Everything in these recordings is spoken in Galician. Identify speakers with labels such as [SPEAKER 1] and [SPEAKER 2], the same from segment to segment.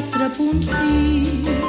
[SPEAKER 1] 4.6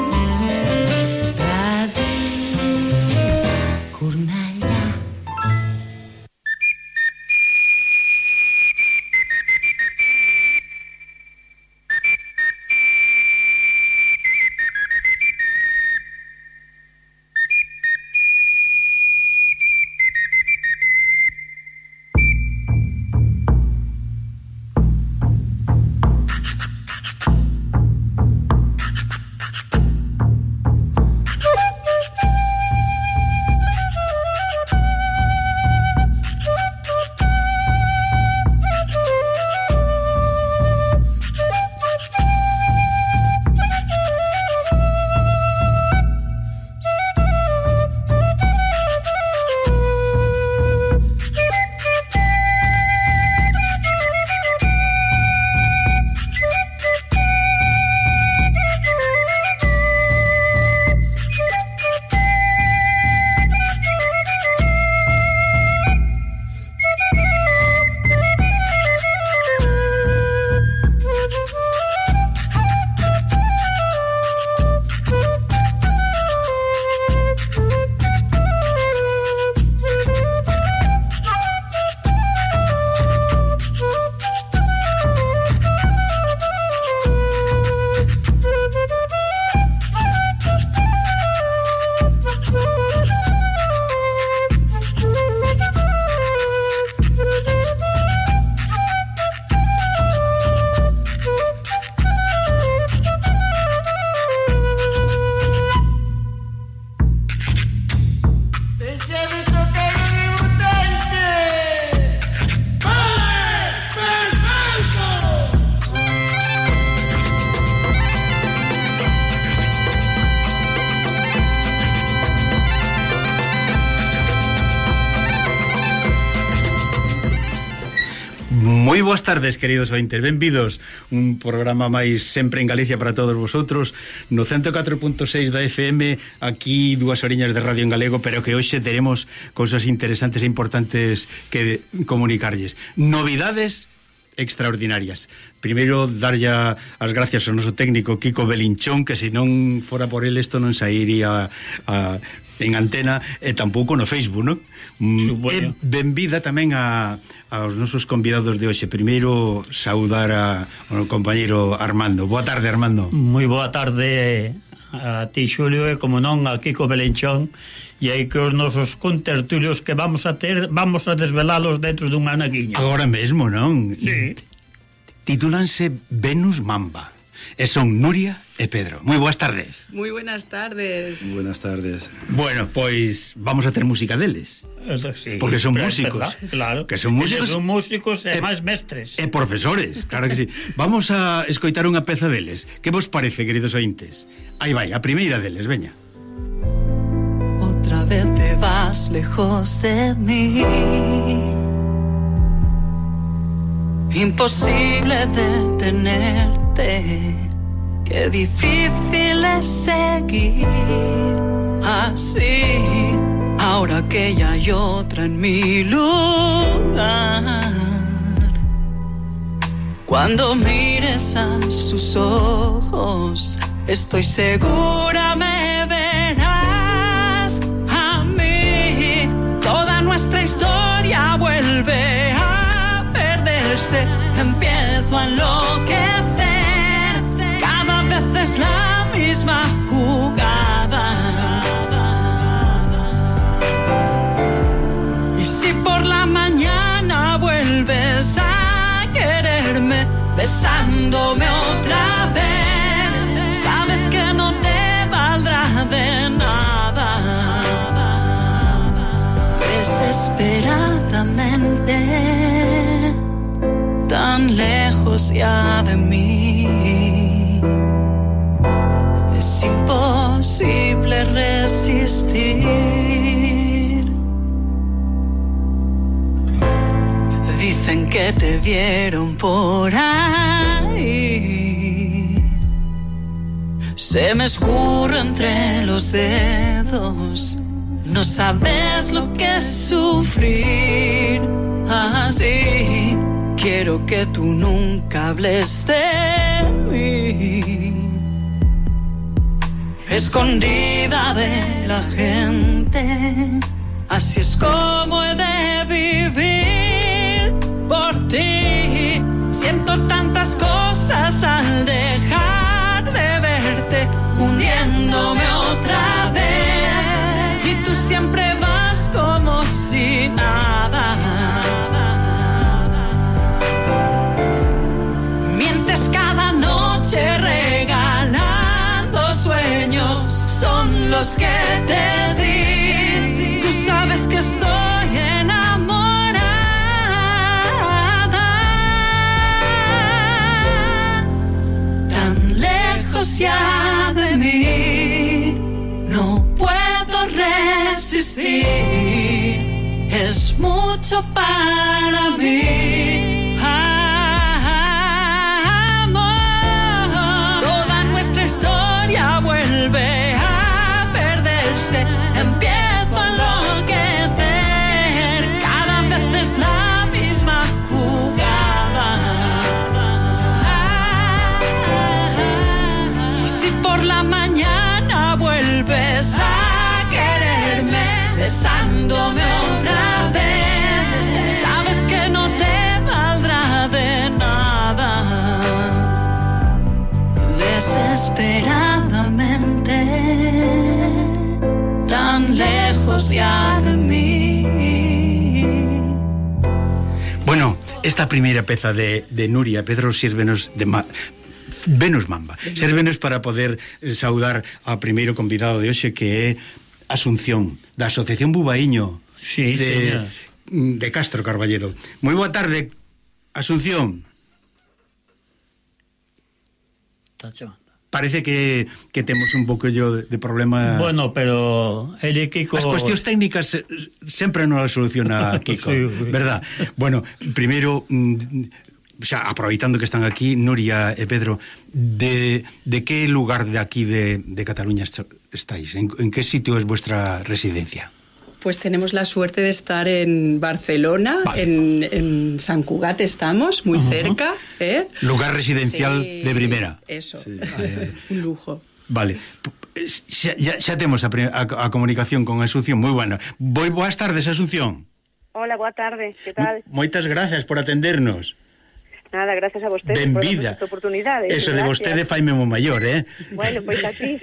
[SPEAKER 1] boas tardes, queridos ointes, benvidos. Un programa máis sempre en Galicia para todos vosotros No 104.6 da FM, aquí dúas oriñas de radio en galego Pero que hoxe teremos cousas interesantes e importantes que comunicarlles. Novidades extraordinarias. Primeiro, darlle as gracias ao noso técnico Kiko Belinchón, que se non fora por el isto non sairía a, en antena e tampouco no Facebook, non? Mm, Supoño. E benvida tamén a, aos nosos convidados de hoxe. Primeiro, saudar a, ao compañeiro Armando. Boa tarde, Armando.
[SPEAKER 2] Moi boa tarde a ti, Xulio, e como non, a Kiko Belenchón e aí que os nosos contertulios que vamos a ter, vamos a desvelalos dentro dunha naguiña.
[SPEAKER 1] Agora mesmo, non?
[SPEAKER 2] Sí.
[SPEAKER 1] Titulanse Venus Mamba e son Nuria e Pedro. Moi boas tardes.
[SPEAKER 3] Moi buenas tardes.
[SPEAKER 4] Muy buenas tardes.
[SPEAKER 1] Bueno, pois vamos a ter música deles.
[SPEAKER 2] Sí,
[SPEAKER 1] Porque son músicos.
[SPEAKER 2] verdad, Claro.
[SPEAKER 1] Que son músicos.
[SPEAKER 2] Eles son músicos e
[SPEAKER 1] e-
[SPEAKER 2] máis mestres.
[SPEAKER 1] E profesores, claro que sí. Vamos a escoitar unha peza deles. Que vos parece, queridos ointes? Aí vai, a primeira deles, veña.
[SPEAKER 5] Otra vez te vas lejos de mí. Imposible detenerte. Qué difícil es seguir así. Ahora que ya hay otra en mi lugar. Cuando mires a sus ojos, estoy segura me verás a mí. Toda nuestra historia vuelve a perderse. Empiezo a enloquecer. Es la misma jugada. Y si por la mañana vuelves a quererme besándome otra vez, sabes que no te valdrá de nada. Desesperadamente, tan lejos ya de mí, es imposible resistir. Dicen que te vieron por ahí. Se me escurre entre los dedos. No sabes lo que sufrir. Así quiero que tú nunca hables de mí. Escondida de la gente. Así es como he de vivir por ti. Siento tantas cosas al dejar de verte, hundiéndome otra vez. Y tú siempre vas como si nada. Los que te di. Tú sabes que estoy enamorada. Tan lejos ya de mí, no puedo resistir. Es mucho para mí. asociada a mí
[SPEAKER 1] Bueno, esta primeira peza de, de Nuria Pedro sírvenos de ma, Venus Mamba. Sérvenos para poder eh, saudar ao primeiro convidado de hoxe que é Asunción da Asociación Bubaíño
[SPEAKER 2] sí,
[SPEAKER 1] de, de Castro Carballero. Moi boa tarde, Asunción.
[SPEAKER 2] Está chamando
[SPEAKER 1] parece que, que temos un pouco de problema...
[SPEAKER 2] Bueno, pero el Kiko...
[SPEAKER 1] As cuestións técnicas sempre non as soluciona Kiko,
[SPEAKER 2] sí, sí.
[SPEAKER 1] verdad? Bueno, primeiro, mm, xa, aproveitando que están aquí, Nuria e Pedro, de, de que lugar de aquí de, de Cataluña estáis? En, en que sitio é vuestra residencia?
[SPEAKER 3] Pues tenemos la suerte de estar en Barcelona,
[SPEAKER 1] Vale.
[SPEAKER 3] en, en San Cugat estamos, muy cerca. ¿eh?
[SPEAKER 1] Lugar residencial
[SPEAKER 3] Sí,
[SPEAKER 1] de primera.
[SPEAKER 3] Eso, un lujo.
[SPEAKER 1] Vale. Xa, ya, xa temos a, pri- a, a comunicación con Asunción moi buena. Voi boas tardes, Asunción.
[SPEAKER 4] Hola, boa tarde, que tal?
[SPEAKER 1] Moitas gracias por atendernos.
[SPEAKER 4] Nada, gracias a vostede ben
[SPEAKER 1] por
[SPEAKER 4] vida. esta oportunidade.
[SPEAKER 1] Eso
[SPEAKER 4] gracias.
[SPEAKER 1] de vostede faime mo maior, eh?
[SPEAKER 4] Bueno, pois a ti.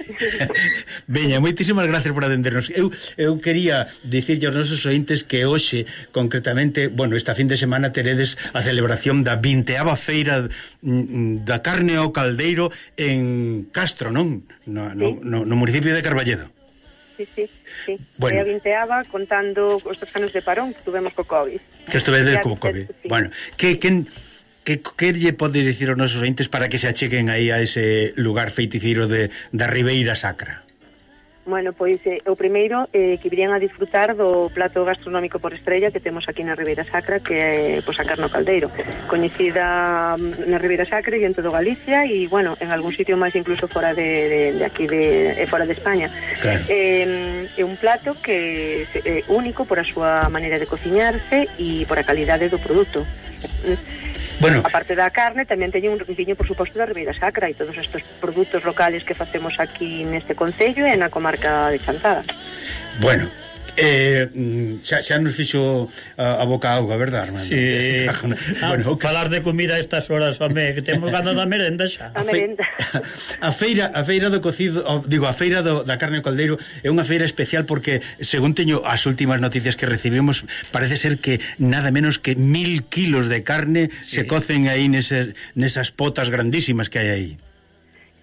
[SPEAKER 1] Veña, moitísimas gracias por atendernos. Eu eu quería dicirlle aos nosos ointes que hoxe, concretamente, bueno, esta fin de semana teredes a celebración da 20ª feira mm, mm, da carne ao caldeiro en Castro, non? No, no, no, no municipio de Carballedo.
[SPEAKER 4] Sí, sí, sí.
[SPEAKER 1] Bueno.
[SPEAKER 4] A 20ª contando os tres anos de parón que tuvemos co COVID.
[SPEAKER 1] Que estuvedes
[SPEAKER 4] co
[SPEAKER 1] COVID.
[SPEAKER 4] Sí.
[SPEAKER 1] Bueno, que... que que, que lle pode dicir aos nosos entes para que se acheguen aí a ese lugar feiticeiro de, da Ribeira Sacra?
[SPEAKER 4] Bueno, pois eh, o primeiro eh, que virían a disfrutar do plato gastronómico por estrella que temos aquí na Ribeira Sacra que é pois, a carne caldeiro coñecida mm, na Ribeira Sacra e en todo Galicia e bueno, en algún sitio máis incluso fora de, de, de aquí de, eh, fora de España
[SPEAKER 1] claro.
[SPEAKER 4] eh, é un plato que é único por a súa maneira de cociñarse e por a calidade do produto
[SPEAKER 1] Bueno,
[SPEAKER 4] A parte da carne, tamén teñen un viño, por suposto, da Ribeira Sacra e todos estes produtos locales que facemos aquí neste Concello e na comarca de Chantada.
[SPEAKER 1] Bueno, eh, mm, xa, xa nos fixo eh, a, a boca auga, verdad, Armando?
[SPEAKER 2] Sí. Ah,
[SPEAKER 1] bueno, que...
[SPEAKER 2] Falar de comida a estas horas, home, que temos ganas da merenda xa.
[SPEAKER 4] A, merenda.
[SPEAKER 1] A feira, a feira do cocido, digo, a feira do, da carne caldeiro é unha feira especial porque, según teño as últimas noticias que recibimos, parece ser que nada menos que mil kilos de carne sí. se cocen aí neses, nesas potas grandísimas que hai aí.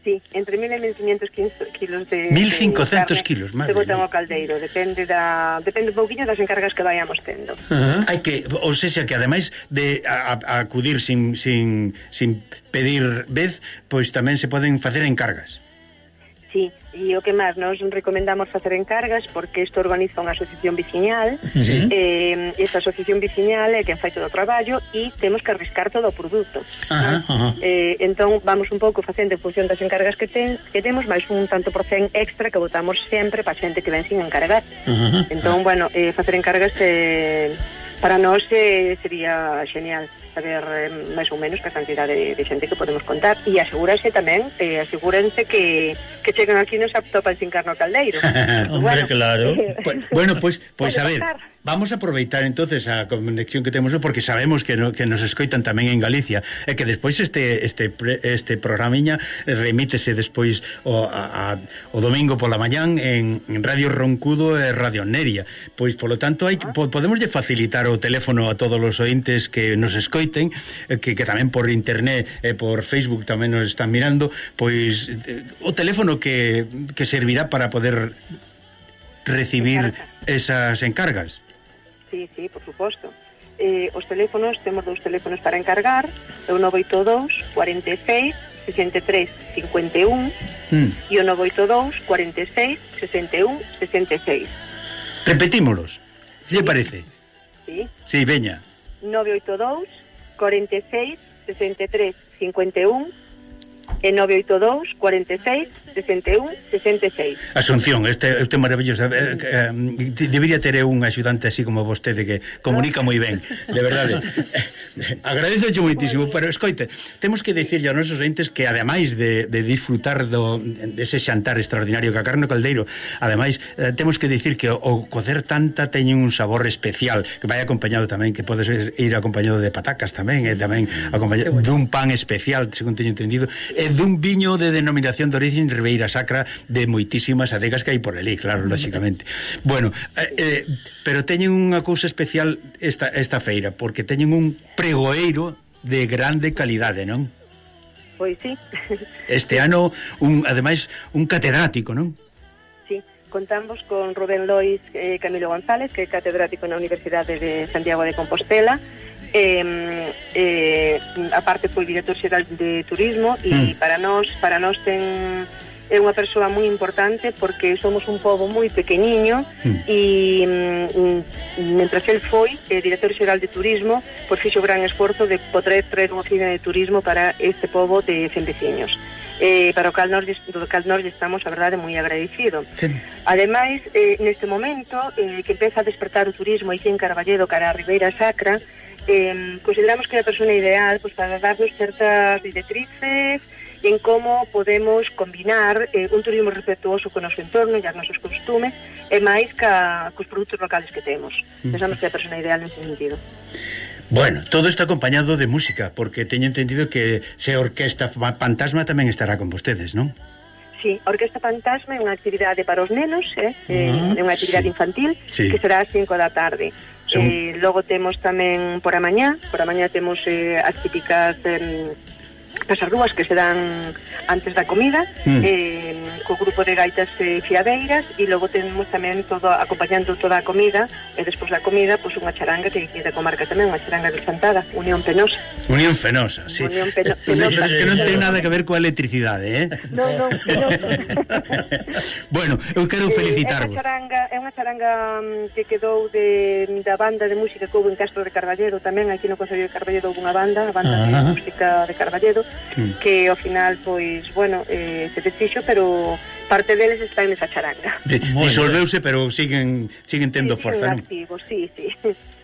[SPEAKER 4] Sí, entre 1.000 e 1.500 kilos de
[SPEAKER 1] 1.500 kilos, madre.
[SPEAKER 4] Se botan ao caldeiro, depende da depende un pouquiño das encargas que vayamos tendo. Uh -huh.
[SPEAKER 1] Hai que, ou seja, que ademais de a, a acudir sin, sin, sin pedir vez, pois tamén se poden facer encargas.
[SPEAKER 4] Sí, E o que máis, nós recomendamos facer encargas porque isto organiza unha asociación viciñal
[SPEAKER 1] sí.
[SPEAKER 4] eh, esa asociación viciñal é quen fai todo o traballo e temos que arriscar todo o produto.
[SPEAKER 1] Ajá, ¿no?
[SPEAKER 2] ajá.
[SPEAKER 4] Eh, entón, vamos un pouco facendo en función das encargas que, ten, que temos, máis un tanto por cen extra que votamos sempre para xente que ven sin encargar. Ajá, entón, ajá. bueno, eh, facer encargas eh, para nós eh, sería genial saber eh, máis ou menos que a cantidade de, de xente que podemos contar e asegúrense tamén, eh, asegúrense que, que chegan aquí nos atopan sin carno caldeiro.
[SPEAKER 2] Hombre, bueno, claro.
[SPEAKER 1] pues, bueno, pois pues, pues, a ver, vamos a aproveitar entonces a conexión que temos porque sabemos que, no, que nos escoitan tamén en Galicia e que despois este este este programiña eh, remítese despois o, a, a, o domingo pola mañán en, en Radio Roncudo e Radio Neria. Pois polo tanto hai ah. podemoslle facilitar o teléfono a todos os ointes que nos escoitan escoiten eh, que, que tamén por internet e por Facebook tamén nos están mirando pois eh, o teléfono que, que servirá para poder recibir esas encargas
[SPEAKER 4] Sí, sí, por suposto eh, os teléfonos, temos dous teléfonos para encargar, o 982 46 63 51
[SPEAKER 1] mm.
[SPEAKER 4] e o 982 46 61 66.
[SPEAKER 1] Repetímolos, ¿le sí. parece?
[SPEAKER 4] Sí.
[SPEAKER 1] Sí, veña.
[SPEAKER 4] 982 46 63 51 e 982 46 61, 66.
[SPEAKER 1] Asunción, este, este maravilloso. Eh, eh, eh debería ter un axudante así como vostede que comunica moi ben, de verdade. Agradezo moitísimo, pero escoite, temos que dicirlle aos nosos entes que ademais de, de disfrutar do, dese xantar extraordinario que a carne caldeiro, ademais, eh, temos que dicir que o, o cocer tanta teñe un sabor especial, que vai acompañado tamén, que podes ir acompañado de patacas tamén, e eh, tamén acompañado dun pan especial, según teño entendido, e dun viño de denominación de origen ribeira sacra de moitísimas adegas que hai por ali, claro, lógicamente. Bueno, eh, eh, pero teñen unha cousa especial esta, esta feira, porque teñen un pregoeiro de grande calidade, non?
[SPEAKER 4] Pois sí.
[SPEAKER 1] Este ano, un, ademais, un catedrático, non?
[SPEAKER 4] Sí, contamos con Rubén Lois eh, Camilo González, que é catedrático na Universidade de Santiago de Compostela, eh, eh, aparte foi director xeral de turismo e
[SPEAKER 1] mm.
[SPEAKER 4] para nós para nós ten é unha persoa moi importante porque somos un pobo moi pequeniño
[SPEAKER 1] mm.
[SPEAKER 4] e mm, mm mentras el foi eh, director xeral de turismo, pois fixo gran esforzo de poder traer unha oficina de turismo para este pobo de Fembeciños. Eh, para o Cal Norte, do Cal Norte estamos, a verdade, moi agradecido.
[SPEAKER 1] Sí.
[SPEAKER 4] Ademais, eh, neste momento, eh, que empeza a despertar o turismo aquí en Carballedo cara a Ribeira Sacra, eh, consideramos que é a persona ideal pois, para darnos certas directrices, en como podemos combinar eh, un turismo respetuoso con o noso entorno e as nosos costumes e máis ca, cos produtos locales que temos. Pensamos que é a persona ideal nesse sentido.
[SPEAKER 1] Bueno, todo está acompañado de música, porque teño entendido que se Orquesta Fantasma tamén estará con vostedes, non?
[SPEAKER 4] Sí, a Orquesta Fantasma é unha actividade para os nenos, eh?
[SPEAKER 1] ah, eh,
[SPEAKER 4] é unha actividade
[SPEAKER 1] sí.
[SPEAKER 4] infantil,
[SPEAKER 1] sí.
[SPEAKER 4] que será ás 5 da tarde.
[SPEAKER 1] Son...
[SPEAKER 4] Eh, logo temos tamén por a mañá, por a mañá temos eh, as típicas... Eh, Pois As rúas que se dan antes da comida
[SPEAKER 1] mm.
[SPEAKER 4] eh, co grupo de gaitas eh, fiabeiras e logo tenemos tamén todo acompañando toda a comida e despois da comida pois unha charanga que queda comarca tamén unha charanga de Santada, Unión Penosa
[SPEAKER 1] Unión Fenosa, sí
[SPEAKER 4] Unión Peno Penosa,
[SPEAKER 1] que non ten nada que ver coa electricidade eh?
[SPEAKER 4] non, non, non.
[SPEAKER 1] bueno, eu quero felicitarvos
[SPEAKER 4] é unha charanga, é unha charanga mm, que quedou de, da banda de música que houve en Castro de Carballero tamén aquí no Concello de Carballero houve unha banda a banda
[SPEAKER 2] ah.
[SPEAKER 4] de música de Carballero
[SPEAKER 1] mm.
[SPEAKER 4] que ao final pois bueno, eh, se destixo, pero parte deles está en esa charanga.
[SPEAKER 1] De, disolveuse, pero siguen siguen tendo
[SPEAKER 4] sí,
[SPEAKER 1] forza, non?
[SPEAKER 4] Activos, sí, sí.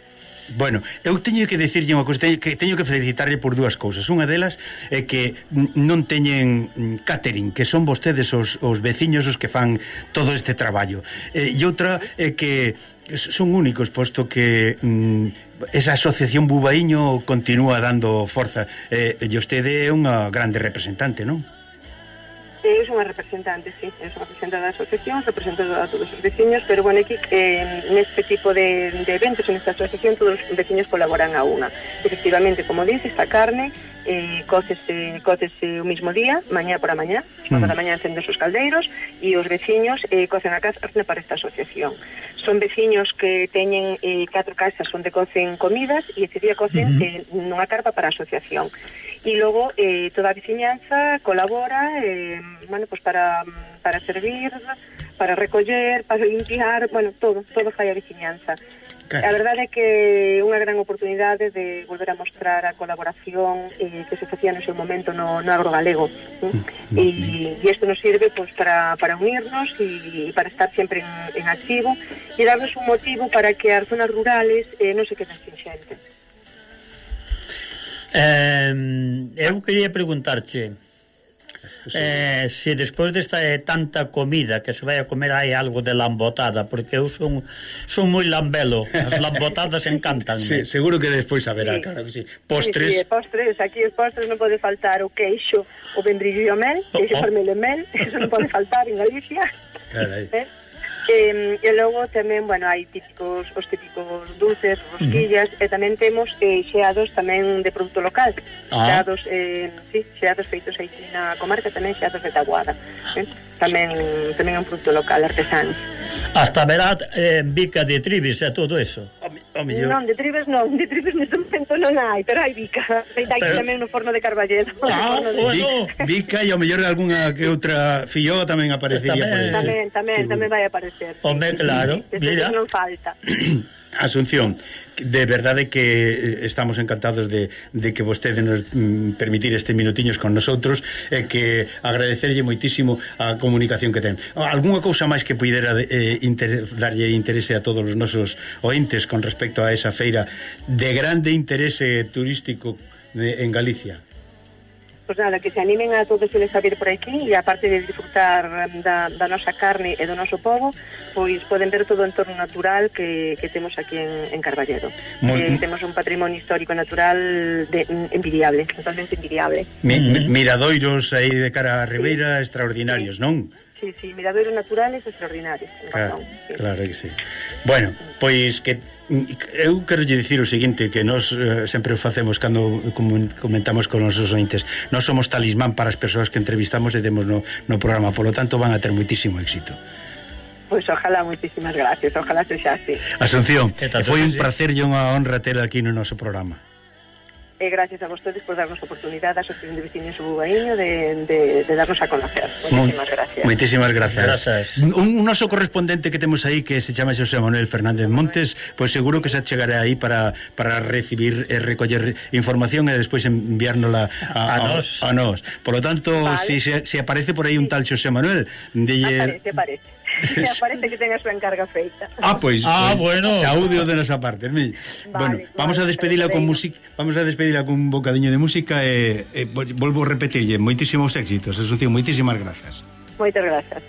[SPEAKER 1] Bueno, eu teño que dicirlle unha cousa, teño que, teño que felicitarlle por dúas cousas. Unha delas é que non teñen catering, que son vostedes os, os veciños os que fan todo este traballo. E, e outra é que son únicos, posto que mm, esa asociación Bubaíño continúa dando forza. E, e vostede é unha grande representante, non?
[SPEAKER 4] Eu son a representante, sí, eu son a representante da asociación, represento a todos os veciños, pero bueno, aquí eh, neste tipo de, de eventos, en esta asociación, todos os veciños colaboran a unha. Efectivamente, como dices, esta carne eh, cócese, eh, cócese eh, o mismo día, mañá por a mañá, mm. da mañá encenden os caldeiros, e os veciños eh, cocen a carne para esta asociación. Son veciños que teñen eh, catro casas onde cocen comidas e ese día cocen mm -hmm. eh, nunha carpa para a asociación e logo eh, toda a veciñanza colabora eh, bueno, pues para, para servir, para recoller, para limpiar, bueno, todo, todo fai a veciñanza.
[SPEAKER 1] Claro.
[SPEAKER 4] A verdade é que é unha gran oportunidade de volver a mostrar a colaboración eh, que se facía no seu momento no, no agro galego. ¿sí? E, e isto nos sirve pues, para, para unirnos e, e para estar sempre en, en activo e darnos un motivo para que as zonas rurales eh, non se queden sin xente.
[SPEAKER 2] Eh, eu quería preguntarche eh, se despois desta eh, tanta comida que se vai a comer hai algo de lambotada, porque eu son son moi lambelo, as lambotadas encantan.
[SPEAKER 1] Sí, seguro que despois haberá,
[SPEAKER 4] sí.
[SPEAKER 1] claro que sí. Postres.
[SPEAKER 4] Sí, sí,
[SPEAKER 1] postres,
[SPEAKER 4] aquí os postres non pode faltar o queixo, o vendrillo e o mel, queixo
[SPEAKER 2] oh. oh.
[SPEAKER 4] vermelho e mel, eso non pode faltar en Galicia.
[SPEAKER 1] Carai.
[SPEAKER 4] Eh? E, e logo tamén, bueno, hai típicos, os típicos dulces, rosquillas, uh -huh. e tamén temos eh, xeados tamén de produto local.
[SPEAKER 2] Ah.
[SPEAKER 4] Xeados, eh, sí, xeados feitos aquí na comarca, tamén xeados de Taboada. Eh? Tamén, tamén é un produto local, artesano.
[SPEAKER 2] Hasta verá eh, bica de tribis e eh, todo eso.
[SPEAKER 1] O mellor...
[SPEAKER 4] Non, de tribes non, de tribes neste momento non hai, pero hai bica. Hai
[SPEAKER 2] pero...
[SPEAKER 4] tamén no forno de carballero.
[SPEAKER 2] Ah,
[SPEAKER 4] no,
[SPEAKER 2] bueno.
[SPEAKER 1] De... Vica e o mellor algunha que outra filloa tamén aparecería.
[SPEAKER 2] Tamén,
[SPEAKER 1] por
[SPEAKER 4] tamén, tamén,
[SPEAKER 1] sí.
[SPEAKER 4] tamén vai aparecer.
[SPEAKER 2] Home, claro,
[SPEAKER 4] sí,
[SPEAKER 2] mira.
[SPEAKER 4] Non falta.
[SPEAKER 1] Asunción, de verdade que eh, estamos encantados de, de que vostede nos mm, permitir este minutiños con nosotros e que agradecerlle moitísimo a comunicación que ten. Algúnha cousa máis que pudera eh, inter, darlle interese a todos os nosos ointes con respecto a esa feira de grande interese turístico de, en Galicia?
[SPEAKER 4] pues nada, que se animen a todos eles a vir por aquí e aparte de disfrutar da, da nosa carne e do noso povo, pois poden ver todo o entorno natural que, que temos aquí en, en Carballedo.
[SPEAKER 1] Muy...
[SPEAKER 4] Eh, temos un patrimonio histórico natural de, envidiable, totalmente envidiable.
[SPEAKER 1] Mi, mi, miradoiros aí de cara a Ribeira sí. extraordinarios, sí. non?
[SPEAKER 4] Sí, sí, miradoiros naturales extraordinarios.
[SPEAKER 1] Claro,
[SPEAKER 4] razón, sí.
[SPEAKER 1] claro que sí. Bueno, pois que eu quero lle dicir o seguinte que nós eh, sempre facemos cando comentamos con os nosos ointes nós somos talismán para as persoas que entrevistamos e demos no, no programa polo tanto van a ter muitísimo éxito.
[SPEAKER 4] Pois pues, ojalá, moitísimas gracias, ojalá se xa así.
[SPEAKER 1] Asunción, foi un placer e unha honra ter aquí no noso programa
[SPEAKER 4] e gracias a vostedes por darnos a oportunidade da Asociación de Veciños Bugaíño de, de, de darnos a conocer. Moitísimas gracias.
[SPEAKER 1] Moitísimas gracias.
[SPEAKER 2] gracias.
[SPEAKER 1] Un, un noso correspondente que temos aí que se chama José Manuel Fernández Montes, pois pues seguro que se chegará aí para, para recibir e recoller información e despois enviárnola a,
[SPEAKER 2] a, a, nos.
[SPEAKER 1] a nos. Por lo tanto,
[SPEAKER 4] vale.
[SPEAKER 1] si, se, si aparece por aí un tal José Manuel, dille...
[SPEAKER 4] Aparece, aparece. Me parece que ten a súa encarga feita.
[SPEAKER 1] Ah, pois.
[SPEAKER 2] Ah,
[SPEAKER 1] pues,
[SPEAKER 2] bueno.
[SPEAKER 1] Saúde de nosa parte, Hermi. Vale, bueno, vamos a despedila con música, vamos a despedila con un bocadiño de música eh, eh, e, e volvo a repetirlle moitísimos éxitos, Asunción, moitísimas grazas.
[SPEAKER 4] Moitas grazas.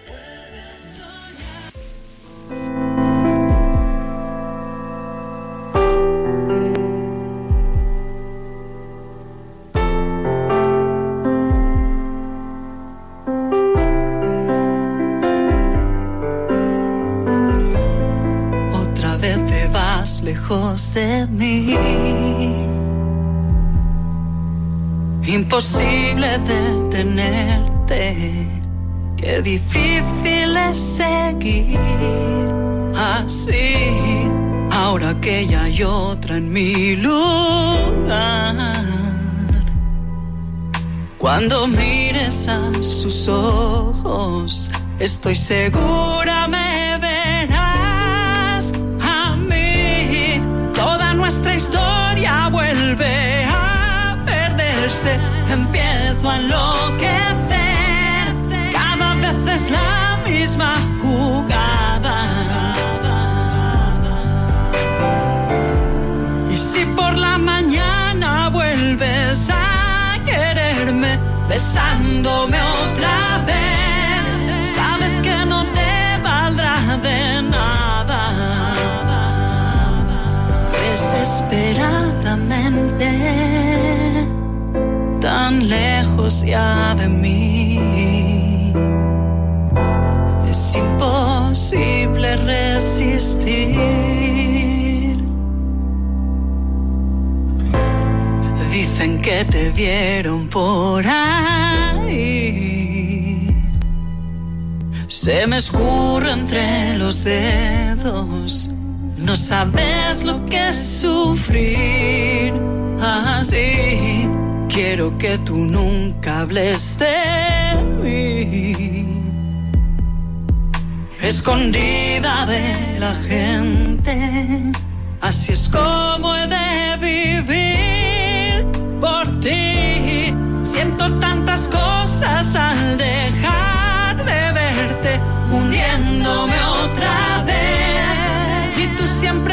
[SPEAKER 5] Lejos de mí. Imposible detenerte. Qué difícil es seguir así. Ahora que ya hay otra en mi lugar. Cuando mires a sus ojos, estoy segura me Empiezo a enloquecer. Cada vez es la misma jugada. Y si por la mañana vuelves a quererme besándome otra vez, sabes que no te valdrá de nada. Desesperadamente, tan lejos ya de mí, es imposible resistir. Dicen que te vieron por ahí. Se me escurre entre los dedos. No sabes lo que es sufrir. Así quiero que tú nunca hables de mí. Escondida de la gente. Así es como he de vivir por ti. Siento tantas cosas al dejar de verte, hundiéndome otra vez. Y tú siempre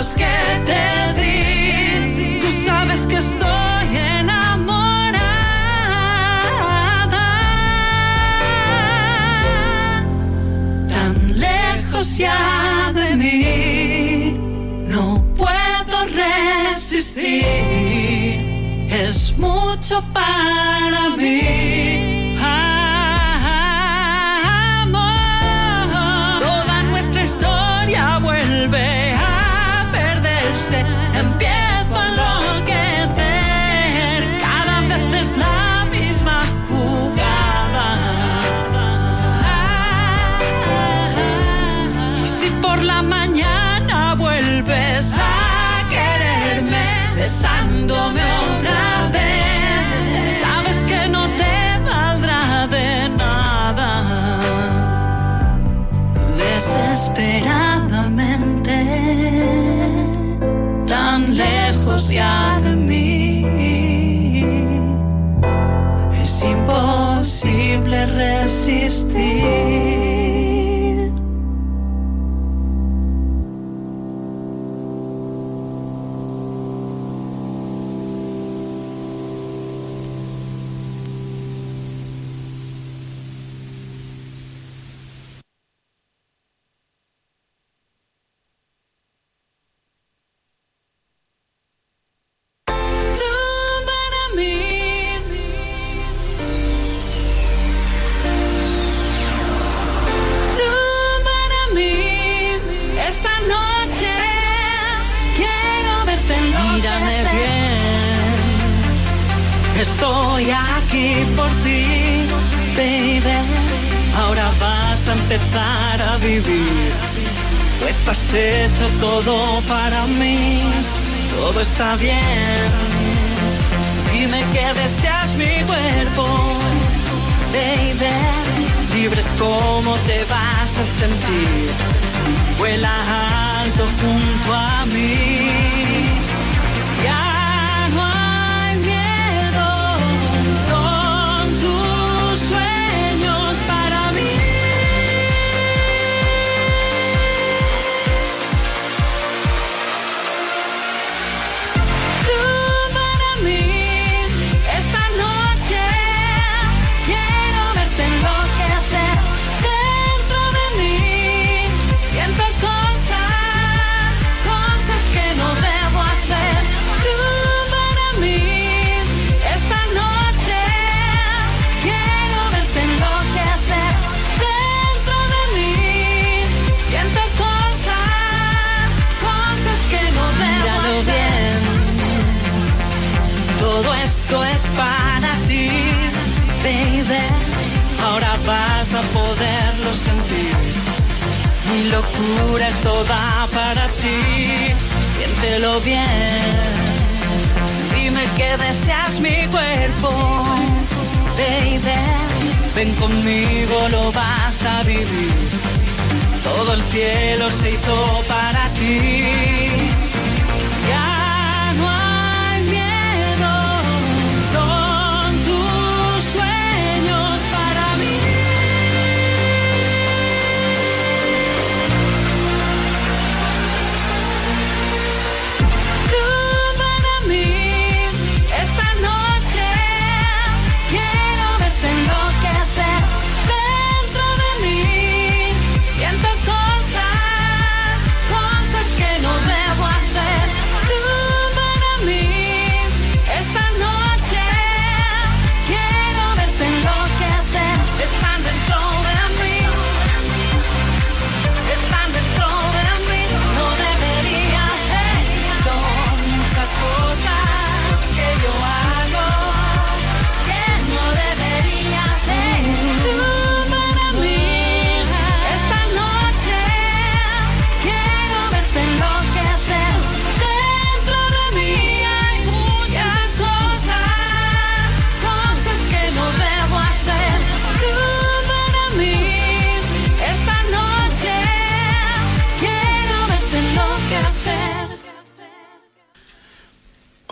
[SPEAKER 5] los que te di. Tú sabes que estoy enamorada. Tan lejos ya de mí, no puedo resistir. Es mucho para mí. renunciar a mí. Es imposible resistir. Estoy aquí por ti, baby. Ahora vas a empezar a vivir. Tú estás hecho todo para mí, todo está bien. Dime que deseas mi cuerpo, baby. Libres cómo te vas a sentir. Vuela alto junto a mí. Locura es toda para ti. Siéntelo bien. Dime que deseas mi cuerpo, baby. Ven conmigo, lo vas a vivir. Todo el cielo se hizo para ti.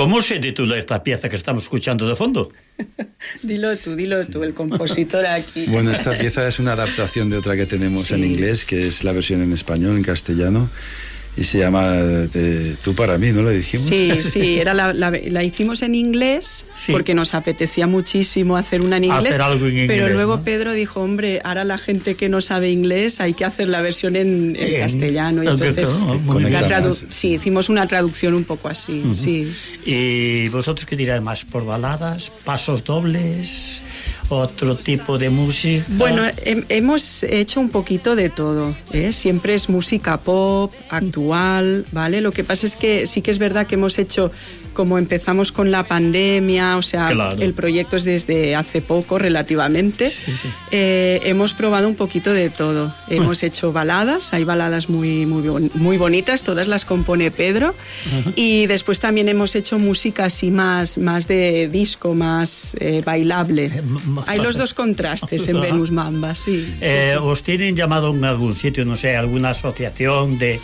[SPEAKER 2] ¿Cómo se titula esta pieza que estamos escuchando de fondo?
[SPEAKER 3] Dilo tú, dilo tú, el compositor aquí.
[SPEAKER 6] Bueno, esta pieza es una adaptación de otra que tenemos en inglés, que es la versión en español, en castellano. Y se llama eh, Tú para mí, ¿no le dijimos?
[SPEAKER 3] Sí, sí, era la, la, la hicimos en inglés
[SPEAKER 2] Sí.
[SPEAKER 3] porque nos apetecía muchísimo hacer una en inglés.
[SPEAKER 2] Hacer algo en
[SPEAKER 3] pero
[SPEAKER 2] inglés,
[SPEAKER 3] luego
[SPEAKER 2] ¿no?
[SPEAKER 3] Pedro dijo, hombre, ahora la gente que no sabe inglés hay que hacer la versión en, castellano. Y entonces la sí, hicimos una traducción un poco así, sí.
[SPEAKER 2] ¿Y vosotros qué tiráis más? ¿Por baladas, pasos dobles, otro tipo de música?
[SPEAKER 3] Bueno, hem- hemos hecho un poquito de todo. ¿eh? Siempre es música pop, actual, ¿vale? Lo que pasa es que sí que es verdad que hemos hecho, como empezamos con la pandemia, o sea,
[SPEAKER 2] Claro.
[SPEAKER 3] el proyecto es desde hace poco relativamente,
[SPEAKER 2] Sí, sí.
[SPEAKER 3] eh, hemos probado un poquito de todo. Hemos hecho baladas, hay baladas muy, muy, muy bonitas, todas las compone Pedro, y después también hemos hecho música así más, más de disco, más eh, bailable.
[SPEAKER 2] m-
[SPEAKER 3] Hay los dos contrastes en Venus Mamba, sí. sí,
[SPEAKER 2] Eh,
[SPEAKER 3] sí.
[SPEAKER 2] ¿Os tienen llamado en algún sitio, no sé, alguna asociación de...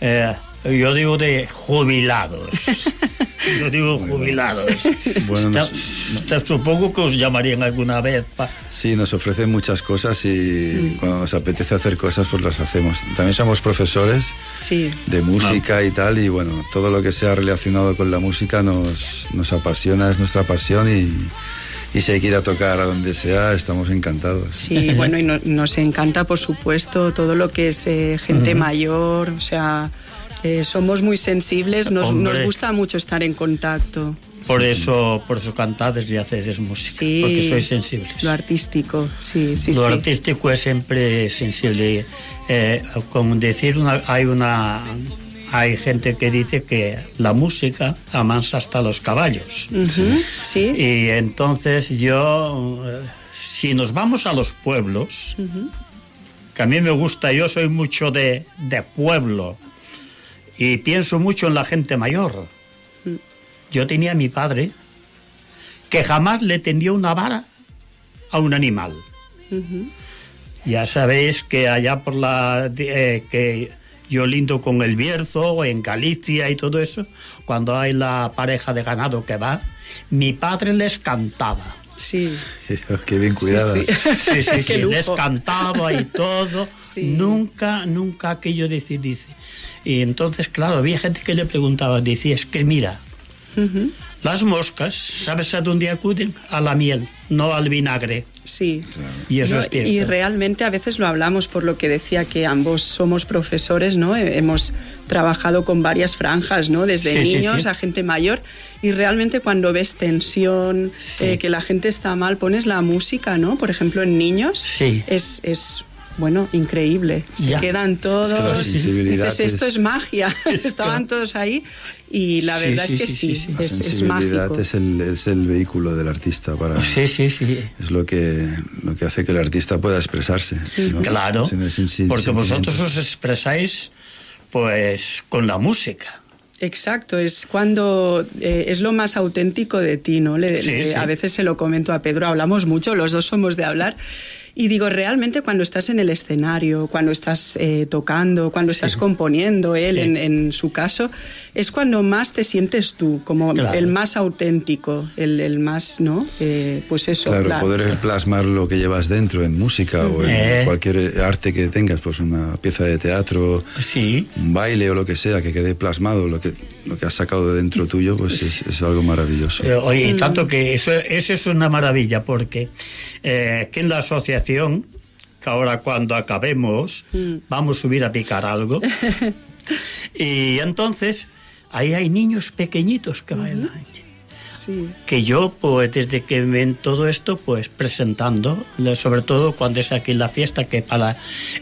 [SPEAKER 2] eh, yo digo de jubilados. yo digo jubilados.
[SPEAKER 6] Bueno,
[SPEAKER 2] Está-
[SPEAKER 6] nos-
[SPEAKER 2] está- supongo que os llamarían alguna vez. pa-
[SPEAKER 6] Sí, nos ofrecen muchas cosas y cuando nos apetece hacer cosas, pues las hacemos. También somos profesores
[SPEAKER 3] Sí.
[SPEAKER 6] de música y tal, y bueno, todo lo que sea relacionado con la música nos, nos apasiona, es nuestra pasión y, y si hay que ir a tocar a donde sea, estamos encantados.
[SPEAKER 3] Sí, bueno, y no- nos encanta, por supuesto, todo lo que es eh, gente mayor, o sea, eh, somos muy sensibles, nos, nos gusta mucho estar en contacto.
[SPEAKER 2] Por eso, por eso cantades y hacedes música,
[SPEAKER 3] Sí,
[SPEAKER 2] porque sois sensibles.
[SPEAKER 3] Lo artístico, sí, sí,
[SPEAKER 2] Lo
[SPEAKER 3] sí.
[SPEAKER 2] artístico es siempre sensible. Eh, como decir, una, hay una hay gente que dice que la música amansa hasta los caballos.
[SPEAKER 3] Sí,
[SPEAKER 2] Y entonces yo, eh, si nos vamos a los pueblos, que a mí me gusta, yo soy mucho de, de pueblo y pienso mucho en la gente mayor. Yo tenía a mi padre que jamás le tendió una vara a un animal. Ya sabéis que allá por la... eh, que yo lindo con el Bierzo, en Galicia y todo eso, cuando hay la pareja de ganado que va, mi padre les cantaba.
[SPEAKER 3] sí.
[SPEAKER 6] Qué bien cuidadas.
[SPEAKER 3] sí.
[SPEAKER 2] Sí, sí, sí, les cantaba y todo.
[SPEAKER 3] Sí.
[SPEAKER 2] Nunca, nunca aquello dice, dice. Y entonces, claro, había gente que le preguntaba, decía, es que mira, las moscas, ¿sabes a dónde acuden? A la miel, no al vinagre.
[SPEAKER 3] Sí.
[SPEAKER 2] Y eso
[SPEAKER 3] No,
[SPEAKER 2] es
[SPEAKER 3] y realmente a veces lo hablamos por lo que decía que ambos somos profesores, ¿no? Eh, Hemos trabajado con varias franjas, ¿no? Desde
[SPEAKER 2] Sí,
[SPEAKER 3] niños
[SPEAKER 2] sí.
[SPEAKER 3] a gente mayor y realmente cuando ves tensión, eh, que la gente está mal, pones la música, ¿no? Por ejemplo, en niños es, es bueno, increíble. Se
[SPEAKER 2] Ya.
[SPEAKER 3] quedan todos.
[SPEAKER 6] la sensibilidad
[SPEAKER 3] dices, esto
[SPEAKER 6] es-
[SPEAKER 3] es magia. Estaban todos ahí y la
[SPEAKER 2] Sí,
[SPEAKER 3] verdad
[SPEAKER 2] sí,
[SPEAKER 3] es que
[SPEAKER 2] sí,
[SPEAKER 3] sí,
[SPEAKER 2] sí, sí.
[SPEAKER 6] La
[SPEAKER 3] Es, es
[SPEAKER 6] sensibilidad
[SPEAKER 3] mágico.
[SPEAKER 6] es el, es el vehículo del artista para...
[SPEAKER 2] Sí, sí, sí.
[SPEAKER 6] Es lo que, lo que hace que el artista pueda expresarse. ¿no?
[SPEAKER 2] Claro,
[SPEAKER 6] es sin- sin
[SPEAKER 2] porque vosotros os expresáis pues con la música.
[SPEAKER 3] Exacto, es cuando eh, es lo más auténtico de ti, ¿no? Le-
[SPEAKER 2] Sí,
[SPEAKER 3] le-
[SPEAKER 2] sí.
[SPEAKER 3] A veces se lo comento a Pedro, hablamos mucho, los dos somos de hablar. Y digo, realmente cuando estás en el escenario, cuando estás eh, tocando, cuando estás componiendo, él
[SPEAKER 2] Sí.
[SPEAKER 3] en, en su caso, es cuando más te sientes tú, como
[SPEAKER 2] Claro.
[SPEAKER 3] el más auténtico, el, el más, ¿no? Eh, pues eso.
[SPEAKER 6] Claro,
[SPEAKER 3] claro.
[SPEAKER 6] poder plasmar lo que llevas dentro en música o en
[SPEAKER 2] Eh.
[SPEAKER 6] cualquier arte que tengas, pues una pieza de teatro,
[SPEAKER 2] Sí.
[SPEAKER 6] un baile o lo que sea, que quede plasmado lo que, lo que has sacado de dentro tuyo, pues es, es algo maravilloso.
[SPEAKER 2] Eh, oye, y tanto que eso, eso es una maravilla, porque eh, que en la asociación, que ahora cuando acabemos vamos a subir a picar algo, y entonces ahí hay niños pequeñitos que bailan.
[SPEAKER 3] Sí.
[SPEAKER 2] Que yo, pues desde que ven todo esto, pues presentando, sobre todo cuando es aquí la fiesta, que para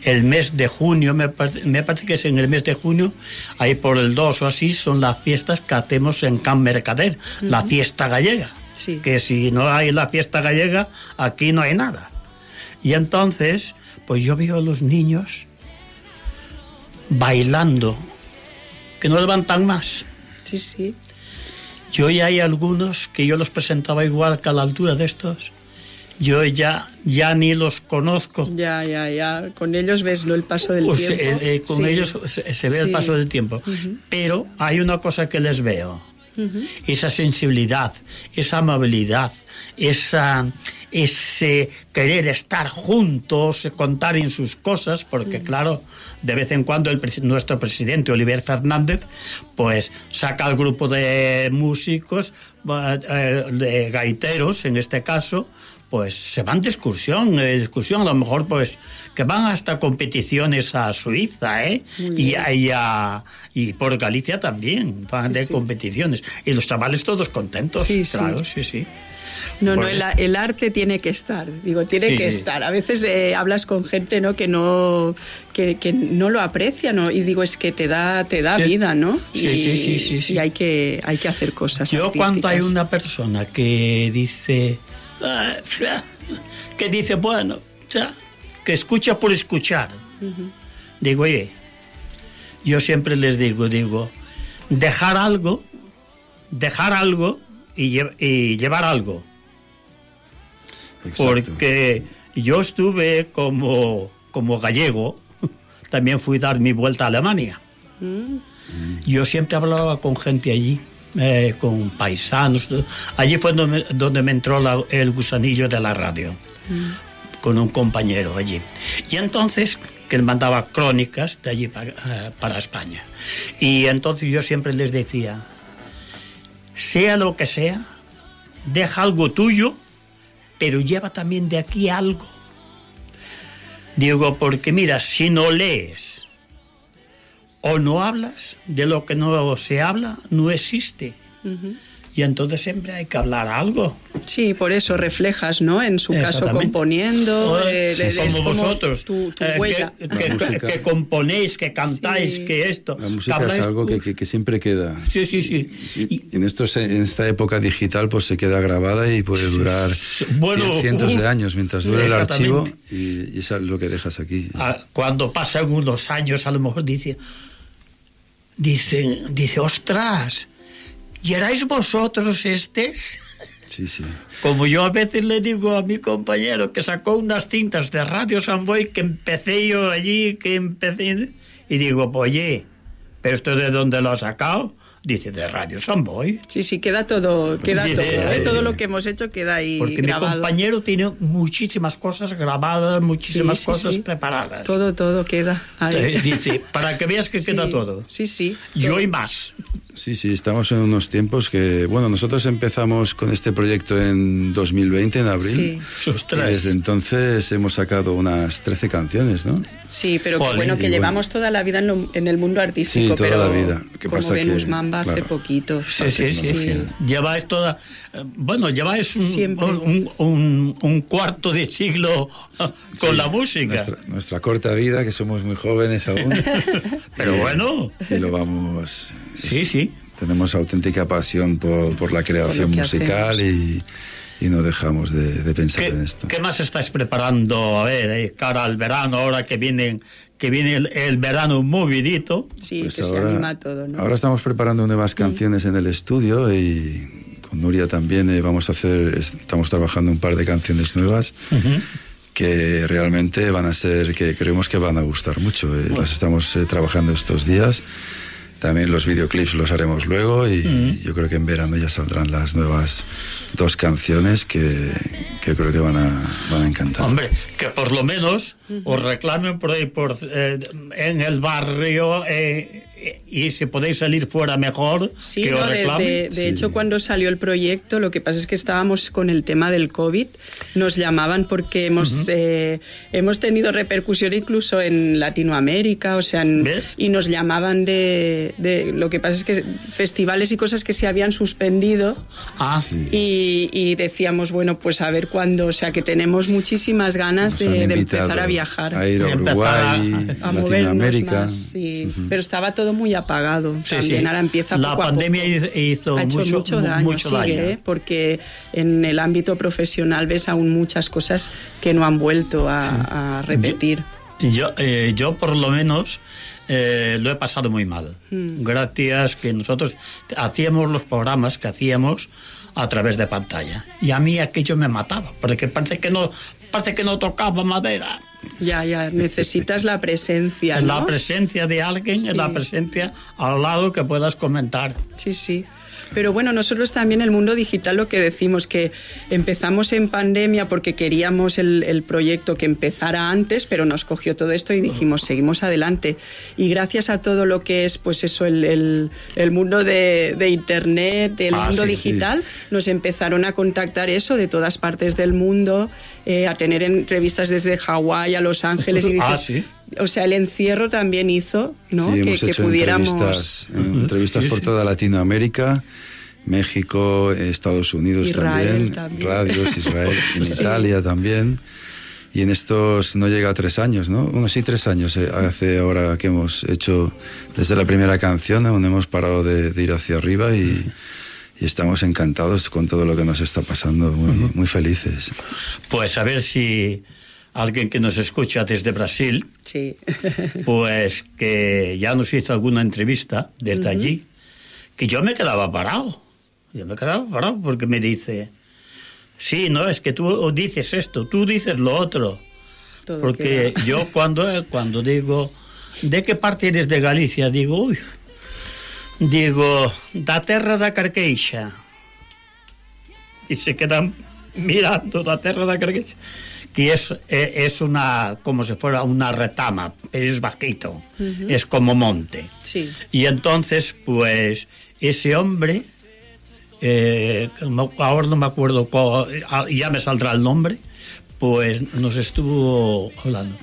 [SPEAKER 2] el mes de junio, me, me parece que es en el mes de junio, ahí por el 2 o así, son las fiestas que hacemos en Can Mercader, la fiesta gallega.
[SPEAKER 3] Sí.
[SPEAKER 2] Que si no hay la fiesta gallega, aquí no hay nada. Y entonces, pues yo veo a los niños bailando, que no levantan más.
[SPEAKER 3] Sí, sí.
[SPEAKER 2] Yo ya hay algunos que yo los presentaba igual que a la altura de estos. Yo ya, ya ni los conozco.
[SPEAKER 3] Ya, ya, ya. Con ellos ves ¿no? el paso del
[SPEAKER 2] Pues,
[SPEAKER 3] tiempo.
[SPEAKER 2] eh, eh, con
[SPEAKER 3] Sí.
[SPEAKER 2] ellos se, se ve el
[SPEAKER 3] Sí.
[SPEAKER 2] paso del tiempo. Pero hay una cosa que les veo. esa sensibilidad, esa amabilidad, esa ese querer estar juntos, contar en sus cosas, porque claro, de vez en cuando el, nuestro presidente Oliver Fernández, pues saca al grupo de músicos, eh, de gaiteros en este caso, pues se van de excursión, eh, de excursión a lo mejor pues que van hasta competiciones a Suiza, ¿eh? Y, y, a- y por Galicia también, van
[SPEAKER 3] Sí,
[SPEAKER 2] de
[SPEAKER 3] sí.
[SPEAKER 2] competiciones. Y los chavales todos contentos,
[SPEAKER 3] Sí,
[SPEAKER 2] claro, sí, sí.
[SPEAKER 3] No, no,
[SPEAKER 2] Pues-
[SPEAKER 3] el, el arte tiene que estar, digo, tiene que estar. A veces eh, hablas con gente, ¿no? Que no, que, que no lo aprecia, ¿no? Y digo, es que te da, te da vida, ¿no?
[SPEAKER 2] Sí,
[SPEAKER 3] y,
[SPEAKER 2] sí, sí, sí, sí.
[SPEAKER 3] Y hay que, hay que hacer cosas.
[SPEAKER 2] Yo cuando hay
[SPEAKER 3] artísticas.
[SPEAKER 2] una persona que dice, "Ah, que dice, bueno, ya, que escucha por escuchar, digo, oye, yo siempre les digo, digo, dejar algo, dejar algo y, lle- y llevar algo.
[SPEAKER 6] Exacto.
[SPEAKER 2] Porque yo estuve como, como gallego, también fui a dar mi vuelta a Alemania. Yo siempre hablaba con gente allí, eh, con paisanos. Allí fue donde, donde me entró la- el gusanillo de la radio, con un compañero allí. Y entonces, que él mandaba crónicas de allí para, eh, para España. Y entonces yo siempre les decía, sea lo que sea, deja algo tuyo, pero lleva también de aquí algo. Digo, porque mira, si no lees o no hablas de lo que no se habla, no existe. Y entonces siempre hay que hablar algo.
[SPEAKER 3] Sí, por eso reflejas, ¿no? En su caso componiendo,
[SPEAKER 2] O,
[SPEAKER 3] eh,
[SPEAKER 2] sí,
[SPEAKER 3] es
[SPEAKER 2] como vosotros,
[SPEAKER 3] tu, tu
[SPEAKER 2] eh, que-
[SPEAKER 3] huella.
[SPEAKER 2] que,
[SPEAKER 6] La
[SPEAKER 2] que-
[SPEAKER 6] música.
[SPEAKER 2] que componéis, que cantáis,
[SPEAKER 3] Sí.
[SPEAKER 2] que esto.
[SPEAKER 6] La
[SPEAKER 2] que
[SPEAKER 6] música es algo que, que- que siempre queda.
[SPEAKER 2] Sí, sí, sí.
[SPEAKER 6] Y
[SPEAKER 2] Y-
[SPEAKER 6] en, estos, en esta época digital pues se queda grabada y puede durar
[SPEAKER 2] Bueno,
[SPEAKER 6] cien- cientos
[SPEAKER 2] uh,
[SPEAKER 6] de años mientras dure el archivo y, y eso es lo que dejas aquí.
[SPEAKER 2] Ah, cuando pasan unos años, a lo mejor dice, dicen, dice, ostras, ¿y erais vosotros estes?
[SPEAKER 6] Sí, sí.
[SPEAKER 2] Como yo a veces le digo a mi compañero que sacó unas cintas de Radio Samboy que empecé yo allí, que empecé... Y digo, oye, ¿pero esto de dónde lo ha sacado? dice de Radio Samboy.
[SPEAKER 3] Sí, sí, queda todo, queda
[SPEAKER 2] dice,
[SPEAKER 3] todo, eh, todo lo que hemos hecho queda ahí
[SPEAKER 2] Porque
[SPEAKER 3] grabado.
[SPEAKER 2] mi compañero tiene muchísimas cosas grabadas, muchísimas
[SPEAKER 3] sí, sí,
[SPEAKER 2] cosas
[SPEAKER 3] sí.
[SPEAKER 2] preparadas.
[SPEAKER 3] Todo, todo queda ahí.
[SPEAKER 2] Dice, para que veas que queda todo.
[SPEAKER 3] Sí, sí.
[SPEAKER 2] Yo y más.
[SPEAKER 6] Sí, sí, estamos en unos tiempos que, bueno, nosotros empezamos con este proyecto en 2020, en abril.
[SPEAKER 3] Sí.
[SPEAKER 6] Y desde entonces hemos sacado unas 13 canciones, ¿no?
[SPEAKER 3] Sí, pero que
[SPEAKER 2] Jolín,
[SPEAKER 3] bueno,
[SPEAKER 6] y
[SPEAKER 3] que
[SPEAKER 6] bueno.
[SPEAKER 3] llevamos toda la vida en, lo- en el mundo artístico,
[SPEAKER 6] Sí, toda
[SPEAKER 3] pero
[SPEAKER 6] la vida. Que
[SPEAKER 3] como
[SPEAKER 6] pasa
[SPEAKER 3] Venus
[SPEAKER 6] que,
[SPEAKER 3] Mamba hace poquito.
[SPEAKER 2] Sí, sí, sí, sí. Lleváis toda. eh, Bueno, lleváis un, un, un- un cuarto de siglo con
[SPEAKER 6] Sí,
[SPEAKER 2] la música.
[SPEAKER 6] Nuestra, nuestra corta vida, que somos muy jóvenes aún.
[SPEAKER 2] Pero
[SPEAKER 6] Y-
[SPEAKER 2] bueno.
[SPEAKER 6] Y lo vamos.
[SPEAKER 2] Sí, sí.
[SPEAKER 6] Tenemos auténtica pasión por, por la creación
[SPEAKER 3] que
[SPEAKER 6] musical y, y no dejamos de, de pensar
[SPEAKER 2] ¿Qué,
[SPEAKER 6] en esto.
[SPEAKER 2] qué más estáis preparando? A ver, eh, cara al verano, ahora que vienen que viene el, el verano movidito.
[SPEAKER 3] Sí,
[SPEAKER 6] Pues
[SPEAKER 3] que se anima todo, ¿no?
[SPEAKER 6] ahora estamos preparando nuevas canciones en el estudio y con Nuria también eh, vamos a hacer, estamos trabajando un par de canciones nuevas que realmente van a ser, que creemos que van a gustar mucho. eh, Las estamos eh, trabajando estos días. También los videoclips los haremos luego y yo creo que en verano ya saldrán las nuevas dos canciones que, que creo que van a, van a encantar.
[SPEAKER 2] Hombre, que por lo menos os reclamen por ahí por, eh, en el barrio eh, y si podéis salir fuera mejor,
[SPEAKER 3] Sí,
[SPEAKER 2] que os
[SPEAKER 3] no, de,
[SPEAKER 2] reclamen.
[SPEAKER 3] de- de
[SPEAKER 6] Sí.
[SPEAKER 3] hecho cuando salió el proyecto, lo que pasa es que estábamos con el tema del COVID, nos llamaban porque hemos, eh, hemos tenido repercusión incluso en Latinoamérica, o sea, en- y nos llamaban de, de- Lo que pasa es que festivales y cosas que se habían suspendido
[SPEAKER 2] Ah,
[SPEAKER 6] Sí.
[SPEAKER 3] y, y decíamos, bueno, pues a ver cuándo, o sea, que tenemos muchísimas ganas de, de empezar a viajar.
[SPEAKER 6] A ir a Uruguay,
[SPEAKER 3] a movernos
[SPEAKER 6] Latinoamérica.
[SPEAKER 3] más, sí. pero estaba todo muy apagado.
[SPEAKER 2] Sí,
[SPEAKER 3] También
[SPEAKER 2] sí.
[SPEAKER 3] ahora empieza
[SPEAKER 2] La
[SPEAKER 3] poco a
[SPEAKER 2] pandemia
[SPEAKER 3] poco.
[SPEAKER 2] hizo
[SPEAKER 3] ha hecho
[SPEAKER 2] mucho-
[SPEAKER 3] mucho,
[SPEAKER 2] mu-
[SPEAKER 3] daño,
[SPEAKER 2] mucho
[SPEAKER 3] sigue,
[SPEAKER 2] daño.
[SPEAKER 3] ¿eh? porque en el ámbito profesional ves aún muchas cosas que no han vuelto a, a repetir.
[SPEAKER 2] Yo, eh, yo por lo menos eh, lo he pasado muy mal.
[SPEAKER 3] Hmm.
[SPEAKER 2] Gracias que nosotros hacíamos los programas que hacíamos a través de pantalla. Y a mí aquello me mataba, porque parece que no, parece que no tocaba madera.
[SPEAKER 3] Ya, ya, necesitas la presencia. ¿no?
[SPEAKER 2] La presencia de alguien,
[SPEAKER 3] sí.
[SPEAKER 2] la presencia al lado que puedas comentar.
[SPEAKER 3] Sí, sí. Pero bueno, nosotros también el mundo digital lo que decimos que empezamos en pandemia porque queríamos el, el proyecto que empezara antes, pero nos cogió todo esto y dijimos, seguimos adelante. Y gracias a todo lo que es, pues eso, el, el, el mundo de, de Internet, el
[SPEAKER 6] Ah,
[SPEAKER 3] mundo
[SPEAKER 6] sí,
[SPEAKER 3] digital, nos empezaron a contactar eso de todas partes del mundo, eh, a tener entrevistas desde Hawái a Los Ángeles y dices,
[SPEAKER 2] Ah, ¿sí?
[SPEAKER 3] O sea, el encierro también hizo, ¿no?
[SPEAKER 6] Sí,
[SPEAKER 3] que,
[SPEAKER 6] hemos
[SPEAKER 3] que pudiéramos
[SPEAKER 6] entrevistas, eh, entrevistas
[SPEAKER 2] Sí,
[SPEAKER 6] por
[SPEAKER 2] sí.
[SPEAKER 6] toda Latinoamérica, México, Estados Unidos
[SPEAKER 3] Israel
[SPEAKER 6] también,
[SPEAKER 3] también.
[SPEAKER 6] radios, Israel, en
[SPEAKER 3] Sí.
[SPEAKER 6] Italia también. Y en estos no llega a tres años, ¿no? Bueno, sí, tres años eh, hace ahora que hemos hecho desde la primera canción, aún hemos parado de, de ir hacia arriba y, y estamos encantados con todo lo que nos está pasando, muy, muy felices.
[SPEAKER 2] Pues a ver si alguien que nos escucha desde Brasil,
[SPEAKER 3] Sí.
[SPEAKER 2] pues que ya nos hizo alguna entrevista desde allí, que yo me quedaba parado. Yo me quedaba parado porque me dice, sí, no, es que tú dices esto, tú dices lo otro.
[SPEAKER 3] Todo
[SPEAKER 2] Porque
[SPEAKER 3] queda-
[SPEAKER 2] yo cuando, cuando digo, ¿de qué parte eres de Galicia? Digo, uy, digo, da terra da Carqueixa. Y se quedan mirando la terra da Carqueixa. Que es, eh, es una, como si fuera una retama, pero es bajito, es como monte.
[SPEAKER 3] Sí.
[SPEAKER 2] Y entonces, pues, ese hombre, eh, ahora no me acuerdo, cuál- ah, ya me saldrá el nombre, pues nos estuvo hablando.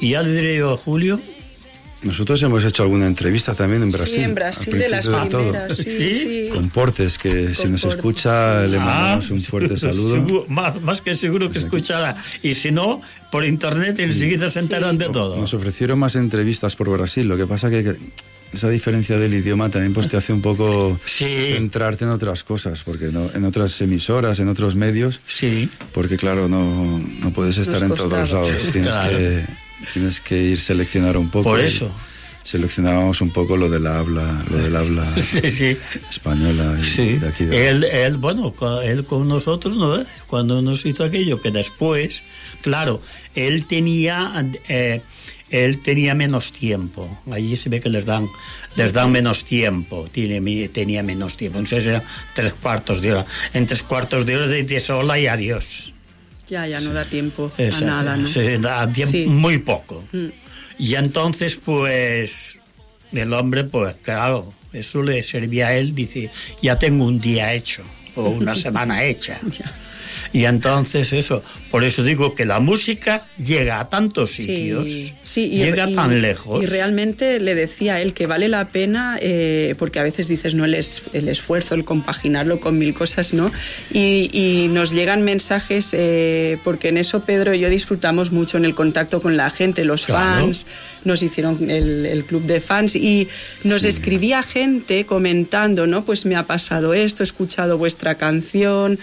[SPEAKER 2] Y ya le diré yo a Julio,
[SPEAKER 6] Nosotros hemos hecho alguna entrevista también en Brasil.
[SPEAKER 3] sí, en
[SPEAKER 6] al
[SPEAKER 3] Brasil de las
[SPEAKER 6] todo.
[SPEAKER 3] primeras. Sí,
[SPEAKER 2] ¿Sí?
[SPEAKER 3] sí.
[SPEAKER 6] Con Portes, que si nos
[SPEAKER 3] Portes,
[SPEAKER 6] escucha
[SPEAKER 3] sí.
[SPEAKER 6] le
[SPEAKER 2] Ah,
[SPEAKER 6] mandamos un fuerte saludo.
[SPEAKER 2] seguro- más, más que seguro que escuchará. Y si no, por internet enseguida se enteran de todo.
[SPEAKER 6] Nos ofrecieron más entrevistas por Brasil, lo que pasa que que esa diferencia del idioma también pues te hace un poco
[SPEAKER 2] Sí.
[SPEAKER 6] centrarte en otras cosas, porque no, en otras emisoras, en otros medios,
[SPEAKER 2] Sí,
[SPEAKER 6] porque claro, no, no puedes estar en
[SPEAKER 3] Nos
[SPEAKER 6] todos lados, tienes,
[SPEAKER 2] Claro.
[SPEAKER 6] que, tienes que ir seleccionar un poco.
[SPEAKER 2] Por eso.
[SPEAKER 6] Seleccionábamos un poco lo del habla, lo del habla
[SPEAKER 2] sí, sí.
[SPEAKER 6] española y
[SPEAKER 2] Sí,
[SPEAKER 6] de aquí de
[SPEAKER 2] él, él, bueno, él con nosotros, ¿no? Cuando nos hizo aquello, que después, claro, él tenía, eh, él tenía menos tiempo. Allí se ve que les dan, les dan menos tiempo. Tiene, tenía menos tiempo. Entonces era tres cuartos de hora. En tres cuartos de hora dices hola y adiós.
[SPEAKER 3] Ya, ya no da tiempo
[SPEAKER 2] Esa-
[SPEAKER 3] a nada, ¿no?
[SPEAKER 2] Se da tiempo
[SPEAKER 3] Sí.
[SPEAKER 2] muy poco.
[SPEAKER 3] Mm.
[SPEAKER 2] Y entonces, pues, el hombre, pues, claro, eso le servía a él, dice, ya tengo un día hecho, o una semana hecha. Y entonces eso, por eso digo que la música llega a tantos sitios,
[SPEAKER 3] Sí, sí, y-
[SPEAKER 2] llega
[SPEAKER 3] y-
[SPEAKER 2] tan lejos.
[SPEAKER 3] Y realmente le decía a él que vale la pena, eh, porque a veces dices, no, el, es- el esfuerzo, el compaginarlo con mil cosas, ¿no? Y, y nos llegan mensajes, eh, porque en eso Pedro y yo disfrutamos mucho en el contacto con la gente, los
[SPEAKER 2] Claro.
[SPEAKER 3] fans, nos hicieron el, el club de fans y nos escribía gente comentando, ¿no? Pues me ha pasado esto, he escuchado vuestra canción.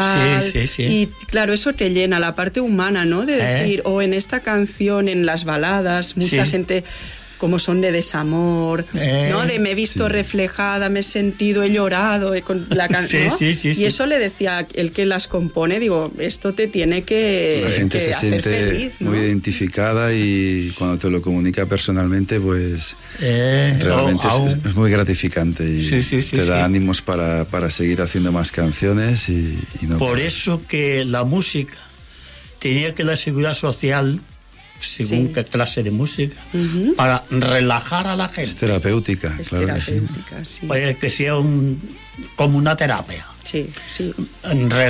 [SPEAKER 3] Tal,
[SPEAKER 2] Sí, sí, sí.
[SPEAKER 3] Y claro, eso te llena la parte humana, ¿no? De
[SPEAKER 2] Eh.
[SPEAKER 3] decir, o en esta canción, en las baladas, mucha gente como son de desamor,
[SPEAKER 2] Eh,
[SPEAKER 3] ¿no? De me he visto reflejada, me he sentido, he llorado he con la
[SPEAKER 2] Sí,
[SPEAKER 3] canción.
[SPEAKER 2] sí, sí,
[SPEAKER 3] y
[SPEAKER 2] sí.
[SPEAKER 3] eso le decía el que las compone, digo, esto te tiene que,
[SPEAKER 6] la gente
[SPEAKER 3] que
[SPEAKER 6] se
[SPEAKER 3] hacer
[SPEAKER 6] siente
[SPEAKER 3] feliz, ¿no?
[SPEAKER 6] muy identificada y cuando te lo comunica personalmente pues
[SPEAKER 2] Eh,
[SPEAKER 6] realmente
[SPEAKER 2] o-
[SPEAKER 6] es- es, es muy gratificante y
[SPEAKER 2] Sí, sí, sí,
[SPEAKER 6] te da
[SPEAKER 2] sí.
[SPEAKER 6] ánimos para, para seguir haciendo más canciones y, y no
[SPEAKER 2] Por
[SPEAKER 6] parar.
[SPEAKER 2] eso que la música tenía que la seguridad social, según
[SPEAKER 3] Sí.
[SPEAKER 2] qué clase de música, para relajar a la
[SPEAKER 6] es
[SPEAKER 2] gente.
[SPEAKER 6] terapéutica
[SPEAKER 3] Es
[SPEAKER 6] claro que sí.
[SPEAKER 3] terapéutica, sí.
[SPEAKER 2] Pues que sea un, como una terapia.
[SPEAKER 3] Sí, sí.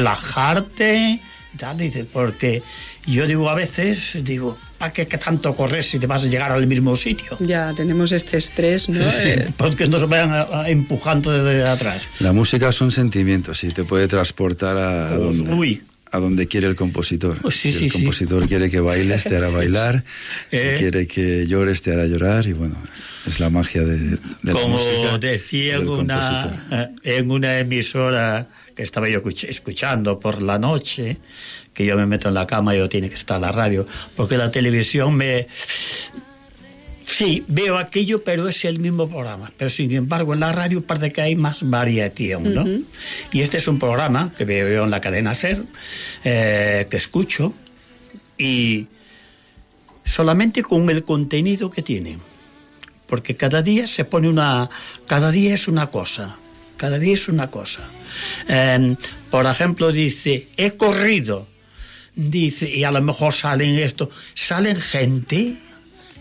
[SPEAKER 2] Relajarte, tal, dice, porque yo digo a veces, digo, ¿para qué, qué tanto correr si te vas a llegar al mismo sitio?
[SPEAKER 3] Ya tenemos este estrés, ¿no?
[SPEAKER 2] Sí,
[SPEAKER 3] Eh,
[SPEAKER 2] porque no se vayan a- a empujando desde atrás.
[SPEAKER 6] la música es un sentimiento sí te puede transportar a, a
[SPEAKER 2] Pues,
[SPEAKER 6] donde
[SPEAKER 2] uy.
[SPEAKER 6] A donde quiere el compositor.
[SPEAKER 2] Pues sí,
[SPEAKER 6] si
[SPEAKER 2] sí,
[SPEAKER 6] el
[SPEAKER 2] sí.
[SPEAKER 6] compositor quiere que bailes te hará bailar.
[SPEAKER 2] Eh.
[SPEAKER 6] si quiere que llores te hará llorar. Y bueno es la magia de, de
[SPEAKER 2] Como decía en una, eh, en una emisora que estaba yo escuch- escuchando por la noche, que yo me meto en la cama y yo tiene que estar la radio, porque la televisión me... Sí, veo aquello, pero es el mismo programa. Pero sin embargo, en la radio parece que hay más variación, ¿no? Y este es un programa que veo en la cadena SER, eh, que escucho, y solamente con el contenido que tiene porque cada día se pone una cada día es una cosa cada día es una cosa. Eh, por ejemplo, dice, he corrido, dice, y a lo mejor salen esto, salen gente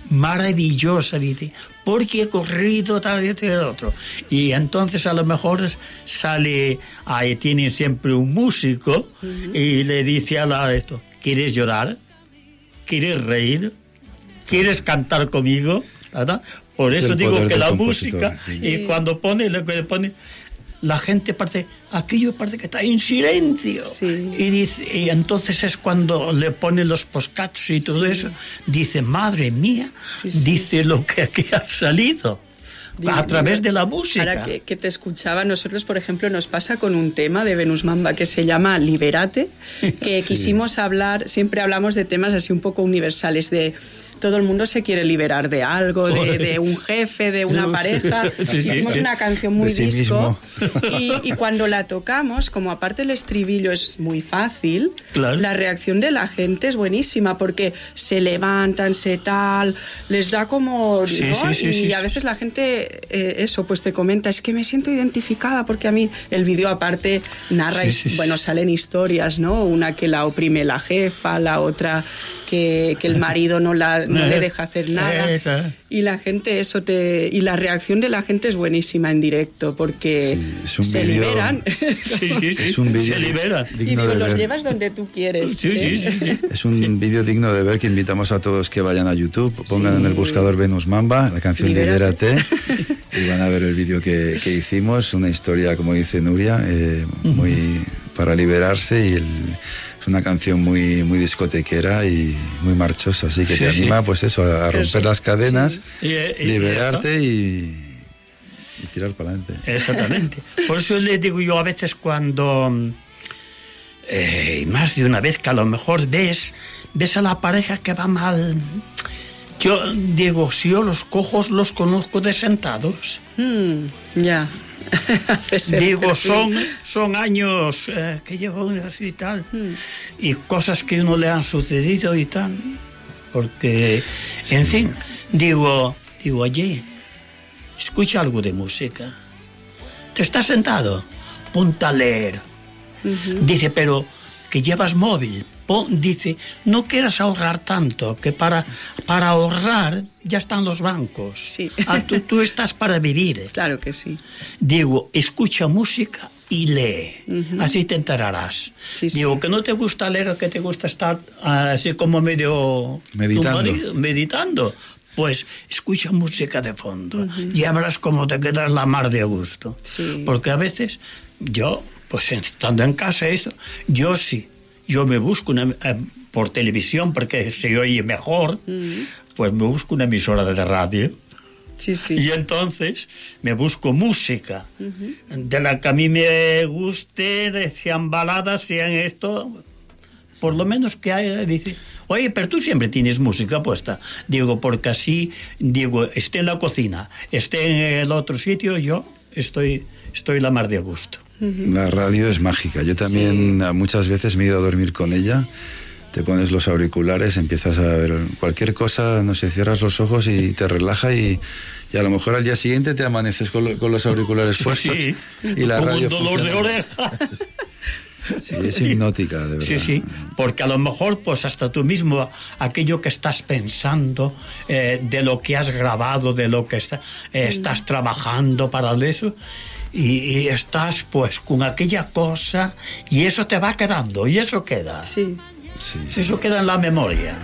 [SPEAKER 2] maravillosa, dice, porque he corrido tal y tal otro. Y entonces a lo mejor sale, ahí tienen siempre un músico y le dice a la esto, ¿quieres llorar? ¿Quieres reír? ¿Quieres cantar conmigo? ¿Verdad? Por
[SPEAKER 6] Es
[SPEAKER 2] eso digo que la
[SPEAKER 6] compositor,
[SPEAKER 2] música,
[SPEAKER 6] sí.
[SPEAKER 2] y cuando pone, lo que le pone, la gente parte, aquello parece que está en silencio.
[SPEAKER 3] Sí.
[SPEAKER 2] Y, dice, y entonces es cuando le pone los postcats y todo eso, dice, madre mía,
[SPEAKER 3] Sí,
[SPEAKER 2] dice lo que aquí ha salido.
[SPEAKER 3] Dime,
[SPEAKER 2] a través
[SPEAKER 3] dime.
[SPEAKER 2] de la música.
[SPEAKER 3] Ahora que, que te escuchaba, nosotros, por ejemplo, nos pasa con un tema de Venus Mamba que se llama Liberate, que quisimos hablar, siempre hablamos de temas así un poco universales, de todo el mundo se quiere liberar de algo, de, de un jefe, de una pareja.
[SPEAKER 2] Sí,
[SPEAKER 3] Hicimos
[SPEAKER 2] sí.
[SPEAKER 3] una canción muy disco y, y cuando la tocamos, como aparte el estribillo es muy fácil,
[SPEAKER 2] Claro.
[SPEAKER 3] la reacción de la gente es buenísima porque se levantan, se tal, les da como...
[SPEAKER 2] Sí,
[SPEAKER 3] ¿no?
[SPEAKER 2] sí, sí,
[SPEAKER 3] y a veces la gente, eh, eso, pues te comenta, es que me siento identificada porque a mí el vídeo aparte narra,
[SPEAKER 2] sí.
[SPEAKER 3] bueno, salen historias, ¿no? Una que la oprime la jefa, la otra que, que el marido no, la, no le deja hacer nada.
[SPEAKER 2] Esa.
[SPEAKER 3] Y la gente, eso te... Y la reacción de la gente es buenísima en directo porque
[SPEAKER 6] Sí,
[SPEAKER 3] se liberan.
[SPEAKER 2] Sí, sí, sí.
[SPEAKER 6] Es un vídeo
[SPEAKER 2] Se libera.
[SPEAKER 3] y
[SPEAKER 6] digno
[SPEAKER 3] digo,
[SPEAKER 6] de
[SPEAKER 3] los
[SPEAKER 6] ver.
[SPEAKER 3] llevas donde tú quieres.
[SPEAKER 2] Sí, sí,
[SPEAKER 3] ¿eh?
[SPEAKER 2] sí, sí.
[SPEAKER 6] Es un vídeo digno de ver que invitamos a todos que vayan a YouTube, pongan
[SPEAKER 3] Sí.
[SPEAKER 6] en el buscador Venus Mamba, la canción
[SPEAKER 3] Libérate.
[SPEAKER 6] Libérate, y van a ver el vídeo que, que hicimos, una historia, como dice Nuria, eh, muy para liberarse y el- es una canción muy muy discotequera y muy marchosa, así que
[SPEAKER 2] Sí,
[SPEAKER 6] te
[SPEAKER 2] sí.
[SPEAKER 6] anima pues eso, a, romper
[SPEAKER 3] Eso,
[SPEAKER 6] las cadenas,
[SPEAKER 2] Y, y-
[SPEAKER 6] liberarte y, y tirar para adelante.
[SPEAKER 2] Exactamente. Por eso le digo yo a veces cuando, eh, y más de una vez que a lo mejor ves, ves a la pareja que va mal. Yo digo, si yo los cojos los conozco de sentados.
[SPEAKER 3] Mm, ya.
[SPEAKER 2] Digo, son son años eh, que llevo y tal, mm. y cosas que uno le han sucedido y tal, porque, sí. en fin, digo, digo, allí, escucha algo de música. ¿Te estás sentado? Punta a leer. Uh -huh. Dice, pero que llevas móvil, Dice, no quieras ahorrar tanto, que para, para ahorrar ya están los bancos.
[SPEAKER 3] Sí.
[SPEAKER 2] Ah, tú, tú estás para vivir.
[SPEAKER 3] Claro que sí.
[SPEAKER 2] Digo, escucha música y lee. Así te enterarás.
[SPEAKER 3] Sí, sí.
[SPEAKER 2] Digo, que no te gusta leer, que te gusta estar ah, así como medio...
[SPEAKER 6] Meditando.
[SPEAKER 2] tu marido, meditando. Pues escucha música de fondo y verás cómo te quedas la mar de a gusto.
[SPEAKER 3] Sí.
[SPEAKER 2] Porque a veces yo, pues estando en casa, eso, yo sí, yo me busco una, eh, por televisión porque se oye mejor, pues me busco una emisora de radio.
[SPEAKER 3] Sí, sí.
[SPEAKER 2] Y entonces me busco música de la que a mí me guste, sean baladas, sean esto, por lo menos que haya, dice, oye, pero tú siempre tienes música puesta. Digo, porque así, digo, esté en la cocina, esté en el otro sitio, yo estoy, estoy la mar de
[SPEAKER 6] La radio es mágica. Yo también muchas veces me he ido a dormir con ella. Te pones los auriculares, empiezas a ver cualquier cosa, no sé, cierras los ojos y te relaja y, y a lo mejor al día siguiente te amaneces con, lo- con los auriculares
[SPEAKER 2] Pues
[SPEAKER 6] puestos
[SPEAKER 2] sí,
[SPEAKER 6] y la
[SPEAKER 2] como
[SPEAKER 6] radio
[SPEAKER 2] un dolor de
[SPEAKER 6] funciona.
[SPEAKER 2] oreja.
[SPEAKER 6] Sí, es hipnótica, de verdad.
[SPEAKER 2] Sí, sí, porque a lo mejor pues hasta tú mismo aquello que estás pensando, eh, de lo que has grabado, de lo que está- eh, estás trabajando para eso, y, y estás pues con aquella cosa y eso te va quedando y eso queda.
[SPEAKER 3] Sí,
[SPEAKER 6] Sí, sí.
[SPEAKER 2] Eso queda en la memoria.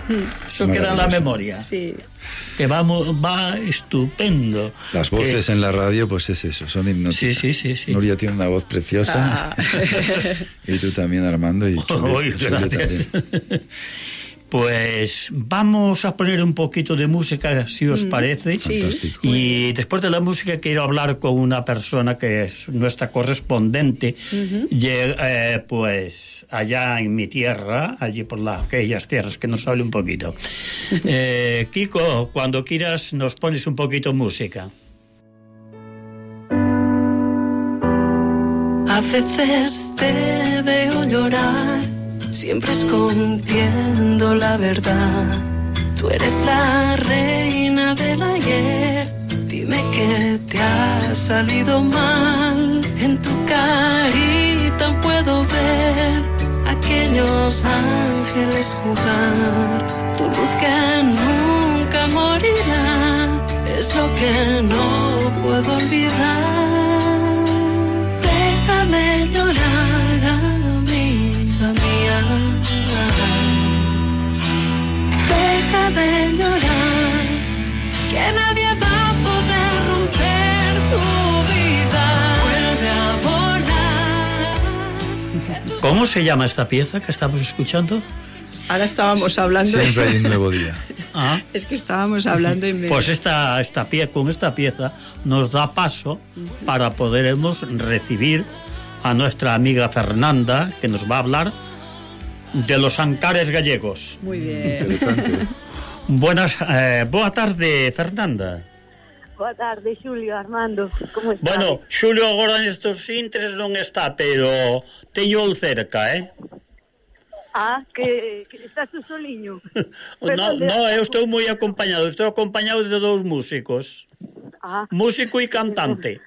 [SPEAKER 2] Eso queda en la memoria.
[SPEAKER 3] sí.
[SPEAKER 2] Que va, va estupendo.
[SPEAKER 6] Las voces
[SPEAKER 2] Que-
[SPEAKER 6] en la radio, pues es eso, son hipnóticas.
[SPEAKER 2] Sí, sí, sí, sí.
[SPEAKER 6] Nuria tiene una voz preciosa.
[SPEAKER 3] Ah.
[SPEAKER 6] y tú también, Armando. Y
[SPEAKER 2] gracias. Pues vamos a poner un poquito de música, si os parece.
[SPEAKER 3] Sí.
[SPEAKER 6] Fantástico.
[SPEAKER 2] Y después de la música quiero hablar con una persona que es nuestra correspondente, Lle- eh, pues allá en mi tierra, allí por la, aquellas tierras que nos hable un poquito. Eh, Kiko, cuando quieras nos pones un poquito música.
[SPEAKER 5] A veces te veo llorar, siempre escondiendo la verdad. Tú eres la reina del ayer, dime que te ha salido mal En tu carita puedo ver aquellos ángeles jugar. Tu luz que nunca morirá es lo que no puedo olvidar. Llorar, que nadie va a poder romper tu vida. Vuelve a volar.
[SPEAKER 2] ¿Cómo se llama esta pieza que estamos escuchando?
[SPEAKER 3] Ahora estábamos hablando...
[SPEAKER 6] Siempre hay un nuevo día.
[SPEAKER 2] Ah,
[SPEAKER 3] Es que estábamos hablando en medio.
[SPEAKER 2] pues esta, esta pie, con esta pieza nos da paso para poderemos recibir a nuestra amiga Fernanda, que nos va a hablar de los Ancares gallegos.
[SPEAKER 3] Muy bien.
[SPEAKER 6] Interesante.
[SPEAKER 2] Buenas, eh, boa tarde, Fernanda.
[SPEAKER 7] Boa tarde, Xulio, Armando. Como está?
[SPEAKER 2] Bueno, Xulio agora nestos intres non está, pero teño cerca, eh?
[SPEAKER 7] Ah, que, que estás tu soliño.
[SPEAKER 2] no, no, eu estou moi acompañado, estou acompañado de dous músicos.
[SPEAKER 7] Ah.
[SPEAKER 2] Músico e cantante.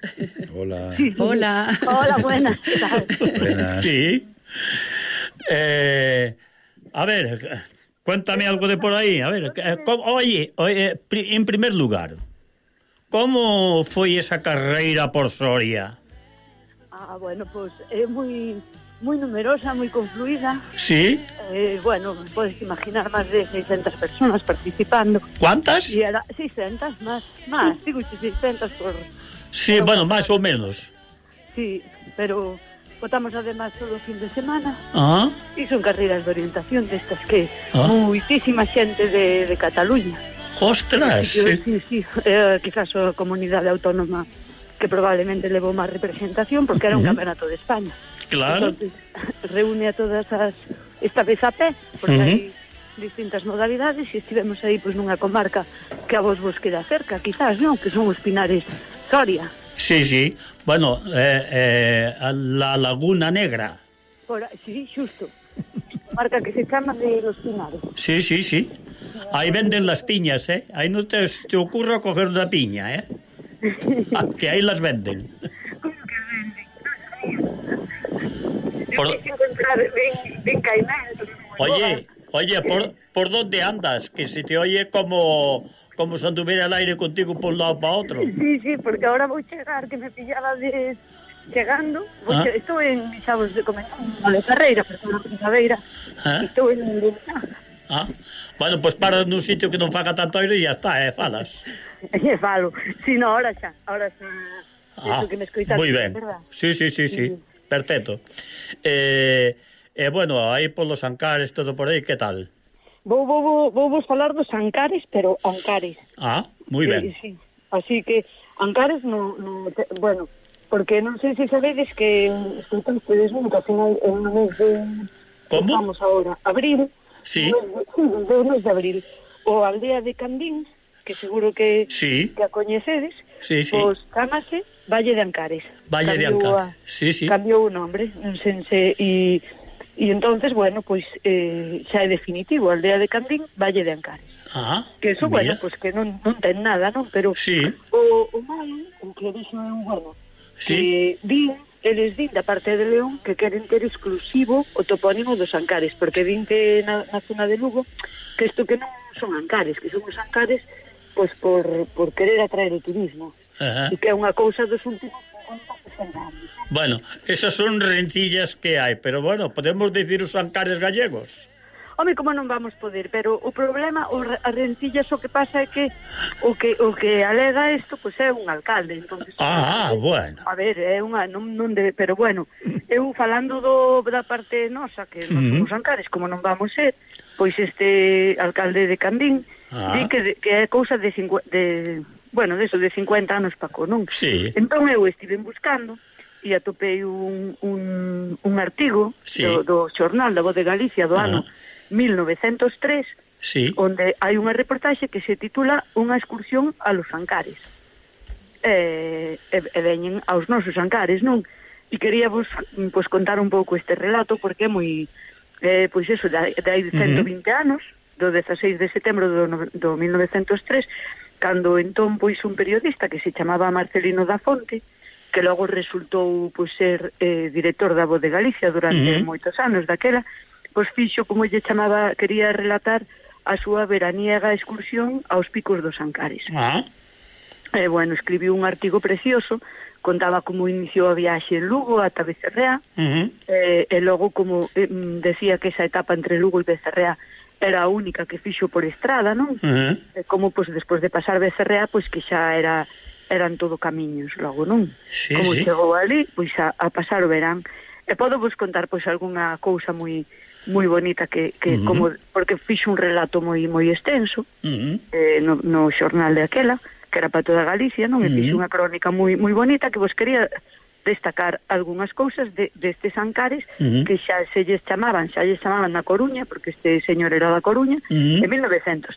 [SPEAKER 6] Hola.
[SPEAKER 3] Hola.
[SPEAKER 7] Hola, buenas. ¿qué tal?
[SPEAKER 6] Buenas.
[SPEAKER 2] Sí. Eh, a ver, cuéntame algo de por aí. A ver, eh, como, oye, oye, en primer lugar, como foi esa carreira por Soria?
[SPEAKER 7] Ah, bueno, pois pues, é moi moi numerosa, moi confluida.
[SPEAKER 2] Sí.
[SPEAKER 7] Eh, bueno, podes imaginar máis de 600 personas participando.
[SPEAKER 2] ¿Cuántas?
[SPEAKER 7] E era 600, máis, máis, digo 600 por...
[SPEAKER 2] Sí, por... bueno, máis ou menos.
[SPEAKER 7] Sí, pero Votamos además todo o fin de semana
[SPEAKER 2] ah.
[SPEAKER 7] E son carreiras de orientación destas que
[SPEAKER 2] ah.
[SPEAKER 7] Moitísima xente de, de Cataluña
[SPEAKER 2] Ostras
[SPEAKER 7] Sí,
[SPEAKER 2] eh.
[SPEAKER 7] sí, sí eh, quizás a comunidade autónoma que probablemente levou máis representación porque era un
[SPEAKER 2] uh -huh.
[SPEAKER 7] campeonato de España
[SPEAKER 2] Claro
[SPEAKER 7] Entonces, reúne a todas as esta vez a pé porque
[SPEAKER 2] uh -huh.
[SPEAKER 7] hai distintas modalidades e estivemos aí pois nunha comarca que a vos vos queda cerca, quizás, non? Que son os Pinares Soria.
[SPEAKER 2] Sí, sí. Bueno, eh, eh, la Laguna Negra.
[SPEAKER 7] Por, sí, xusto. Marca que se chama de los Pinares.
[SPEAKER 2] Sí, sí, sí. Ahí venden las piñas, ¿eh? Ahí no te, te ocurra coger una piña, ¿eh? Ah, que ahí las venden. Por-
[SPEAKER 7] Por... encontrar ben, ben caimento.
[SPEAKER 2] oye, oye, ¿por, ¿por dónde andas? Que se te oye como, como se anduviera al aire contigo por un lado para otro.
[SPEAKER 7] Sí, sí, porque ahora voy a llegar, que me pillaba de... chegando, porque
[SPEAKER 2] ah.
[SPEAKER 7] estou en xabos de comenzando a carreira, porque na primavera
[SPEAKER 2] ah.
[SPEAKER 7] estou en
[SPEAKER 2] Ah, bueno, pois pues para nun sitio que non faga tanto aire e ya está, eh, falas.
[SPEAKER 7] E falo, si, no, ahora xa, ahora xa,
[SPEAKER 2] ah,
[SPEAKER 7] eso que me escoitas,
[SPEAKER 2] moi ben,
[SPEAKER 7] ¿verdad?
[SPEAKER 2] sí, sí, sí, sí,
[SPEAKER 7] sí.
[SPEAKER 2] perfecto. E, eh, eh, bueno, aí polos ancares, todo por aí, que tal?
[SPEAKER 7] vou, vou, vou, vou vos falar dos Ancares, pero Ancares.
[SPEAKER 2] Ah, moi ben.
[SPEAKER 7] Sí, sí. Así que Ancares, no, no, bueno, porque non sei se sabedes que escoitan ustedes nunca, final, en un mes de...
[SPEAKER 2] Como?
[SPEAKER 7] Estamos ahora, abril.
[SPEAKER 2] Sí.
[SPEAKER 7] De un mes de abril. O aldea de Candín, que seguro que,
[SPEAKER 2] sí.
[SPEAKER 7] que a coñecedes,
[SPEAKER 2] sí, sí.
[SPEAKER 7] pois chamase Valle de Ancares.
[SPEAKER 2] Valle
[SPEAKER 7] cambiou de
[SPEAKER 2] Ancares, sí, sí.
[SPEAKER 7] Cambiou o nombre, non sense... E E entonces, bueno, pois pues, eh, xa é definitivo, a aldea de Candín, Valle de Ancares.
[SPEAKER 2] Ah,
[SPEAKER 7] que eso,
[SPEAKER 2] mira.
[SPEAKER 7] bueno, pois pues que non, non ten nada, non? Pero
[SPEAKER 2] sí.
[SPEAKER 7] o, o mal, o que dixo é un bueno,
[SPEAKER 2] sí.
[SPEAKER 7] que din, eles din da parte de León que queren ter exclusivo o topónimo dos Ancares, porque din que na, na zona de Lugo, que isto que non son Ancares, que son os Ancares, pois por, por querer atraer o turismo.
[SPEAKER 2] Ajá.
[SPEAKER 7] E que é unha cousa dos últimos Fernández.
[SPEAKER 2] Bueno, esas son rencillas que hai, pero bueno, podemos dicir os ancares gallegos.
[SPEAKER 7] Home, como non vamos poder, pero o problema, o, as rencillas o que pasa é que o que o que alega isto pois pues, é un alcalde, entonces
[SPEAKER 2] ah, ah, bueno.
[SPEAKER 7] A ver, é unha non, non debe, pero bueno, eu falando do da parte nosa que non somos uh -huh. ancares, como non vamos ser, pois este alcalde de Candín
[SPEAKER 2] ah.
[SPEAKER 7] di que, que é cousa de, cincu, de bueno, eso de 50 anos Paco, non?
[SPEAKER 2] Sí.
[SPEAKER 7] Entón eu estive buscando e atopei un, un, un artigo
[SPEAKER 2] sí.
[SPEAKER 7] do, do xornal da Voz de Galicia do
[SPEAKER 2] ah.
[SPEAKER 7] ano 1903
[SPEAKER 2] sí.
[SPEAKER 7] onde hai unha reportaxe que se titula Unha excursión a los Ancares e, e, e veñen aos nosos Ancares, non? E quería vos pois, contar un pouco este relato porque é moi eh, pois eso, de, de hai 120 uh -huh. anos do 16 de setembro do, do 1903 cando entón pois un periodista que se chamaba Marcelino da Fonte, que logo resultou pois ser eh, director da Voz de Galicia durante uh -huh. moitos anos daquela, pois fixo como lle chamaba, quería relatar a súa veraniega excursión aos picos dos Ancares.
[SPEAKER 2] Ah.
[SPEAKER 7] Eh, bueno, escribiu un artigo precioso, contaba como iniciou a viaxe en Lugo ata Becerrea,
[SPEAKER 2] uh -huh.
[SPEAKER 7] eh, e logo como eh, decía que esa etapa entre Lugo e Becerrea era a única que fixo por estrada, non?
[SPEAKER 2] Uh -huh.
[SPEAKER 7] Como pois despois de pasar Becerrea, pois que xa era eran todo camiños logo, non?
[SPEAKER 2] Sí,
[SPEAKER 7] Como
[SPEAKER 2] sí.
[SPEAKER 7] chegou ali, pois a, a pasar o verán. E podo vos contar pois algunha cousa moi moi bonita que, que
[SPEAKER 2] uh -huh.
[SPEAKER 7] como porque fixo un relato moi moi extenso
[SPEAKER 2] uh -huh.
[SPEAKER 7] eh, no, no xornal de aquela que era para toda Galicia, non? Uh
[SPEAKER 2] -huh.
[SPEAKER 7] E fixo unha crónica moi moi bonita que vos quería destacar algunhas cousas de, destes ancares
[SPEAKER 2] uh -huh.
[SPEAKER 7] que xa se lles chamaban, xa lles chamaban na Coruña, porque este señor era da Coruña,
[SPEAKER 2] uh -huh.
[SPEAKER 7] en 1903,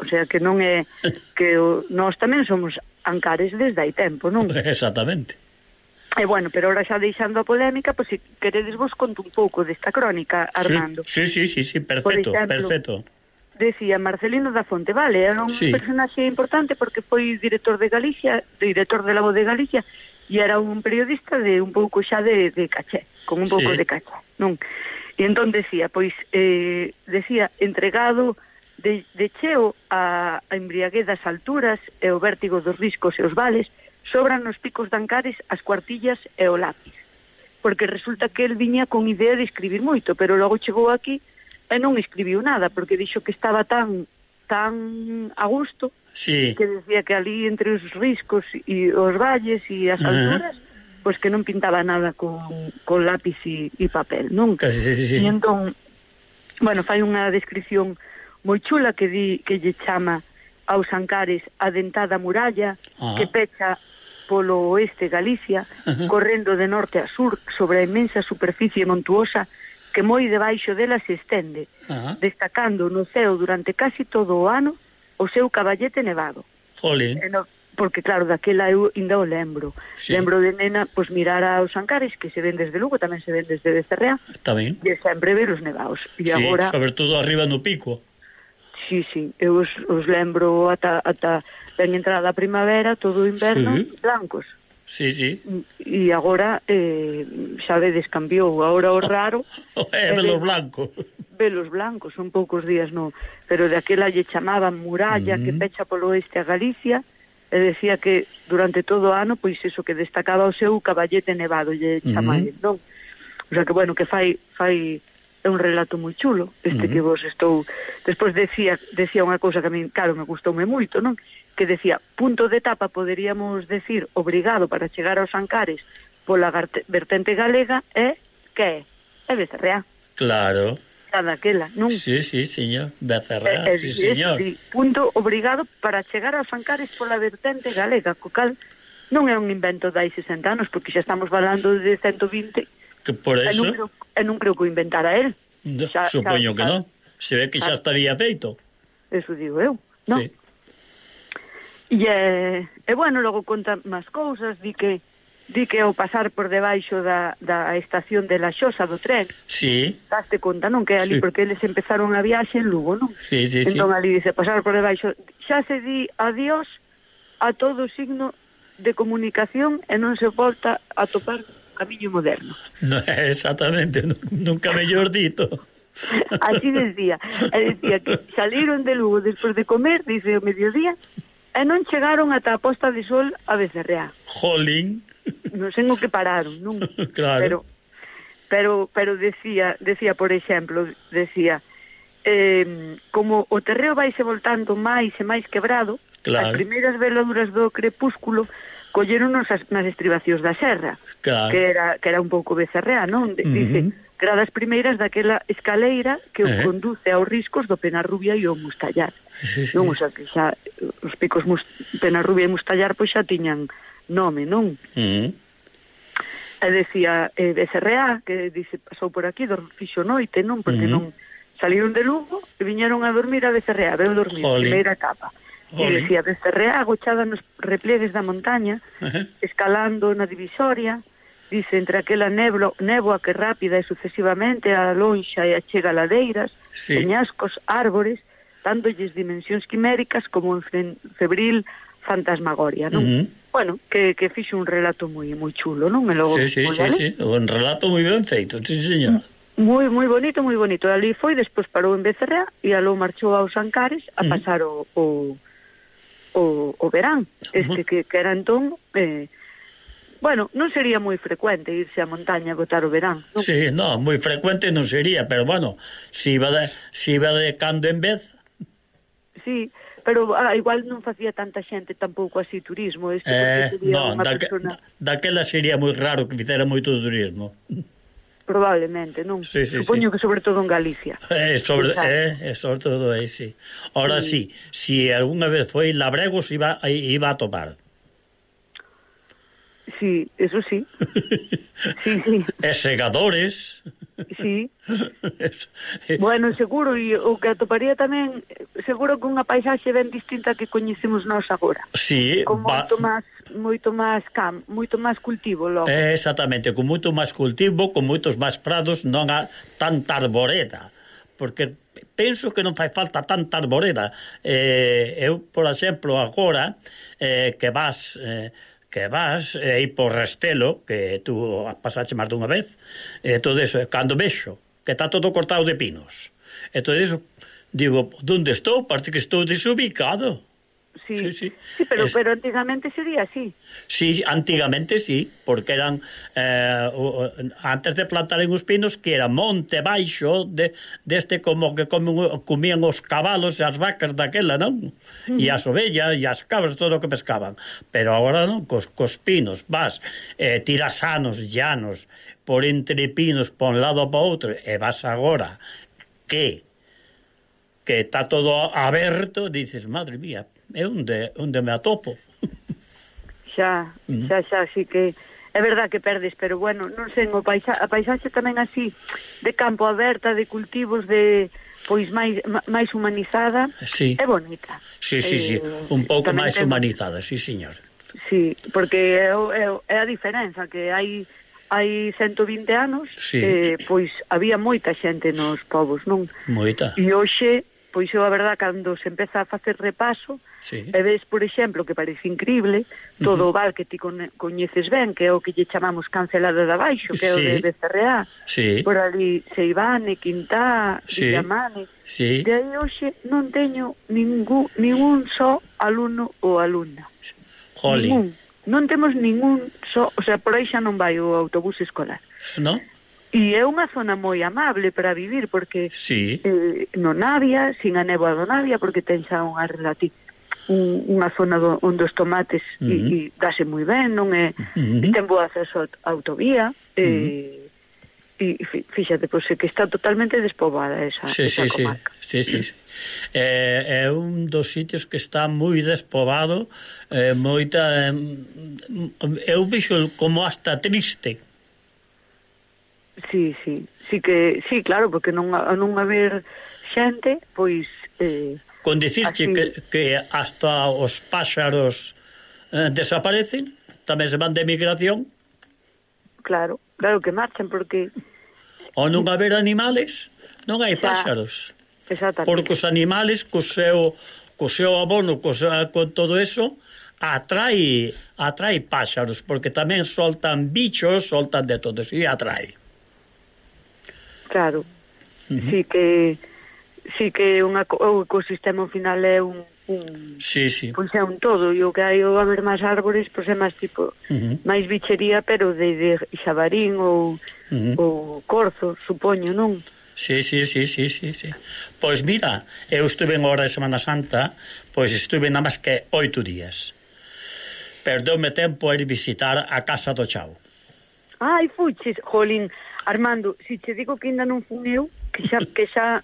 [SPEAKER 7] o sea que non é que o, nós tamén somos ancares desde hai tempo, non?
[SPEAKER 2] Exactamente.
[SPEAKER 7] E bueno, pero ahora xa deixando a polémica, pois pues, se queredes vos conto un pouco desta crónica, Armando.
[SPEAKER 2] Sí, sí, sí, sí, perfecto,
[SPEAKER 7] exemplo,
[SPEAKER 2] perfecto
[SPEAKER 7] decía Marcelino da Fonte, vale, era un
[SPEAKER 2] sí.
[SPEAKER 7] personaxe importante porque foi director de Galicia, director de la voz de Galicia e era un periodista de un pouco xa de, de caché, con un pouco
[SPEAKER 2] sí.
[SPEAKER 7] de caché, non? E entón decía, pois, eh, decía, entregado de, de cheo a, a embriaguez das alturas e o vértigo dos riscos e os vales, sobran nos picos dancares as cuartillas e o lápiz. Porque resulta que el viña con idea de escribir moito, pero logo chegou aquí e non escribiu nada, porque dixo que estaba tan tan a gusto
[SPEAKER 2] sí.
[SPEAKER 7] que decía que ali entre os riscos e os valles e as alturas uh -huh pois que non pintaba nada con, con lápiz e, e papel, nunca.
[SPEAKER 2] Sí, sí, sí.
[SPEAKER 7] E entón, bueno, fai unha descripción moi chula que di que lle chama aos Ancares a dentada muralla
[SPEAKER 2] uh -huh.
[SPEAKER 7] que pecha polo oeste Galicia,
[SPEAKER 2] uh -huh.
[SPEAKER 7] correndo de norte a sur sobre a inmensa superficie montuosa que moi debaixo dela se estende,
[SPEAKER 2] Ajá.
[SPEAKER 7] destacando no ceo durante casi todo o ano o seu caballete nevado.
[SPEAKER 2] Jolín.
[SPEAKER 7] E no, porque claro, daquela eu ainda o lembro.
[SPEAKER 2] Sí.
[SPEAKER 7] Lembro de nena, pois mirar aos Ancares, que se ven desde Lugo, tamén se ven desde Becerrea.
[SPEAKER 2] Está ben.
[SPEAKER 7] E sempre ver os nevados. E
[SPEAKER 2] sí,
[SPEAKER 7] agora...
[SPEAKER 2] sobre todo arriba no pico.
[SPEAKER 7] Sí, sí, eu os, os lembro ata, ata ben entrada a primavera, todo o inverno,
[SPEAKER 2] sí.
[SPEAKER 7] blancos.
[SPEAKER 2] Sí, sí.
[SPEAKER 7] E agora, eh, xa vedes, cambiou. Agora o raro...
[SPEAKER 2] é velos blancos.
[SPEAKER 7] Velos blancos, son poucos días, non. Pero de aquela lle chamaban muralla
[SPEAKER 2] mm.
[SPEAKER 7] que pecha polo oeste a Galicia e decía que durante todo o ano, pois iso que destacaba o seu caballete nevado, lle mm-hmm.
[SPEAKER 2] chamai,
[SPEAKER 7] mm. non? O sea que, bueno, que fai... fai é un relato moi chulo, este
[SPEAKER 2] uh -huh.
[SPEAKER 7] que vos estou... Despois decía, decía unha cousa que a min, claro, me gustoume moito, non? que decía punto de etapa, poderíamos decir, obrigado para chegar aos Ancares pola vertente galega é que é? É Becerrea.
[SPEAKER 2] Claro.
[SPEAKER 7] Xa daquela, non?
[SPEAKER 2] Sí, sí, señor.
[SPEAKER 7] Becerreá, é,
[SPEAKER 2] sí, señor.
[SPEAKER 7] Sí, punto obrigado para chegar aos Ancares pola vertente galega, co cal non é un invento dai 60 anos, porque xa estamos falando de 120.
[SPEAKER 2] Que por eso...
[SPEAKER 7] Eu non, eu non creo que o inventara él.
[SPEAKER 2] No,
[SPEAKER 7] xa,
[SPEAKER 2] supoño
[SPEAKER 7] xa,
[SPEAKER 2] que non. Se ve que xa estaría feito.
[SPEAKER 7] Eso digo eu, non?
[SPEAKER 2] Sí.
[SPEAKER 7] E, e bueno, logo conta máis cousas, di que di que ao pasar por debaixo da, da estación de La Xosa do tren,
[SPEAKER 2] sí.
[SPEAKER 7] daste conta, non? Que ali,
[SPEAKER 2] sí.
[SPEAKER 7] porque eles empezaron a viaxe en Lugo, non?
[SPEAKER 2] Sí, sí,
[SPEAKER 7] entón sí. ali dice, pasar por debaixo, xa se di adiós a todo signo de comunicación e non se volta a topar camiño moderno.
[SPEAKER 2] No, exactamente, nunca mellor dito.
[SPEAKER 7] Así decía, decía que saliron de Lugo despois de comer, dice o mediodía, e non chegaron ata a posta de sol a Becerreá.
[SPEAKER 2] Jolín.
[SPEAKER 7] Non sei no que pararon, non.
[SPEAKER 2] Claro.
[SPEAKER 7] Pero pero pero decía, decía por exemplo, decía eh, como o terreo vaise voltando máis e máis quebrado,
[SPEAKER 2] claro.
[SPEAKER 7] as primeiras veladuras do crepúsculo colleron nas, nas estribacións da serra,
[SPEAKER 2] claro.
[SPEAKER 7] que era que era un pouco becerrea, non? De, uh -huh. Gradas primeiras daquela escaleira que
[SPEAKER 2] eh.
[SPEAKER 7] o conduce aos riscos do Penarrubia e o Mustallar
[SPEAKER 2] sí, sí.
[SPEAKER 7] non? O sea, que xa os picos mus, Penarrubia e Mustallar pois xa tiñan nome, non?
[SPEAKER 2] Mm.
[SPEAKER 7] E decía eh, Becerrea, que dice, pasou por aquí, dor, fixo noite, non? Porque
[SPEAKER 2] uh
[SPEAKER 7] non saliron de Lugo e viñeron a dormir a Becerrea, veu dormir, primeira etapa. E
[SPEAKER 2] E
[SPEAKER 7] decía, Becerrea agochada nos repliegues da montaña, escalando na divisoria, dice, entre aquela neblo, néboa que rápida e sucesivamente a lonxa e achega ladeiras,
[SPEAKER 2] sí.
[SPEAKER 7] peñascos, árbores, dándolles dimensións quiméricas como en febril fantasmagoria, non?
[SPEAKER 2] Uh -huh.
[SPEAKER 7] Bueno, que, que fixe un relato moi moi chulo, non? Me logo
[SPEAKER 2] sí, sí, sí, sí, un relato moi ben feito, sí, señor.
[SPEAKER 7] Moi, moi bonito, moi bonito. Ali foi, despois parou en Becerra e aló marchou aos Ancares a pasar uh -huh. o, o, o, o verán. Este que, que era entón... Eh, Bueno, non sería moi frecuente irse á montaña a botar o verán, non?
[SPEAKER 2] Sí, non, moi frecuente non sería, pero bueno, se iba de, se iba de cando en vez,
[SPEAKER 7] sí, pero ah, igual non facía tanta xente tampouco así turismo. Este,
[SPEAKER 2] eh,
[SPEAKER 7] non,
[SPEAKER 2] daque,
[SPEAKER 7] persona...
[SPEAKER 2] daquela sería moi raro que fizera moito turismo.
[SPEAKER 7] Probablemente, non?
[SPEAKER 2] Sí, sí,
[SPEAKER 7] Supoño sí. que sobre todo en Galicia.
[SPEAKER 2] Eh, sobre, eh, eh, sobre todo aí, sí. ahora sí, si sí, si algunha vez foi Labregos iba, eh, iba a topar
[SPEAKER 7] Sí, eso sí. sí, sí.
[SPEAKER 2] E segadores...
[SPEAKER 7] Sí. bueno, seguro, e o que atoparía tamén, seguro que unha paisaxe ben distinta que coñecemos nós agora.
[SPEAKER 2] Sí,
[SPEAKER 7] Con moito máis moito máis cam, moito máis cultivo logo.
[SPEAKER 2] Eh, exactamente, con moito máis cultivo, con moitos máis prados, non há tanta arboreda, porque penso que non fai falta tanta arboreda. Eh, eu, por exemplo, agora eh, que vas eh, que vas e aí por Restelo, que tú pasaste máis dunha vez, e todo eso, cando vexo, que está todo cortado de pinos, e todo eso, digo, donde estou? Parece que estou desubicado.
[SPEAKER 7] Sí,
[SPEAKER 2] sí, sí.
[SPEAKER 7] sí pero,
[SPEAKER 2] es...
[SPEAKER 7] pero antigamente sería así.
[SPEAKER 2] Sí, antigamente sí, porque eran eh, antes de plantar en os pinos que era monte baixo de, deste como que comen, comían os cabalos e as vacas daquela, non? Uh -huh. E as ovellas e as cabras, todo o que pescaban. Pero agora non, cos, cos pinos, vas, eh, tiras anos, llanos, por entre pinos, por un lado para outro, e vas agora que que está todo aberto, dices, madre mía, é onde, onde me atopo.
[SPEAKER 7] Xa, xa, xa, así que é verdad que perdes, pero bueno, non sei, o paisa, a paisaxe tamén así de campo aberta, de cultivos, de pois máis máis humanizada,
[SPEAKER 2] sí.
[SPEAKER 7] é bonita.
[SPEAKER 2] Sí, sí, sí,
[SPEAKER 7] eh,
[SPEAKER 2] un pouco máis
[SPEAKER 7] ten...
[SPEAKER 2] humanizada, sí, señor.
[SPEAKER 7] Sí, porque é, é, é a diferenza que hai hai 120 anos
[SPEAKER 2] sí.
[SPEAKER 7] eh, pois había moita xente nos povos, non?
[SPEAKER 2] Moita.
[SPEAKER 7] E hoxe, pois eu a verdad cando se empeza a facer repaso,
[SPEAKER 2] Sí.
[SPEAKER 7] E ves, por exemplo, que parece increíble, todo uh -huh. o val que ti coñeces ben, que é o que lle chamamos cancelado de abaixo, que é
[SPEAKER 2] sí.
[SPEAKER 7] o de Becerreá,
[SPEAKER 2] sí.
[SPEAKER 7] por ali Seibane, Quintá,
[SPEAKER 2] sí.
[SPEAKER 7] Villamane,
[SPEAKER 2] sí.
[SPEAKER 7] de aí hoxe non teño ningún, ningún só alumno ou alumna.
[SPEAKER 2] Jolín.
[SPEAKER 7] Ningún. Non temos ningún só, o sea, por aí xa non vai o autobús escolar.
[SPEAKER 2] Non?
[SPEAKER 7] E é unha zona moi amable para vivir porque
[SPEAKER 2] sí.
[SPEAKER 7] eh, non había, sin a néboa do Navia porque ten xa unha relativa un, unha zona do, onde os tomates uh -huh. e, e dase moi ben, non é? Uh -huh. E ten bo acceso a autovía, e, uh -huh. E, e fíxate, pois que está totalmente despoboada esa,
[SPEAKER 2] sí,
[SPEAKER 7] esa
[SPEAKER 2] sí,
[SPEAKER 7] comarca.
[SPEAKER 2] Sí, sí, sí. É, é un dos sitios que está moi despobado, é, moita... É, eu vixo como hasta triste.
[SPEAKER 7] Sí, sí. Sí, que, sí claro, porque non, non haber xente, pois... Eh,
[SPEAKER 2] con dicirche
[SPEAKER 7] Así.
[SPEAKER 2] que, que hasta os páxaros eh, desaparecen, tamén se van de migración.
[SPEAKER 7] Claro, claro que marchan, porque...
[SPEAKER 2] Ao non haber animales, non hai
[SPEAKER 7] Xa,
[SPEAKER 2] páxaros.
[SPEAKER 7] Exactamente.
[SPEAKER 2] Porque os animales, co seu, co seu abono, co, seu, con todo eso, atrae, atrae páxaros, porque tamén soltan bichos, soltan de todo, e atrae.
[SPEAKER 7] Claro, uh -huh. sí que sí que unha, o ecosistema ao final é un, un
[SPEAKER 2] sí, sí.
[SPEAKER 7] pois é un todo e o que hai o haber máis árbores pois é máis tipo
[SPEAKER 2] uh -huh.
[SPEAKER 7] máis bichería pero de, de xabarín ou,
[SPEAKER 2] uh -huh.
[SPEAKER 7] ou corzo supoño non?
[SPEAKER 2] Sí, sí, sí, sí, sí, sí. Pois mira, eu estuve en hora de Semana Santa, pois estuve nada máis que oito días. Perdeume tempo a ir visitar a Casa do Chao.
[SPEAKER 7] Ai, fuches, Jolín, Armando, se si te digo que ainda non fun eu, que xa, que xa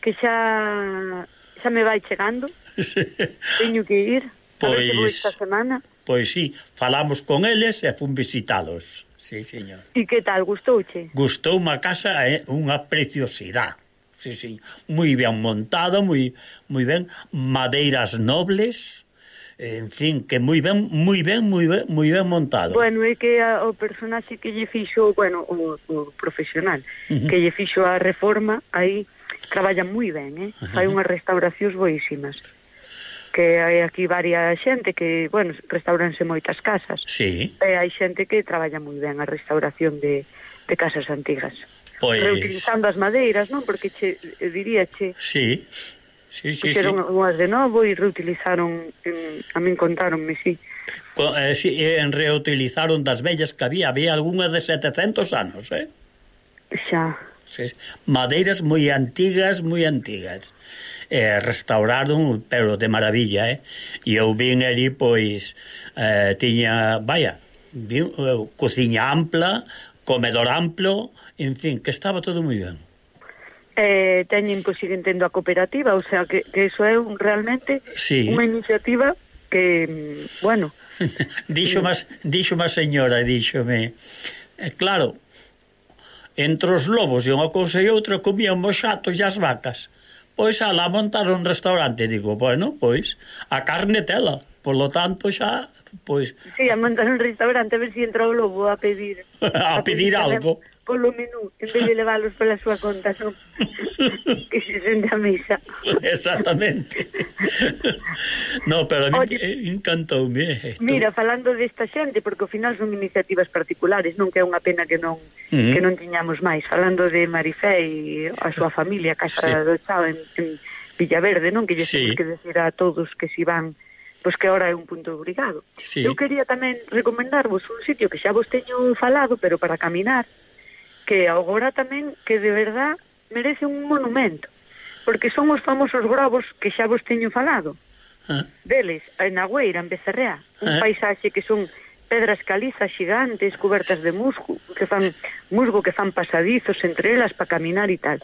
[SPEAKER 7] que xa xa me vai chegando. Teño que ir. Pois, a ver se vou
[SPEAKER 2] pois,
[SPEAKER 7] esta semana.
[SPEAKER 2] Pois sí, falamos con eles e fun visitalos. Sí, señor.
[SPEAKER 7] E que tal, gustouche?
[SPEAKER 2] Gustou unha casa, é eh? unha preciosidade. Sí, sí, moi ben montada, moi moi ben, madeiras nobles, en fin, que moi ben, moi ben, moi ben, moi ben montado.
[SPEAKER 7] Bueno, é que a, o personaxe que lle fixo, bueno, o, o profesional,
[SPEAKER 2] uh -huh.
[SPEAKER 7] que lle fixo a reforma aí traballa moi ben, eh? Fai unhas restauracións boísimas que hai aquí varia xente que, bueno, restauranse moitas casas.
[SPEAKER 2] Sí.
[SPEAKER 7] E hai xente que traballa moi ben a restauración de, de casas antigas.
[SPEAKER 2] Pois...
[SPEAKER 7] Reutilizando as madeiras, non? Porque che, eh, diría che...
[SPEAKER 2] Sí. Sí, sí,
[SPEAKER 7] Puxeron sí. unhas de novo e reutilizaron, en, a min contaronme, sí.
[SPEAKER 2] Co, eh, sí, en reutilizaron das vellas que había, había algunhas de 700 anos, eh?
[SPEAKER 7] Xa
[SPEAKER 2] madeiras moi antigas, moi antigas. Eh, restauraron, pero de maravilla, eh? E eu vin ali, pois, eh, tiña, vaya, vin, eh, cociña ampla, comedor amplo, en fin, que estaba todo moi ben.
[SPEAKER 7] Eh, teñen, pois, siguen tendo a cooperativa, o sea, que, que iso é un, realmente
[SPEAKER 2] sí.
[SPEAKER 7] unha iniciativa que, bueno...
[SPEAKER 2] dixo, mas, dixo má señora, díxome, eh, claro, Entre os lobos e unha cousa e outra comían os xatos e as vacas. Pois alá montaron un restaurante, digo, bueno, pois, a carne tela. Por lo tanto, xa, pois...
[SPEAKER 7] Sí, a montar un restaurante a ver se si entra o lobo a pedir.
[SPEAKER 2] a, a pedir, pedir algo
[SPEAKER 7] polo menú en vez de leválos pola súa conta, non? que se sente a mesa.
[SPEAKER 2] Exactamente. no, pero a mí encantoume.
[SPEAKER 7] Mira, falando desta xente, porque ao final son iniciativas particulares, non que é unha pena que non
[SPEAKER 2] uh -huh.
[SPEAKER 7] que non tiñamos máis. Falando de Marifé e a súa familia, Casa
[SPEAKER 2] sí.
[SPEAKER 7] do Chao en, en Villaverde, non? Que lle
[SPEAKER 2] sí.
[SPEAKER 7] que decir a todos que si van pois que ahora é un punto obrigado.
[SPEAKER 2] Sí.
[SPEAKER 7] Eu quería tamén recomendarvos un sitio que xa vos teño falado, pero para caminar, que agora tamén que de verdad merece un monumento porque son os famosos grobos que xa vos teño falado.
[SPEAKER 2] Ah.
[SPEAKER 7] deles, en Agüeira, en Becerrea un
[SPEAKER 2] ah.
[SPEAKER 7] paisaxe que son pedras calizas xigantes cobertas de musgo que fan musgo que fan pasadizos entre elas para caminar e tal.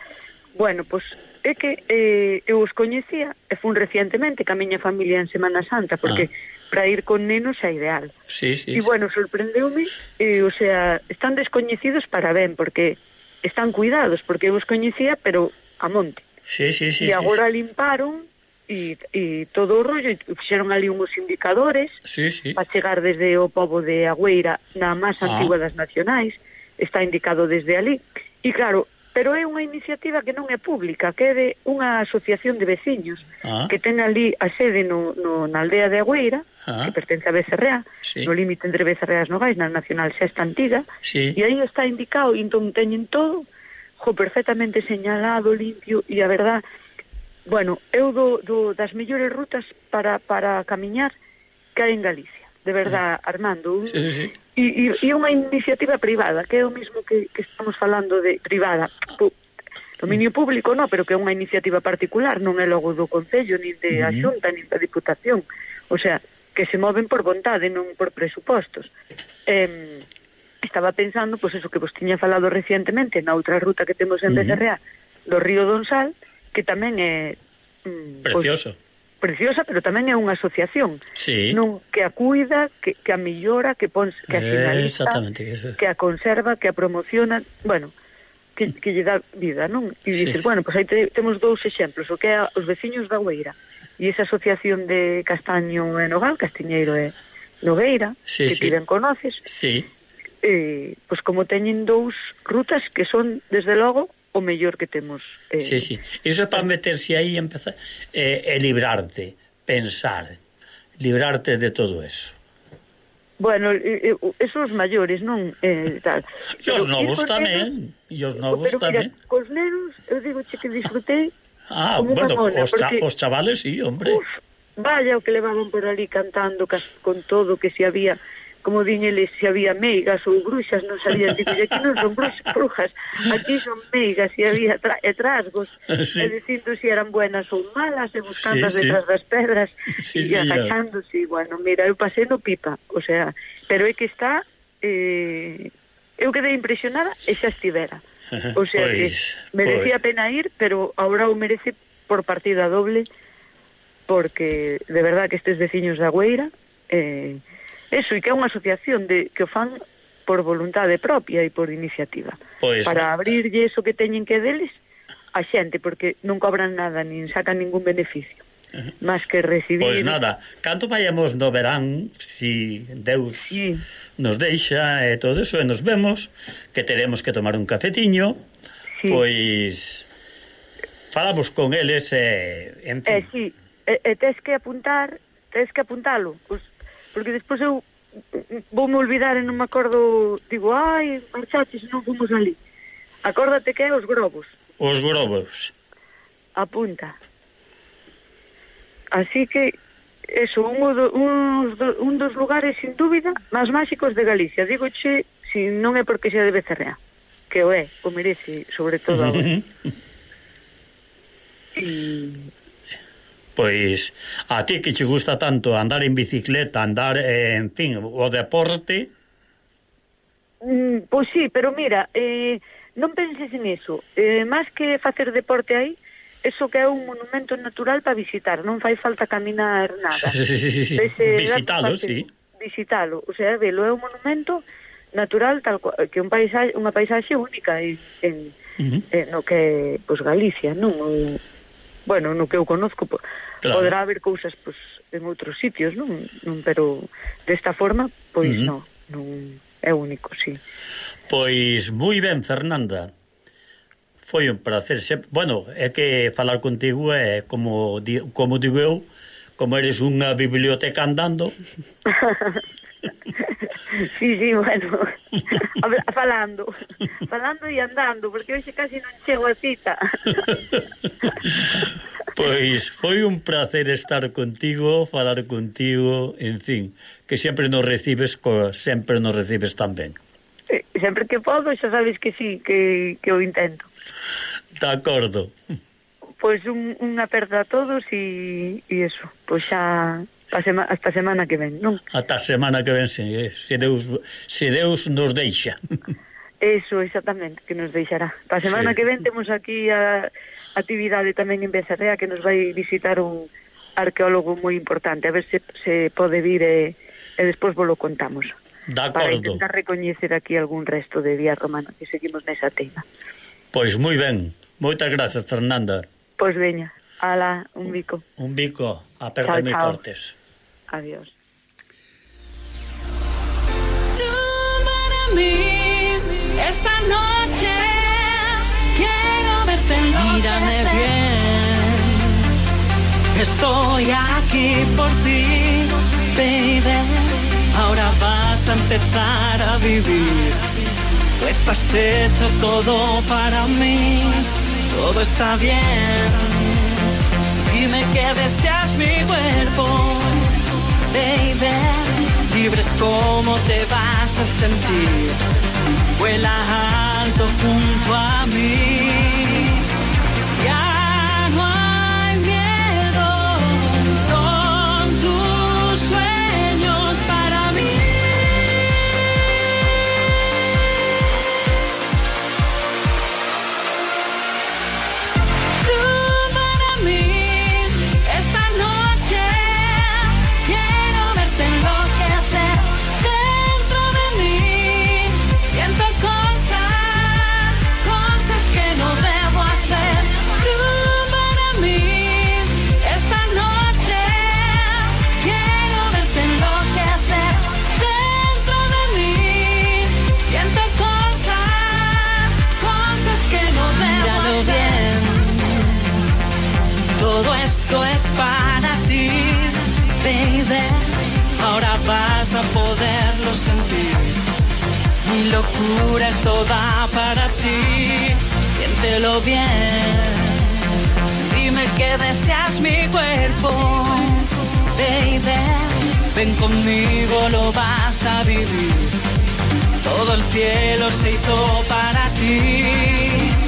[SPEAKER 7] Bueno, pois é que eh, eu os coñecía e fun recientemente ca miña familia en Semana Santa porque ah para ir con nenos é ideal.
[SPEAKER 2] Sí, sí,
[SPEAKER 7] e bueno, sorprendeume, e, o sea, están descoñecidos para ben, porque están cuidados, porque eu os coñecía, pero a monte.
[SPEAKER 2] Sí, sí, sí,
[SPEAKER 7] e agora
[SPEAKER 2] sí,
[SPEAKER 7] sí. limparon e, e todo o rollo, e fixeron ali uns indicadores
[SPEAKER 2] sí, sí.
[SPEAKER 7] para chegar desde o povo de Agüeira na máis
[SPEAKER 2] ah.
[SPEAKER 7] antigua das nacionais, está indicado desde ali. E claro, pero é unha iniciativa que non é pública, que é de unha asociación de veciños
[SPEAKER 2] ah.
[SPEAKER 7] que ten ali a sede no, no, na aldea de Agüeira,
[SPEAKER 2] ah.
[SPEAKER 7] que pertence a Becerrea,
[SPEAKER 2] sí.
[SPEAKER 7] no límite entre Becerrea e Nogais, na Nacional Sexta Antiga,
[SPEAKER 2] sí.
[SPEAKER 7] e aí está indicado, entón teñen todo, jo, perfectamente señalado, limpio, e a verdad, bueno, eu do, do, das mellores rutas para, para camiñar que hai en Galicia. De verdad, ah. Armando, un,
[SPEAKER 2] sí, sí
[SPEAKER 7] e, e, e unha iniciativa privada, que é o mismo que, que estamos falando de privada, pu, dominio público, no, pero que é unha iniciativa particular, non é logo do Concello, nin de a Xunta, nin da Diputación. O sea, que se moven por vontade, non por presupostos. Eh, estaba pensando, pois pues, eso que vos tiña falado recientemente, na outra ruta que temos en uh -huh. Becerrea, do río Donsal, que tamén é... Mm, pois,
[SPEAKER 2] Precioso
[SPEAKER 7] preciosa, pero tamén é unha asociación
[SPEAKER 2] sí.
[SPEAKER 7] non que a cuida, que, que a millora, que, pon, que a finaliza,
[SPEAKER 2] eh,
[SPEAKER 7] que a conserva, que a promociona, bueno, que, que lle dá vida, non? E
[SPEAKER 2] sí.
[SPEAKER 7] dices, bueno, pois pues aí te, temos dous exemplos, o que é os veciños da Ueira e esa asociación de Castaño e Nogal, Castiñeiro e Nogueira,
[SPEAKER 2] sí,
[SPEAKER 7] que
[SPEAKER 2] sí.
[SPEAKER 7] ti ben conoces,
[SPEAKER 2] sí.
[SPEAKER 7] eh, pois como teñen dous rutas que son, desde logo, o mellor que temos. Eh,
[SPEAKER 2] sí, sí. Iso é para eh. meterse aí e empezar eh, e librarte, pensar, librarte de todo eso.
[SPEAKER 7] Bueno, esos maiores, non? Eh, tal.
[SPEAKER 2] E os novos tamén. E os novos
[SPEAKER 7] pero,
[SPEAKER 2] tamén.
[SPEAKER 7] Mira, cos nenos, eu digo che que disfrutei
[SPEAKER 2] Ah, bueno,
[SPEAKER 7] mona,
[SPEAKER 2] os, cha,
[SPEAKER 7] porque...
[SPEAKER 2] os chavales sí, hombre.
[SPEAKER 7] Uf, vaya o que levaban por ali cantando cas, con todo que se había como din eles, se había meigas ou bruxas, non sabían, digo, aquí non son bruxas, brujas, aquí son meigas e había tra e trasgos,
[SPEAKER 2] sí.
[SPEAKER 7] e dicindo se si eran buenas ou malas, e buscando
[SPEAKER 2] sí, sí.
[SPEAKER 7] detrás das pedras,
[SPEAKER 2] sí,
[SPEAKER 7] e
[SPEAKER 2] atacándose,
[SPEAKER 7] agachándose, e bueno, mira, eu pasei no pipa, o sea, pero é que está, eh, eu quedei impresionada e xa estivera, o sea,
[SPEAKER 2] pois,
[SPEAKER 7] que merecía pois. pena ir, pero ahora o merece por partida doble, porque de verdad que estes veciños da Gueira, eh, Eso, e que é unha asociación de que o fan por voluntade propia e por iniciativa.
[SPEAKER 2] Pois,
[SPEAKER 7] para abrirlle eso que teñen que deles a xente, porque non cobran nada, nin sacan ningún beneficio. máis. Más que recibir...
[SPEAKER 2] Pois nada, canto vayamos no verán, si Deus
[SPEAKER 7] sí.
[SPEAKER 2] nos deixa e todo eso, e nos vemos, que teremos que tomar un cafetiño,
[SPEAKER 7] sí.
[SPEAKER 2] pois falamos con eles e... En fin.
[SPEAKER 7] Eh, sí, e, e tes que apuntar, tes que apuntalo, os, porque despois eu vou me olvidar e non me acordo, digo, ai, marchaches, non fomos ali. Acórdate que é os grobos.
[SPEAKER 2] Os grobos.
[SPEAKER 7] Apunta. Así que eso, un, do, un, do, un dos lugares sin dúbida máis máxicos de Galicia. Digo che, si non é porque xa de Becerrea, que o é, o merece, sobre todo agora. e
[SPEAKER 2] pois a ti que che gusta tanto andar en bicicleta, andar, eh, en fin, o deporte...
[SPEAKER 7] Mm, pois sí, pero mira, eh, non penses en iso. Eh, máis que facer deporte aí, eso que é un monumento natural para visitar, non fai falta caminar nada. Vese,
[SPEAKER 2] eh,
[SPEAKER 7] Visitalo,
[SPEAKER 2] sí.
[SPEAKER 7] Visitalo, o sea, velo é un monumento natural tal cual, que un paisaxe, unha paisaxe única en, en,
[SPEAKER 2] uh
[SPEAKER 7] -huh. en no que, pois, Galicia, non? O, bueno, no que eu conozco, pois,
[SPEAKER 2] Claro.
[SPEAKER 7] Poderá haber cousas pois, en outros sitios, non? non pero desta forma, pois
[SPEAKER 2] uh -huh.
[SPEAKER 7] non, non é único, sí.
[SPEAKER 2] Pois moi ben, Fernanda. Foi un placer. Se... Bueno, é que falar contigo é como di... como digo eu, como eres unha biblioteca andando.
[SPEAKER 7] sí, sí, bueno, Habla, falando, falando e andando, porque hoxe casi non chego a cita.
[SPEAKER 2] Pois foi un placer estar contigo, falar contigo, en fin, que sempre nos recibes, co, sempre nos recibes tan ben.
[SPEAKER 7] Eh, sempre que podo, xa sabes que sí, que, que o intento.
[SPEAKER 2] De acordo.
[SPEAKER 7] Pois un, un aperto a todos e, e eso, pois xa pa sema, hasta semana que ven, non?
[SPEAKER 2] Hasta semana que ven, se, eh, se, Deus, se Deus nos deixa.
[SPEAKER 7] Eso, exactamente, que nos deixará. Pa semana
[SPEAKER 2] sí.
[SPEAKER 7] que ven temos aquí a actividade tamén en Becerrea que nos vai visitar un arqueólogo moi importante, a ver se, se pode vir e, e despois vos lo contamos.
[SPEAKER 2] De acordo.
[SPEAKER 7] Para intentar recoñecer aquí algún resto de vía romana que seguimos nesa tema.
[SPEAKER 2] Pois moi ben. Moitas grazas, Fernanda.
[SPEAKER 7] Pois veña. Ala, un bico.
[SPEAKER 2] Un bico.
[SPEAKER 7] Apértame
[SPEAKER 2] fortes.
[SPEAKER 7] Adiós.
[SPEAKER 5] Tú para mí. Esta noche quiero verte Mírame bien. Estoy aquí por ti Baby. Ahora vas a empezar a vivir. Tú estás hecho todo para mí. Todo está bien. Dime que deseas mi cuerpo baby. Libres cómo te vas a sentir. Vuela alto junto a mí. Locura es toda para ti. Siéntelo bien. Dime que deseas mi cuerpo, baby. Ven conmigo, lo vas a vivir. Todo el cielo se hizo para ti.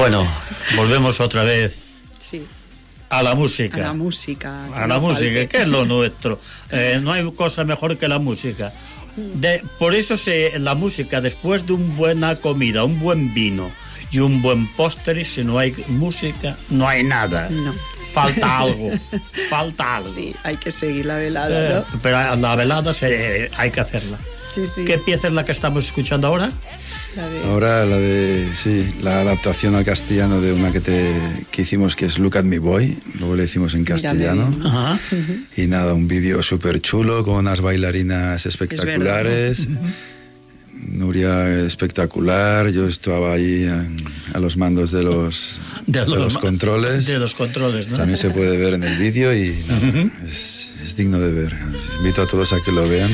[SPEAKER 2] Bueno, volvemos outra vez
[SPEAKER 3] Sí.
[SPEAKER 2] a la música.
[SPEAKER 3] A la música.
[SPEAKER 2] A la música, que es lo nuestro. Eh, no hay cosa mejor que la música. De- por eso se, la música, después de una buena comida, un buen vino y un buen postre, si no hay música, no hay nada.
[SPEAKER 3] No.
[SPEAKER 2] Falta algo, falta algo.
[SPEAKER 3] Sí, hay que seguir la velada,
[SPEAKER 2] Eh,
[SPEAKER 3] ¿no?
[SPEAKER 2] pero la velada se, hay que hacerla.
[SPEAKER 3] Sí, sí.
[SPEAKER 2] ¿Qué pieza es la que estamos escuchando ahora?
[SPEAKER 3] La de-
[SPEAKER 6] Ahora la de, sí, la adaptación al castellano de una que, te, que hicimos que es Look at Me Boy, luego le hicimos en castellano.
[SPEAKER 2] Ajá.
[SPEAKER 6] Y nada, un vídeo súper chulo con unas bailarinas espectaculares. Nuria espectacular, yo estaba ahí en- a, los mandos de los, de los,
[SPEAKER 2] ma-
[SPEAKER 6] controles.
[SPEAKER 2] De los controles, ¿no?
[SPEAKER 6] También se puede ver en el vídeo y nada, es, es digno de ver. Os invito a todos a que lo vean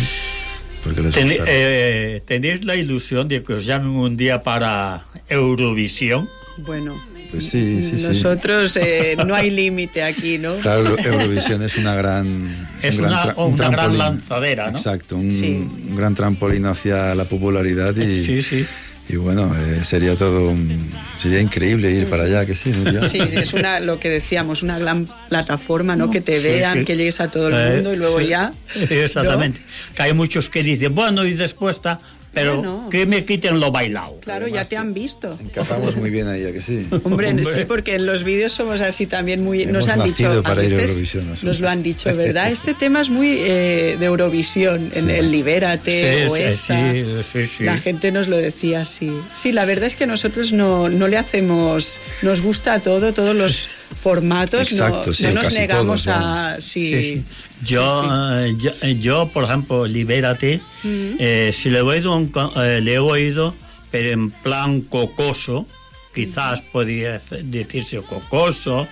[SPEAKER 6] porque les
[SPEAKER 2] eh, ¿Tenéis la ilusión de que os llamen un día para Eurovisión?
[SPEAKER 3] Bueno,
[SPEAKER 6] Pues sí, sí, sí.
[SPEAKER 3] nosotros eh, no hay límite aquí, ¿no?
[SPEAKER 6] Claro, Eurovisión es una gran
[SPEAKER 2] Es
[SPEAKER 6] un
[SPEAKER 2] una-
[SPEAKER 6] tra- un
[SPEAKER 2] una gran lanzadera, ¿no?
[SPEAKER 6] Exacto, un,
[SPEAKER 3] Sí.
[SPEAKER 6] un gran trampolín hacia la popularidad y,
[SPEAKER 2] Sí, sí.
[SPEAKER 6] Y bueno, eh, sería todo un- sería increíble ir para allá, que sí, Nuria?
[SPEAKER 3] Sí, es una, lo que decíamos, una gran plataforma, ¿no? Que te
[SPEAKER 2] Sí,
[SPEAKER 3] vean,
[SPEAKER 2] sí.
[SPEAKER 3] que llegues a todo el
[SPEAKER 2] Eh,
[SPEAKER 3] mundo y luego
[SPEAKER 2] sí,
[SPEAKER 3] ya.
[SPEAKER 2] Exactamente.
[SPEAKER 3] ¿no?
[SPEAKER 2] Que hay muchos que dicen, bueno, y después está, pero
[SPEAKER 3] Bueno.
[SPEAKER 2] que me quiten lo bailado.
[SPEAKER 3] Claro, ya te han visto.
[SPEAKER 6] Encajamos muy bien ahí, ¿a que sí.
[SPEAKER 3] Hombre,
[SPEAKER 2] Hombre.
[SPEAKER 3] sí, porque en los vídeos somos así también muy... nos
[SPEAKER 6] Hemos
[SPEAKER 3] han dicho, a
[SPEAKER 6] para ir a nosotros.
[SPEAKER 3] nos lo han dicho, ¿verdad? Este tema es muy eh, de Eurovisión, en el Libérate
[SPEAKER 2] Sí,
[SPEAKER 3] o
[SPEAKER 2] sí,
[SPEAKER 3] esta.
[SPEAKER 2] sí, sí, sí.
[SPEAKER 3] La gente nos lo decía así. Sí, la verdad es que nosotros no, no le hacemos... Nos gusta todo, todos los formatos. no-
[SPEAKER 6] Exacto, sí,
[SPEAKER 3] no, nos negamos
[SPEAKER 6] todos,
[SPEAKER 3] a...
[SPEAKER 6] vamos.
[SPEAKER 3] Sí,
[SPEAKER 2] Sí, sí. Yo,
[SPEAKER 3] sí, sí.
[SPEAKER 2] eh, yo, eh, yo, por ejemplo, Libérate, eh, si le he oído, un eh, le he oído, pero en plan cocoso, quizás podría decirse cocoso,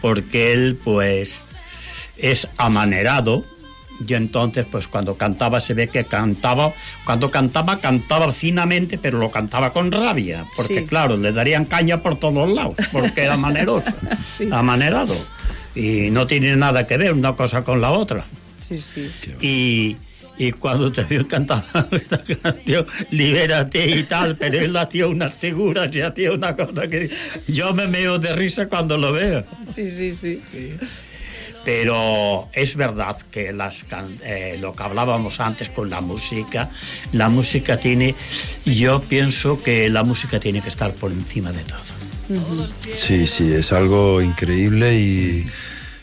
[SPEAKER 2] porque él, pues, es amanerado. Y entonces, pues cuando cantaba se ve que cantaba, cuando cantaba, cantaba finamente, pero lo cantaba con rabia, porque
[SPEAKER 3] Sí.
[SPEAKER 2] claro, le darían caña por todos lados, porque era maneroso, amanerado. Y no tiene nada que ver una cosa con la otra.
[SPEAKER 3] Sí, sí.
[SPEAKER 2] Y, y cuando te vio cantar esta canción, libérate y tal, pero él hacía unas figuras y hacía una cosa que yo me meo de risa cuando lo veo.
[SPEAKER 3] Sí, sí, sí.
[SPEAKER 2] Pero es verdad que las can- eh, lo que hablábamos antes con la música, la música tiene, yo pienso que la música tiene que estar por encima de todo.
[SPEAKER 6] Sí, sí, es algo increíble y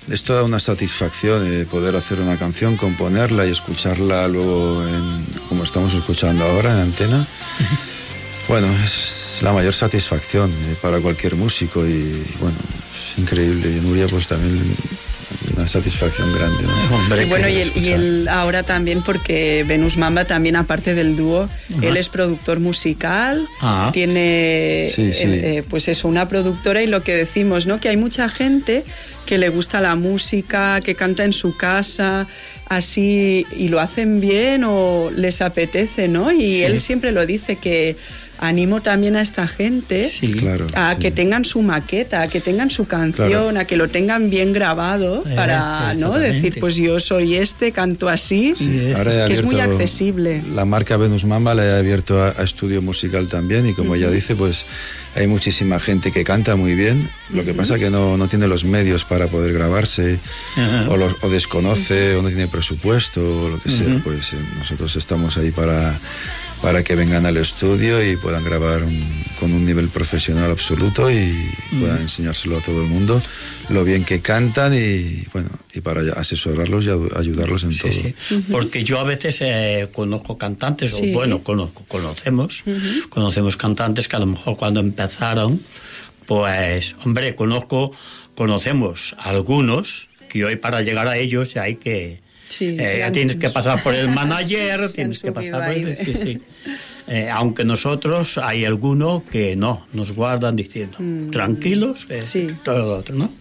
[SPEAKER 6] es toda una satisfacción eh, poder hacer una canción, componerla y escucharla luego en, como estamos escuchando ahora en antena. Bueno, es la mayor satisfacción eh, para cualquier músico y bueno, es increíble. Y Nuria pues también una satisfacción grande. ¿no?
[SPEAKER 2] Hombre,
[SPEAKER 3] Y bueno, y él, y
[SPEAKER 6] escuchar.
[SPEAKER 3] él ahora también, porque Venus Mamba también, aparte del dúo, él es productor musical,
[SPEAKER 2] Ah.
[SPEAKER 3] tiene
[SPEAKER 6] Sí, sí.
[SPEAKER 3] eh, eh, pues eso, una productora y lo que decimos, ¿no? Que hay mucha gente que le gusta la música, que canta en su casa, así, y lo hacen bien o les apetece, ¿no? Y
[SPEAKER 2] Sí.
[SPEAKER 3] él siempre lo dice que animo también a esta gente
[SPEAKER 2] Sí.
[SPEAKER 6] Claro.
[SPEAKER 3] a
[SPEAKER 6] sí.
[SPEAKER 3] que tengan su maqueta, a que tengan su canción,
[SPEAKER 6] Claro.
[SPEAKER 3] a que lo tengan bien grabado
[SPEAKER 2] Eh,
[SPEAKER 3] para no
[SPEAKER 2] exactamente.
[SPEAKER 3] decir pues yo soy este, canto así,
[SPEAKER 2] Sí,
[SPEAKER 6] Ahora
[SPEAKER 3] que es muy accesible.
[SPEAKER 6] La marca Venus Mamba la he abierto a, a estudio musical también y como ella dice, pues hay muchísima gente que canta muy bien. Lo que pasa que no, no tiene los medios para poder grabarse o, los- o desconoce o no tiene presupuesto o lo que sea. Pues eh, nosotros estamos ahí para, para que vengan al estudio y puedan grabar un- con un nivel profesional absoluto y puedan enseñárselo a todo el mundo lo bien que cantan y bueno y para asesorarlos y ayudarlos en
[SPEAKER 2] Sí,
[SPEAKER 6] todo.
[SPEAKER 2] sí. Porque yo a veces eh, conozco cantantes,
[SPEAKER 3] Sí.
[SPEAKER 2] o bueno, conozco, conocemos, conocemos cantantes que a lo mejor cuando empezaron, pues, hombre, conozco, conocemos algunos que hoy para llegar a ellos hay que...
[SPEAKER 3] Sí,
[SPEAKER 2] eh, tienes que pasar por el manager, tienes que pasar por
[SPEAKER 3] el...
[SPEAKER 2] Sí, sí. Eh, aunque nosotros hay algunos que no, nos guardan diciendo, mm, tranquilos,
[SPEAKER 3] eh, sí.
[SPEAKER 2] todo lo otro, ¿no?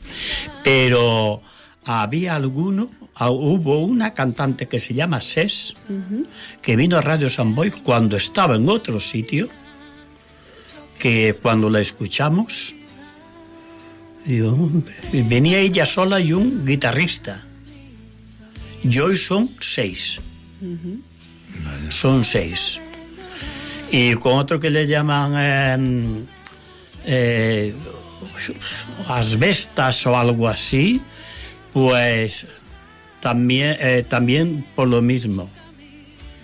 [SPEAKER 2] Pero había alguno, ah, hubo una cantante que se llama Ses, uh -huh. que vino a Radio San Boy cuando estaba en otro sitio, que cuando la escuchamos, digo, venía ella sola y un guitarrista. Y hoy son seis. Son seis. Y con otro que le llaman eh, eh, asbestas o algo así, pues también, eh, también por lo mismo.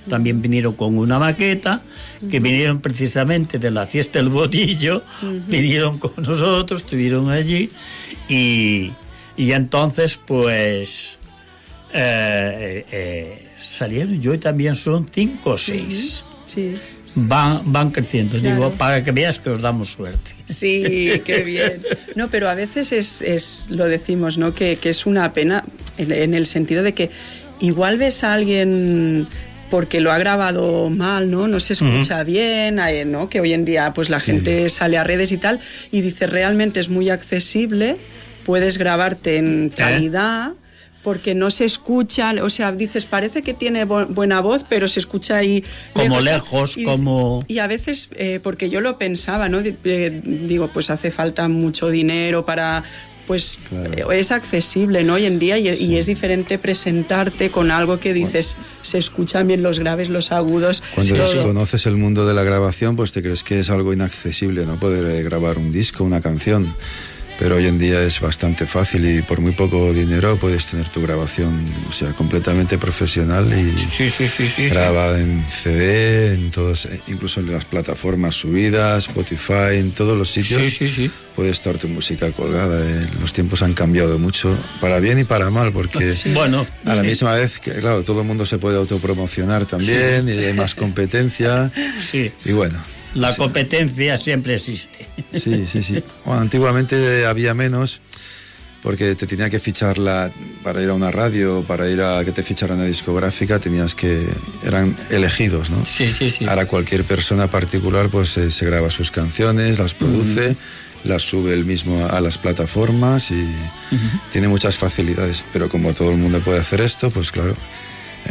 [SPEAKER 2] También vinieron con una maqueta, que vinieron precisamente de la fiesta del botillo, vinieron con nosotros, estuvieron allí y, y entonces pues eh, eh, salieron, yo también son cinco o seis.
[SPEAKER 3] Sí.
[SPEAKER 2] Van, van creciendo,
[SPEAKER 3] Claro.
[SPEAKER 2] digo, para que veas que os damos suerte.
[SPEAKER 3] Sí, qué bien. No, pero a veces es, es lo decimos, ¿no? Que, que es una pena en, en el sentido de que igual ves a alguien porque lo ha grabado mal, ¿no? No se escucha bien, eh, ¿no? Que hoy en día pues la gente sale a redes y tal y dice realmente es muy accesible, puedes grabarte en calidad. Porque no se escucha, o sea, dices, parece que tiene bu- buena voz, pero se escucha ahí
[SPEAKER 2] Como lejos,
[SPEAKER 3] Y-
[SPEAKER 2] como-
[SPEAKER 3] y a veces, eh, porque yo lo pensaba, ¿no? Eh, digo, pues hace falta mucho dinero para. Pues
[SPEAKER 6] Claro.
[SPEAKER 3] es accesible, ¿no? Hoy en día, y, y es diferente presentarte con algo que dices, se escuchan bien los graves, los agudos.
[SPEAKER 6] Cuando conoces el mundo de la grabación, pues te crees que es algo inaccesible, no poder eh, grabar un disco, una canción. Pero hoy en día es bastante fácil y por muy poco dinero puedes tener tu grabación, o sea, completamente profesional y
[SPEAKER 2] Sí, sí, sí,
[SPEAKER 6] grabada en CD, en todos, incluso en las plataformas subidas, Spotify, en todos los sitios.
[SPEAKER 2] Sí, sí, sí.
[SPEAKER 6] Puede estar tu música colgada. eh. Los tiempos han cambiado mucho, para bien y para mal, porque
[SPEAKER 2] Bueno,
[SPEAKER 6] a la misma vez que, claro, todo el mundo se puede autopromocionar también y hay más competencia.
[SPEAKER 2] Sí.
[SPEAKER 6] Y bueno.
[SPEAKER 2] La
[SPEAKER 6] sí,
[SPEAKER 2] competencia siempre existe.
[SPEAKER 6] Sí, sí, sí. Bueno, antiguamente había menos porque te tenía que fichar la, para ir a una radio, para ir a que te ficharan una discográfica, tenías que, eran elegidos, ¿no?
[SPEAKER 2] Sí, sí, sí.
[SPEAKER 6] Ahora cualquier persona particular pues eh, se graba sus canciones, las produce, las sube él mismo a, a las plataformas y tiene muchas facilidades. Pero como todo el mundo puede hacer esto, pues claro,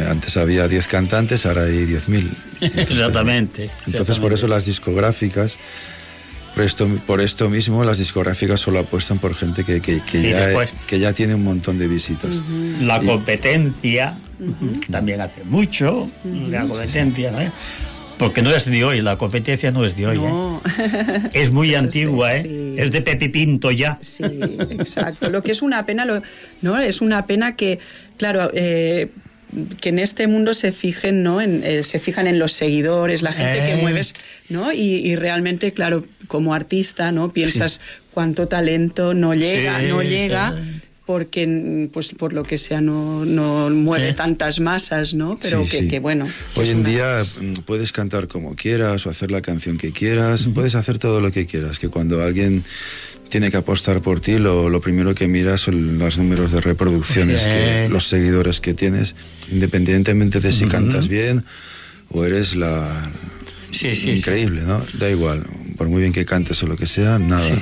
[SPEAKER 6] antes había 10 cantantes, ahora hay 10.000. Entonces,
[SPEAKER 2] Exactamente.
[SPEAKER 6] Entonces por eso las discográficas, por esto, por esto mismo las discográficas solo apuestan por gente que, que, que ya,
[SPEAKER 2] después-
[SPEAKER 6] que ya tiene un montón de visitas.
[SPEAKER 2] La
[SPEAKER 6] Y-
[SPEAKER 2] competencia también hace mucho. La competencia, ¿no? Porque no es de hoy, la competencia no es de hoy.
[SPEAKER 3] No.
[SPEAKER 2] ¿eh? Es muy
[SPEAKER 3] Eso es
[SPEAKER 2] antigua,
[SPEAKER 3] de-
[SPEAKER 2] ¿eh?
[SPEAKER 3] sí.
[SPEAKER 2] Es de Pepi Pinto ya.
[SPEAKER 3] Sí, exacto. Lo que es una pena, lo- ¿no? Es una pena que, claro, eh, que en este mundo se fijen, ¿no? En, eh, se fijan en los seguidores, la gente que
[SPEAKER 2] Eh.
[SPEAKER 3] mueves, ¿no? Y, y realmente, claro, como artista, ¿no? Piensas cuánto talento no llega,
[SPEAKER 2] Sí,
[SPEAKER 3] no llega.
[SPEAKER 2] sí.
[SPEAKER 3] Porque, pues por lo que sea, no, no mueve
[SPEAKER 2] Sí.
[SPEAKER 3] tantas masas, ¿no? Pero
[SPEAKER 6] Sí,
[SPEAKER 3] que,
[SPEAKER 6] sí.
[SPEAKER 3] que, bueno.
[SPEAKER 6] Hoy
[SPEAKER 3] es
[SPEAKER 6] en
[SPEAKER 3] una-
[SPEAKER 6] día mm, puedes cantar como quieras o hacer la canción que quieras, puedes hacer todo lo que quieras, que cuando alguien tiene que apostar por ti, lo, lo primero que miras son los números de reproducciones, que, los seguidores que tienes, independientemente de si cantas bien o eres la...
[SPEAKER 2] Sí, sí,
[SPEAKER 6] increíble, ¿no? Da igual, por muy bien que cantes o lo que sea, nada.
[SPEAKER 2] Sí.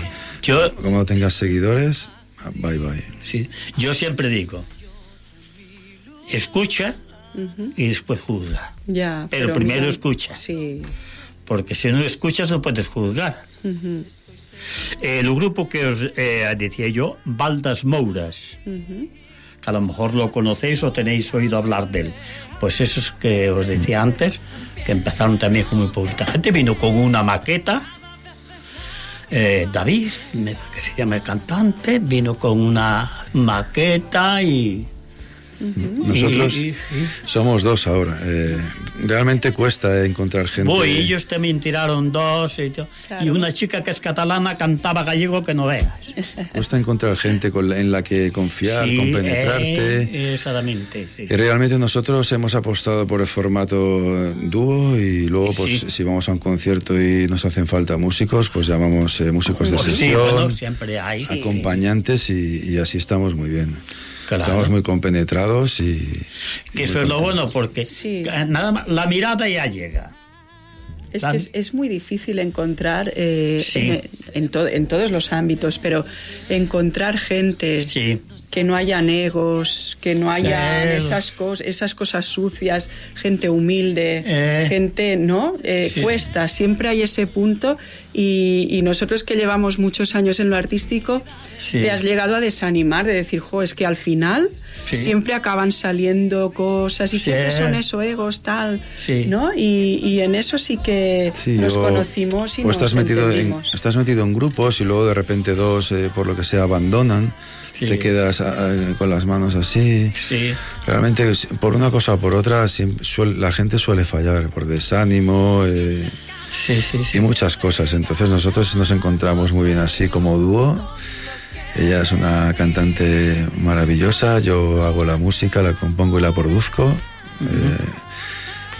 [SPEAKER 2] Yo,
[SPEAKER 6] Como no tengas seguidores, bye bye.
[SPEAKER 2] sí, yo siempre digo, escucha y después juzga.
[SPEAKER 3] Ya,
[SPEAKER 2] Pero primero
[SPEAKER 3] mira,
[SPEAKER 2] escucha.
[SPEAKER 3] Sí.
[SPEAKER 2] Porque si no escuchas no puedes juzgar. Eh, o grupo que os eh, decía yo, Baldas Mouras. Uh -huh. Que a lo mejor lo conocéis o tenéis oído hablar de él. Pues esos que os decía antes, que empezaron también con muy poquita gente, vino con una maqueta. Eh, David, que se llama el cantante, vino con una maqueta y
[SPEAKER 6] Nosotros
[SPEAKER 2] y- y-
[SPEAKER 6] somos dos ahora. eh, realmente cuesta encontrar gente.
[SPEAKER 2] Voy, ellos también tiraron dos y,
[SPEAKER 3] Claro.
[SPEAKER 2] y una chica que es catalana cantaba gallego que no veas.
[SPEAKER 6] Cuesta encontrar gente con la- en la que confiar,
[SPEAKER 2] Sí,
[SPEAKER 6] compenetrarte.
[SPEAKER 2] eh, exactamente, sí.
[SPEAKER 6] Y realmente nosotros hemos apostado por el formato dúo y luego pues
[SPEAKER 2] Sí.
[SPEAKER 6] si vamos a un concierto y nos hacen falta músicos, pues llamamos eh, músicos de
[SPEAKER 2] Pues sí,
[SPEAKER 6] sesión,
[SPEAKER 2] bueno, siempre hay.
[SPEAKER 6] acompañantes y, y así estamos muy bien.
[SPEAKER 2] Claro.
[SPEAKER 6] Estamos muy compenetrados y... y
[SPEAKER 2] eso es lo bueno porque
[SPEAKER 3] Sí.
[SPEAKER 2] nada más, la mirada ya llega.
[SPEAKER 3] Es que es, es muy difícil encontrar eh,
[SPEAKER 2] Sí.
[SPEAKER 3] en, en to- en todos los ámbitos, pero encontrar gente
[SPEAKER 2] Sí.
[SPEAKER 3] Que no haya egos, que no haya
[SPEAKER 2] Sí.
[SPEAKER 3] esas, cos- esas cosas sucias, gente humilde,
[SPEAKER 2] Eh.
[SPEAKER 3] gente, ¿no? Eh,
[SPEAKER 2] Sí.
[SPEAKER 3] Cuesta, siempre hay ese punto Y, y nosotros que llevamos muchos años en lo artístico,
[SPEAKER 2] Sí.
[SPEAKER 3] te has llegado a desanimar, de decir, jo, es que al final
[SPEAKER 2] Sí.
[SPEAKER 3] siempre acaban saliendo cosas y
[SPEAKER 2] Sí.
[SPEAKER 3] siempre son eso, egos, tal,
[SPEAKER 2] Sí.
[SPEAKER 3] ¿no? Y, y en eso sí que
[SPEAKER 6] Sí,
[SPEAKER 3] nos
[SPEAKER 6] o-
[SPEAKER 3] conocimos y
[SPEAKER 6] o
[SPEAKER 3] nos
[SPEAKER 6] estás metido en, estás metido en grupos y luego de repente dos eh, por lo que sea abandonan
[SPEAKER 2] Sí.
[SPEAKER 6] te quedas ah, con las manos así
[SPEAKER 2] Sí.
[SPEAKER 6] realmente por una cosa o por otra la gente suele fallar por desánimo eh,
[SPEAKER 2] Sí, sí, sí.
[SPEAKER 6] y muchas cosas entonces nosotros nos encontramos muy bien así como dúo ella es una cantante maravillosa yo hago la música la compongo y la produzco eh,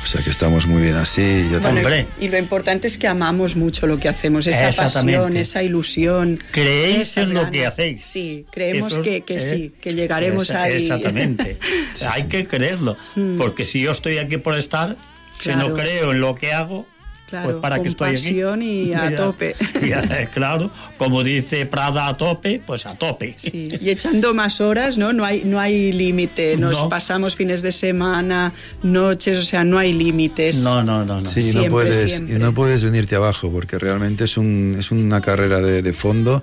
[SPEAKER 6] o sea que estamos muy bien así yo
[SPEAKER 3] Bueno,
[SPEAKER 6] también
[SPEAKER 3] y lo importante es que amamos mucho lo que hacemos, esa pasión, esa ilusión.
[SPEAKER 2] Creéis en lo
[SPEAKER 3] ganas.
[SPEAKER 2] que hacéis.
[SPEAKER 3] Sí, creemos
[SPEAKER 2] Eso
[SPEAKER 3] que, que sí, que llegaremos
[SPEAKER 2] esa-
[SPEAKER 3] ahí.
[SPEAKER 2] Exactamente. Hay que creerlo. Porque si yo estoy aquí por estar, si no creo en lo que hago,
[SPEAKER 3] Claro,
[SPEAKER 2] pues para que estoy aquí.
[SPEAKER 3] pasión y a tope.
[SPEAKER 2] ya, eh, claro, como dice Prada a tope, pues a tope.
[SPEAKER 3] Sí, y echando más horas, ¿no? No hay, no hay límite. Nos
[SPEAKER 2] No.
[SPEAKER 3] pasamos fines de semana, noches, o sea, no hay límites.
[SPEAKER 2] No, no, no, no.
[SPEAKER 6] Sí,
[SPEAKER 3] Siempre,
[SPEAKER 6] no puedes,
[SPEAKER 3] siempre.
[SPEAKER 6] y no puedes venirte abajo porque realmente es, un, es una carrera de, de fondo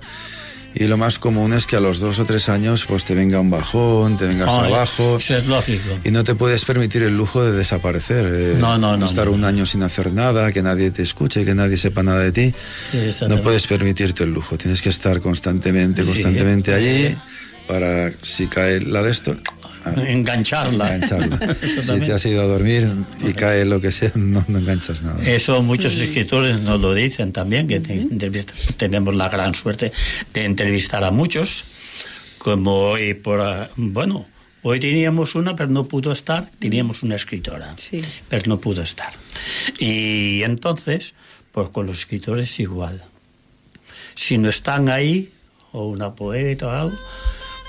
[SPEAKER 6] y lo más común es que a los dos o tres años pues te venga un bajón, te vengas
[SPEAKER 2] Ay,
[SPEAKER 6] abajo
[SPEAKER 2] Eso es lógico.
[SPEAKER 6] y no te puedes permitir el lujo de desaparecer, eh,
[SPEAKER 2] No, no, no,
[SPEAKER 6] estar
[SPEAKER 2] no.
[SPEAKER 6] un año sin hacer nada, que nadie te escuche, que nadie sepa nada de ti.
[SPEAKER 2] Sí,
[SPEAKER 6] No puedes permitirte el lujo, tienes que estar constantemente,
[SPEAKER 2] Sí.
[SPEAKER 6] constantemente allí para si cae la de esto,
[SPEAKER 2] Engancharla.
[SPEAKER 6] engancharla. si te has ido a dormir y cae lo que sea, no, no enganchas nada.
[SPEAKER 2] Eso muchos escritores nos lo dicen también, que tenemos la gran suerte de entrevistar a muchos, como hoy por, ah, bueno, hoy teníamos una, pero no pudo estar, teníamos una escritora,
[SPEAKER 3] Sí.
[SPEAKER 2] pero no pudo estar. Y entonces, pues con los escritores igual. Si no están ahí, o una poeta o algo,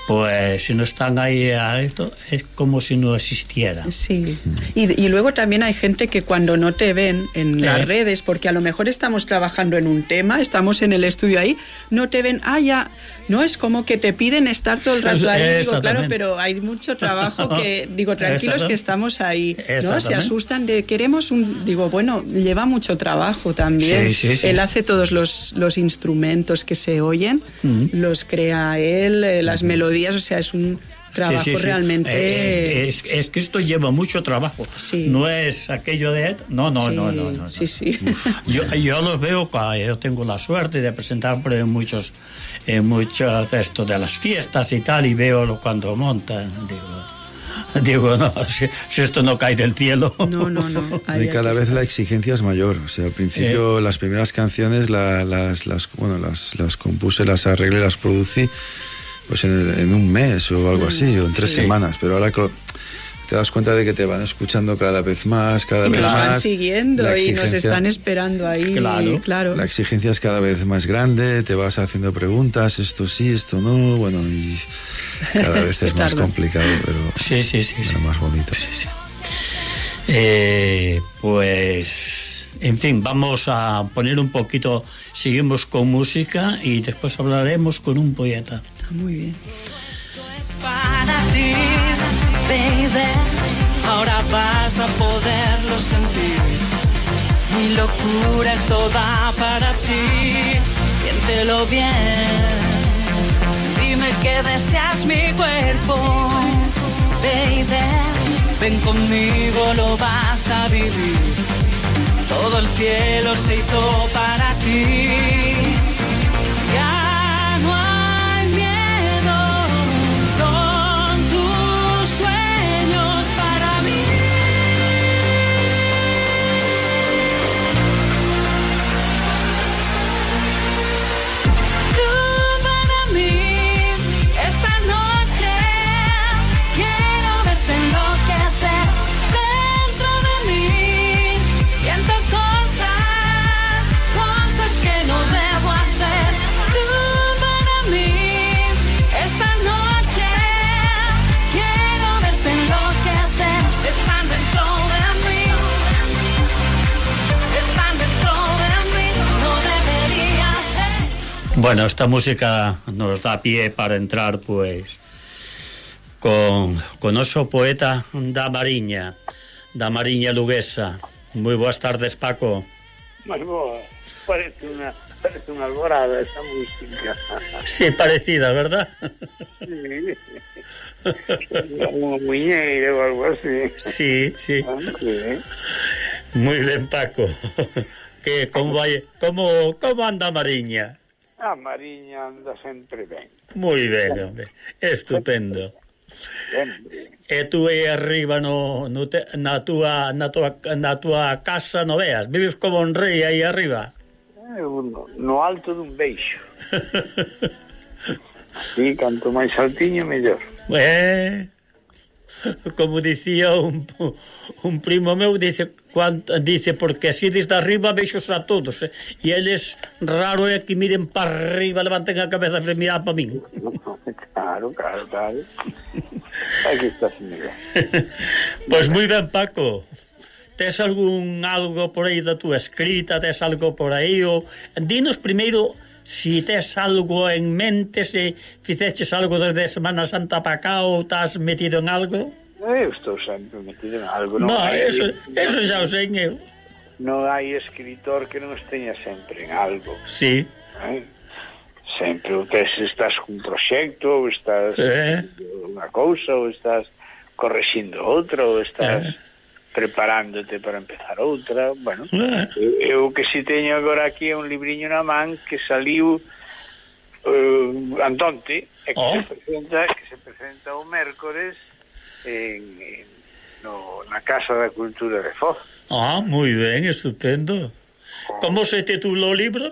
[SPEAKER 2] pues si no están ahí a esto, es como si no existiera.
[SPEAKER 3] Sí, y, y luego también hay gente que cuando no te ven en las
[SPEAKER 2] Eh.
[SPEAKER 3] redes, porque a lo mejor estamos trabajando en un tema, estamos en el estudio ahí, no te ven, ah, ya, no es como que te piden estar todo el rato ahí, digo, claro, pero hay mucho trabajo que, digo, tranquilos que estamos ahí, ¿no? Se asustan de, queremos un, digo, bueno, lleva mucho trabajo también,
[SPEAKER 2] Sí, sí, sí,
[SPEAKER 3] él hace todos los, los instrumentos que se oyen,
[SPEAKER 2] Mm.
[SPEAKER 3] los crea él, eh, las melodías, o sea, es un trabajo
[SPEAKER 2] Sí, sí, sí.
[SPEAKER 3] realmente...
[SPEAKER 2] Es, es- es que esto lleva mucho trabajo.
[SPEAKER 3] Sí.
[SPEAKER 2] No es aquello de... No, no,
[SPEAKER 3] Sí,
[SPEAKER 2] no, no, no, no.
[SPEAKER 3] Sí, sí.
[SPEAKER 2] Yo, yo los veo, yo tengo la suerte de presentar por en muchos, en muchos de esto de las fiestas y tal, y veo cuando montan, digo, digo, no, si, si esto no cae del cielo.
[SPEAKER 3] No, no, no. ahí
[SPEAKER 6] y cada vez la exigencia es mayor. O sea, al
[SPEAKER 2] Eh.
[SPEAKER 6] principio las primeras canciones la- las, las, bueno, las, las compuse, las arreglé, las producí pues en, el- en un mes o algo así, o en tres
[SPEAKER 2] Sí.
[SPEAKER 6] semanas. Pero ahora te das cuenta de que te van escuchando cada vez más, cada
[SPEAKER 3] Y
[SPEAKER 6] vez
[SPEAKER 3] nos
[SPEAKER 6] más.
[SPEAKER 3] van siguiendo
[SPEAKER 6] La
[SPEAKER 3] y nos están esperando ahí.
[SPEAKER 2] Claro.
[SPEAKER 3] claro.
[SPEAKER 6] La exigencia es cada vez más grande, te vas haciendo preguntas, esto sí, esto no, bueno, y cada vez es más complicado, pero,
[SPEAKER 2] Sí, sí, sí. sí.
[SPEAKER 6] pero más bonito.
[SPEAKER 2] Sí, sí. Eh, pues, en fin, vamos a poner un poquito, seguimos con música y después hablaremos con un poeta.
[SPEAKER 3] Muy bien.
[SPEAKER 5] para ti, baby. Ahora vas a poderlo sentir. Mi locura es toda para ti. Siéntelo bien. Dime que deseas mi cuerpo, baby. Ven conmigo, lo vas a vivir. Todo el cielo se hizo para ti.
[SPEAKER 2] Bueno, esta música nos da pie para entrar, pues, con, con oso poeta da Mariña, da Mariña Luguesa. Moi boas tardes, Paco.
[SPEAKER 8] Moi boa, Parece unha, parece una alborada esa música.
[SPEAKER 2] Sí, parecida, verdad?
[SPEAKER 8] Sí. Como muñeira ou algo así.
[SPEAKER 2] Sí, sí.
[SPEAKER 8] Ah, sí.
[SPEAKER 2] Moi ben, Paco. Que, como vai, como, como anda Mariña?
[SPEAKER 8] a Mariña anda sempre ben.
[SPEAKER 2] Moi ben, hombre. Estupendo.
[SPEAKER 8] Sempre.
[SPEAKER 2] E tú aí arriba no, no te, na, tua, na, tua, na tua casa no veas, vives como un rei aí arriba.
[SPEAKER 8] Eh, no, no alto dun beixo. Si, canto máis altiño, mellor.
[SPEAKER 2] Eh... como dicía un, un primo meu, dice, cuanto, dice porque así desde arriba veixos a todos, eh? e eles raro eh, é que miren para arriba, levanten a cabeza para mirar para min.
[SPEAKER 8] Claro, claro, claro. Aquí está, señora.
[SPEAKER 2] Pois pues moi ben, Paco. Tes algún algo por aí da túa escrita, tes algo por aí, ou... Dinos primeiro si tes algo en mente, se fizeches algo desde Semana Santa para cá ou estás metido en algo?
[SPEAKER 8] Eu estou sempre metido en algo. Non,
[SPEAKER 2] no,
[SPEAKER 8] hai...
[SPEAKER 2] eso, eso xa o sei eu.
[SPEAKER 8] Non hai escritor que non esteña sempre en algo.
[SPEAKER 2] Sí.
[SPEAKER 8] Eh? Sempre o tes, estás cun proxecto, ou estás
[SPEAKER 2] eh?
[SPEAKER 8] unha cousa, ou estás correxindo outra, ou estás...
[SPEAKER 2] Eh?
[SPEAKER 8] preparándote para empezar outra, bueno,
[SPEAKER 2] eh.
[SPEAKER 8] eu que si teño agora aquí é un libriño na man que saliu eh, Antonte, e que,
[SPEAKER 2] oh.
[SPEAKER 8] se presenta, que se presenta o mércores en, en, no, na Casa da Cultura de Foz.
[SPEAKER 2] Ah, moi ben, estupendo. Oh. Como se titulou o libro?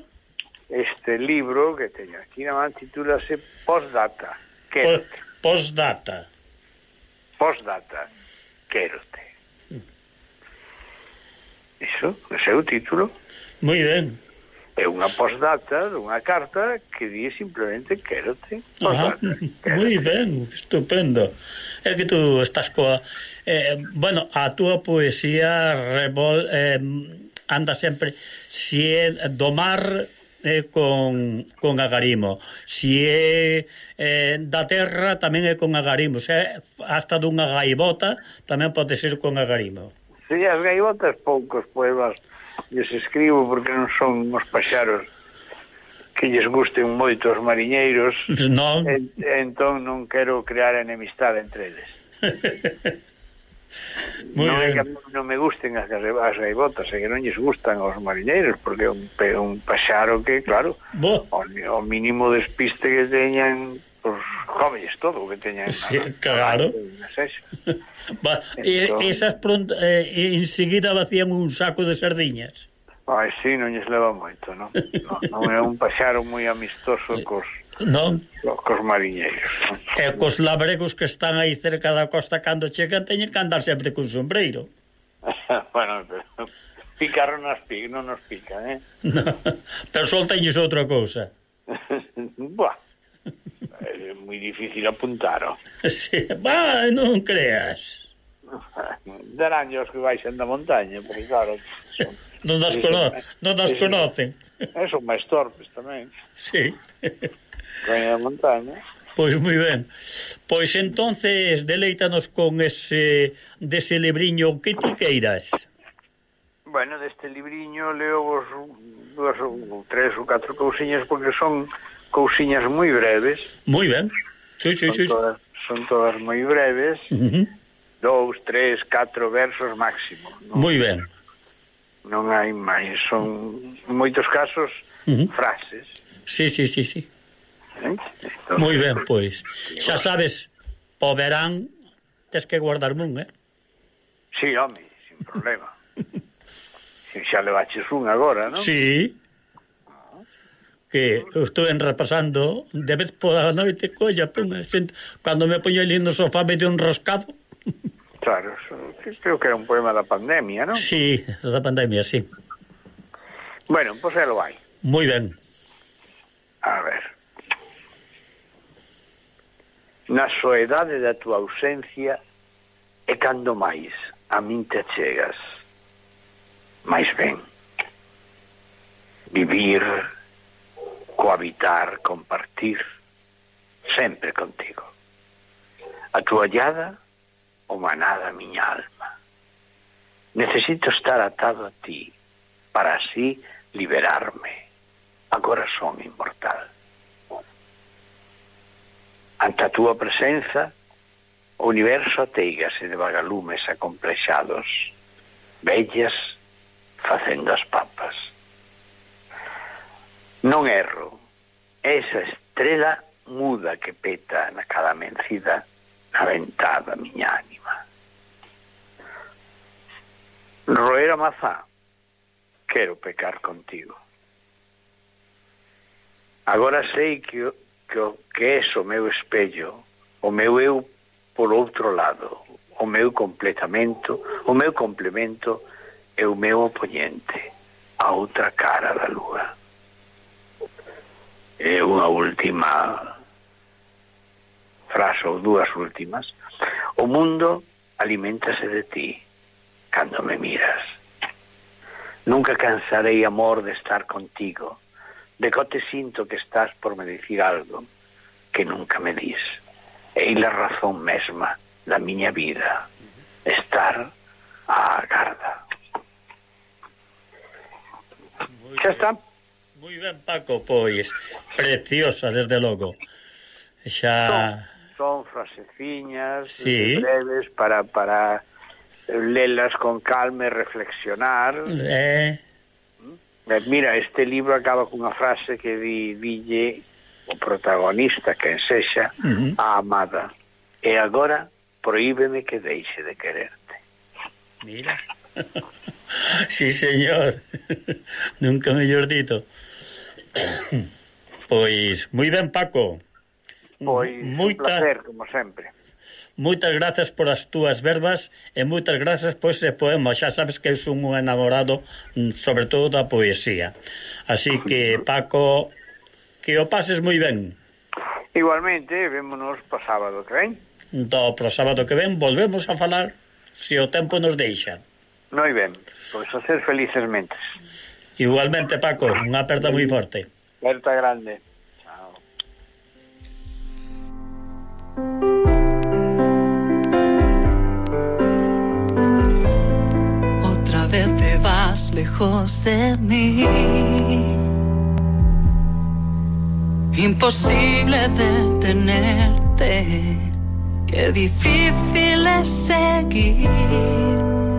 [SPEAKER 8] Este libro que teño aquí na man titulase Postdata.
[SPEAKER 2] Postdata.
[SPEAKER 8] Postdata. Quero iso, o título.
[SPEAKER 2] Moi ben.
[SPEAKER 8] É unha postdata dunha carta que di simplemente quérote. Postdata, ah,
[SPEAKER 2] moi ben, estupendo. É que tú estás coa... Eh, bueno, a túa poesía revol, eh, anda sempre si é do mar eh, con, con agarimo si é eh, da terra tamén é con agarimo se é hasta dunha gaibota tamén pode ser con agarimo
[SPEAKER 8] Si, as gaivotas poucos poemas lles escribo porque non son os paxaros que lles gusten moito os mariñeiros
[SPEAKER 2] non.
[SPEAKER 8] En, entón non quero crear enemistade entre eles
[SPEAKER 2] Muy
[SPEAKER 8] non,
[SPEAKER 2] ben.
[SPEAKER 8] non me gusten as, as gaivotas e que non lles gustan aos mariñeiros porque é un, un paxaro que, claro
[SPEAKER 2] Bo.
[SPEAKER 8] o, o mínimo despiste que teñan pues, comelles todo o que teñan.
[SPEAKER 2] Sí, claro. Va,
[SPEAKER 8] entón...
[SPEAKER 2] esas pronto, eh, enseguida vacían un saco de sardiñas.
[SPEAKER 8] Ai, sí, non lles leva moito, non? Non, non é un paxaro moi amistoso eh, cos,
[SPEAKER 2] non?
[SPEAKER 8] cos mariñeiros. Non?
[SPEAKER 2] E cos labregos que están aí cerca da costa cando chegan teñen que andar sempre con sombreiro.
[SPEAKER 8] bueno, pero picaron as pig, non nos pican, eh?
[SPEAKER 2] No, pero solteñes outra cousa.
[SPEAKER 8] Buah moi difícil apuntaro.
[SPEAKER 2] Sí, va, non creas.
[SPEAKER 8] Darán os que baixan da montaña, porque claro... Son,
[SPEAKER 2] non das, cono non das conocen.
[SPEAKER 8] E son máis torpes tamén.
[SPEAKER 2] Sí.
[SPEAKER 8] Coña da montaña.
[SPEAKER 2] Pois moi ben. Pois entonces deleítanos con ese dese libriño que ti queiras.
[SPEAKER 8] Bueno, deste libriño leo vos dúas ou tres ou catro cousiñas porque son cousiñas moi breves.
[SPEAKER 2] Moi ben. Sí, sí,
[SPEAKER 8] son, sí, todas, son todas moi breves.
[SPEAKER 2] Uh -huh.
[SPEAKER 8] Dous, tres, catro versos máximo. Non,
[SPEAKER 2] moi ben.
[SPEAKER 8] Non hai máis, son en moitos casos
[SPEAKER 2] uh -huh.
[SPEAKER 8] frases.
[SPEAKER 2] Sí, sí, sí, sí.
[SPEAKER 8] Eh? Entón,
[SPEAKER 2] moi ben, pois. Xa sabes, poderán tes que guardar un, eh?
[SPEAKER 8] Sí, home, sin problema. xa levaches un agora, non?
[SPEAKER 2] Sí, que eu estou repasando de vez pola noite, colla, pum, xente, cando me poño ali no sofá me un rascado.
[SPEAKER 8] Claro, creo que era un poema da pandemia, non?
[SPEAKER 2] Sí, da pandemia, sí.
[SPEAKER 8] Bueno, pois pues é lo hai.
[SPEAKER 2] Moi ben.
[SPEAKER 8] A ver. Na soedade da tua ausencia e cando máis a min te chegas. Mais ben. Vivir cohabitar, compartir, sempre contigo. A túa llada, humanada miña alma. Necesito estar atado a ti para así liberarme. Agora son inmortal. Ante a túa presenza, o universo ateigase de vagalumes acomplexados, bellas facendo as papas. Non erro. Esa estrela muda que peta na cada mencida na ventada miña ánima. Roera mazá, quero pecar contigo. Agora sei que, que, que és o meu espello, o meu eu por outro lado, o meu completamento, o meu complemento e o meu oponente, a outra cara da lúa e unha última frase ou dúas últimas. O mundo alimentase de ti cando me miras. Nunca cansarei amor de estar contigo. De cote sinto que estás por me dicir algo que nunca me dis. E la razón mesma da miña vida estar á garda. Xa está.
[SPEAKER 2] Moi ben, Paco, pois. Preciosa, desde logo. Xa...
[SPEAKER 8] Son, son fraseciñas,
[SPEAKER 2] sí.
[SPEAKER 8] breves, para, para lelas con calma e reflexionar.
[SPEAKER 2] Eh...
[SPEAKER 8] eh mira, este libro acaba cunha frase que di, dille o protagonista, que sexa,
[SPEAKER 2] uh -huh.
[SPEAKER 8] a amada. E agora proíbeme que deixe de quererte.
[SPEAKER 2] Mira. sí, señor. Nunca mellor dito. Pois, moi ben, Paco.
[SPEAKER 8] Pois, moitas, placer, como sempre.
[SPEAKER 2] Moitas grazas por as túas verbas e moitas grazas pois, por ese poema. Xa sabes que eu son un enamorado, mm, sobre todo da poesía. Así que, Paco, que o pases moi ben.
[SPEAKER 8] Igualmente, vémonos para sábado que ven.
[SPEAKER 2] Do, pro sábado que ven volvemos a falar se o tempo nos deixa.
[SPEAKER 8] Moi ben, pois a ser felices mentes.
[SPEAKER 2] Igualmente, Paco, unha aperta moi forte.
[SPEAKER 8] Berta grande. Chao.
[SPEAKER 5] Otra vez te vas lejos de mí. Imposible detenerte. Qué difícil es seguir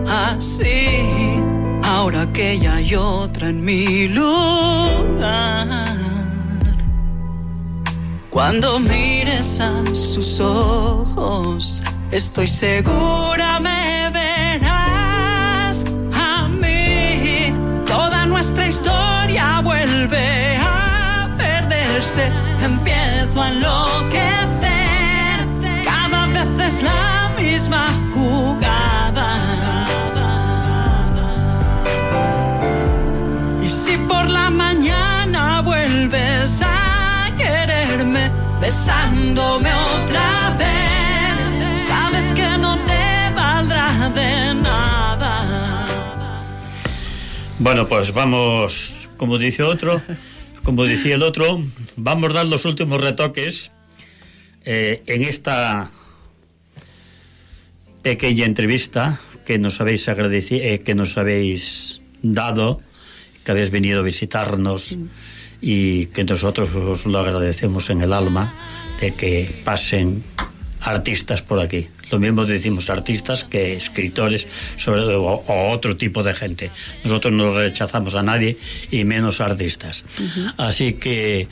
[SPEAKER 5] así. Ahora que ya hay otra en mi lugar. Cuando mires a sus ojos, estoy segura me verás a mí. Toda nuestra historia vuelve a perderse. Empiezo a enloquecer. Cada vez es la misma mañana vuelves a quererme besándome otra vez, sabes que no te valdrá de nada.
[SPEAKER 2] Bueno, pues vamos, como dice otro, como decía el otro, vamos a dar los últimos retoques eh, en esta pequeña entrevista que nos habéis agradecido, eh, que nos habéis dado, que habéis venido a visitarnos y que nosotros os lo agradecemos en el alma de que pasen artistas por aquí. Lo mismo decimos artistas que escritores sobre, o, o otro tipo de gente. Nosotros no rechazamos a nadie y menos artistas. Así que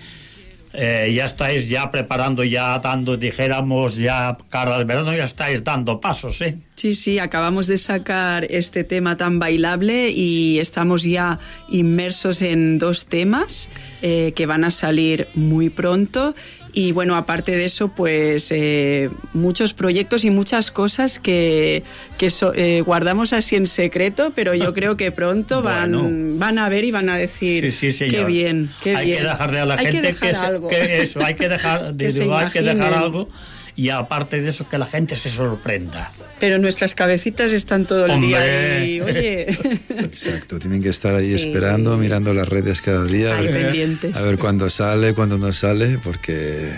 [SPEAKER 2] eh, ya estáis ya preparando, ya dando, dijéramos, ya cara al verano, ya estáis dando pasos, ¿eh?
[SPEAKER 3] Sí, sí, acabamos de sacar este tema tan bailable y estamos ya inmersos en dos temas eh, que van a salir muy pronto. Y bueno, aparte de eso, pues eh, muchos proyectos y muchas cosas que, que so- eh, guardamos así en secreto, pero yo creo que pronto van,
[SPEAKER 2] Bueno.
[SPEAKER 3] van a ver y van a decir
[SPEAKER 2] Sí,
[SPEAKER 3] qué bien, qué
[SPEAKER 2] hay
[SPEAKER 3] bien.
[SPEAKER 2] que dejarle a la
[SPEAKER 3] Hay que
[SPEAKER 2] gente
[SPEAKER 3] dejar
[SPEAKER 2] que,
[SPEAKER 3] algo.
[SPEAKER 2] que eso, hay que dejar, digo, hay que dejar algo y aparte de eso que la gente se sorprenda.
[SPEAKER 3] Pero nuestras cabecitas están todo el
[SPEAKER 2] Hombre.
[SPEAKER 3] día y, oye,
[SPEAKER 6] Exacto, tienen que estar ahí
[SPEAKER 3] Sí.
[SPEAKER 6] esperando, mirando las redes cada día.
[SPEAKER 3] ahí
[SPEAKER 6] a ver-
[SPEAKER 3] pendientes.
[SPEAKER 6] A ver cuándo sale, cuándo no sale, porque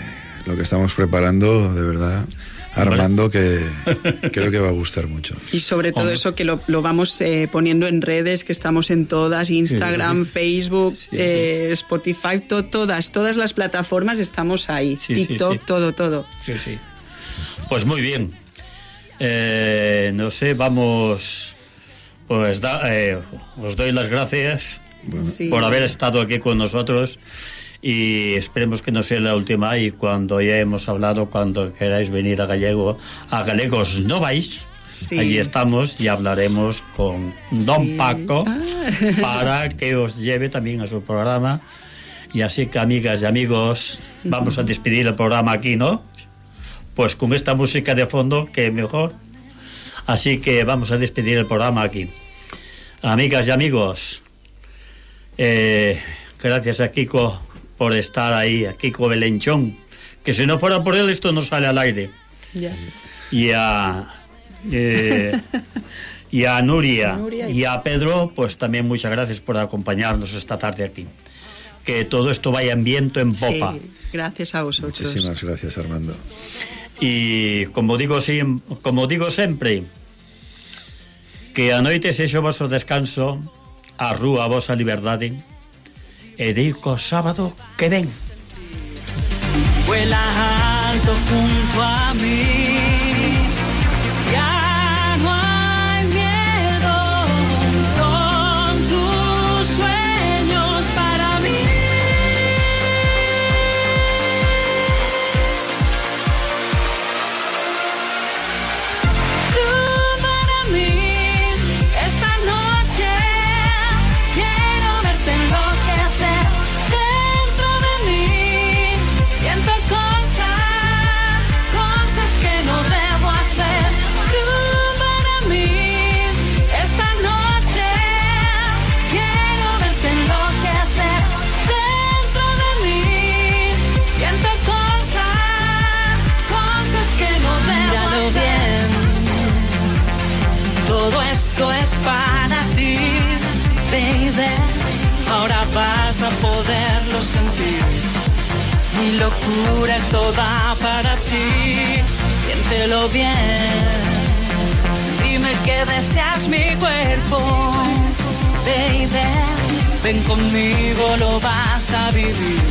[SPEAKER 6] lo que estamos preparando, de verdad, Armando que creo que va a gustar mucho.
[SPEAKER 3] Y sobre todo
[SPEAKER 2] Hombre.
[SPEAKER 3] eso que lo, lo vamos eh, poniendo en redes, que estamos en todas, Instagram, Facebook, eh, Spotify, to- todas, todas las plataformas estamos ahí.
[SPEAKER 2] Sí, sí,
[SPEAKER 3] TikTok,
[SPEAKER 2] sí.
[SPEAKER 3] todo, todo.
[SPEAKER 2] Sí, sí. Pues muy bien. Eh, no sé, vamos. Pues da- eh, os doy las gracias
[SPEAKER 3] Sí.
[SPEAKER 2] por haber estado aquí con nosotros y esperemos que no sea la última y cuando ya hemos hablado, cuando queráis venir a Gallego, a Galegos no vais.
[SPEAKER 3] Sí.
[SPEAKER 2] Allí estamos y hablaremos con Don
[SPEAKER 3] Sí.
[SPEAKER 2] Paco
[SPEAKER 3] Ah.
[SPEAKER 2] para que os lleve también a su programa. Y así que, amigas y amigos, vamos a despedir el programa aquí, ¿no? Pues con esta música de fondo, que mejor. Así que vamos a despedir el programa aquí. Amigas y amigos, eh, gracias a Kiko por estar ahí, a Kiko Belenchón, que si no fuera por él esto no sale al aire.
[SPEAKER 3] Ya.
[SPEAKER 2] Y a, eh, y a Nuria,
[SPEAKER 3] Nuria.
[SPEAKER 2] y a Pedro, pues también muchas gracias por acompañarnos esta tarde aquí. Que todo esto vaya en viento en popa.
[SPEAKER 3] Sí, gracias a vosotros.
[SPEAKER 6] Muchísimas gracias, Armando.
[SPEAKER 2] E como digo, sim, como digo sempre que a noite sexo vosso descanso, a rúa a vosa liberdade e deico sábado que ven.
[SPEAKER 5] Vuela alto junto a mí. Locura es toda para ti. Siéntelo bien. Dime que deseas mi cuerpo, baby. Ven conmigo, lo vas a vivir.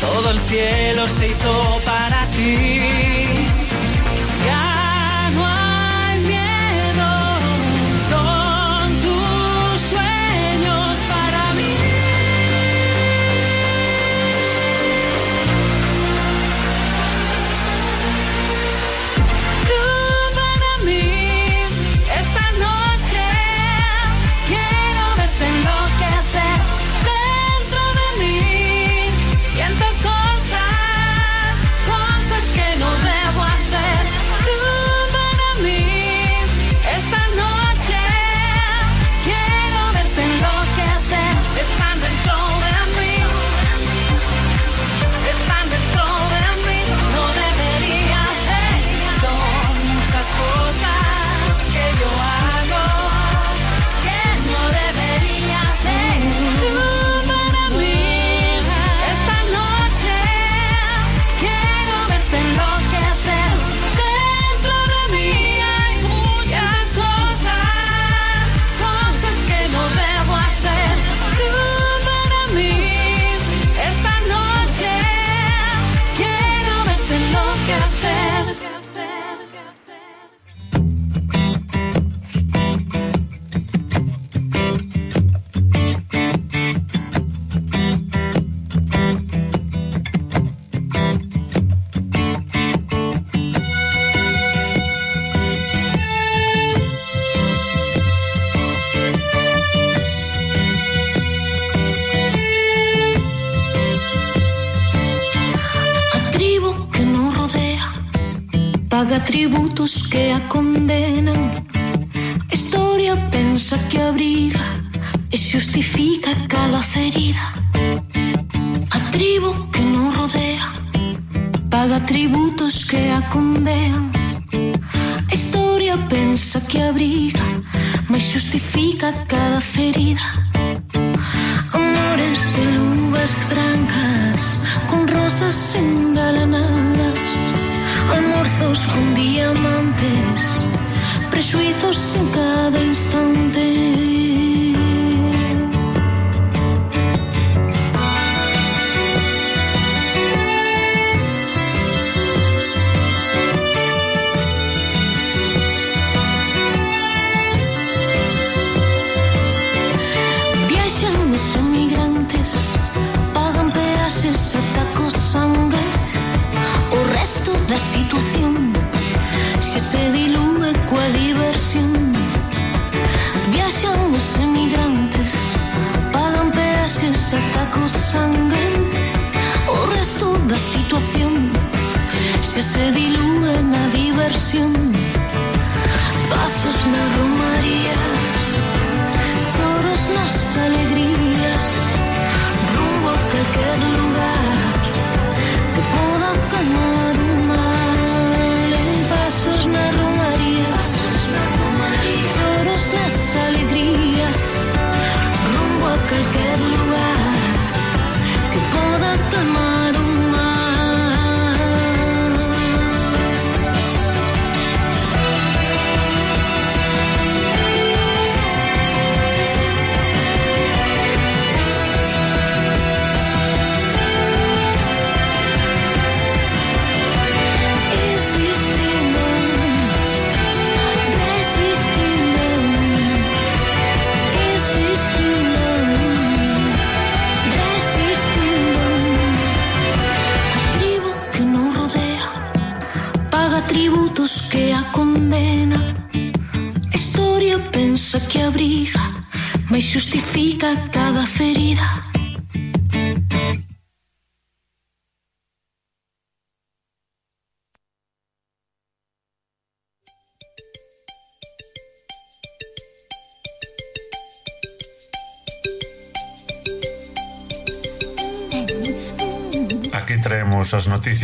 [SPEAKER 5] Todo el cielo se hizo para ti.
[SPEAKER 9] paga tributos que a condenan. Historia pensa que abriga e xustifica cada ferida. A tribo que no rodea paga tributos que a condenan. Historia pensa que abriga con diamantes, prejuizos en cada instante.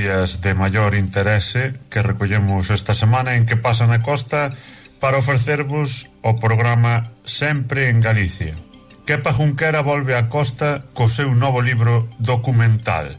[SPEAKER 10] noticias de maior interese que recollemos esta semana en que pasa na costa para ofrecervos o programa Sempre en Galicia. Kepa Junquera volve á costa co seu novo libro documental.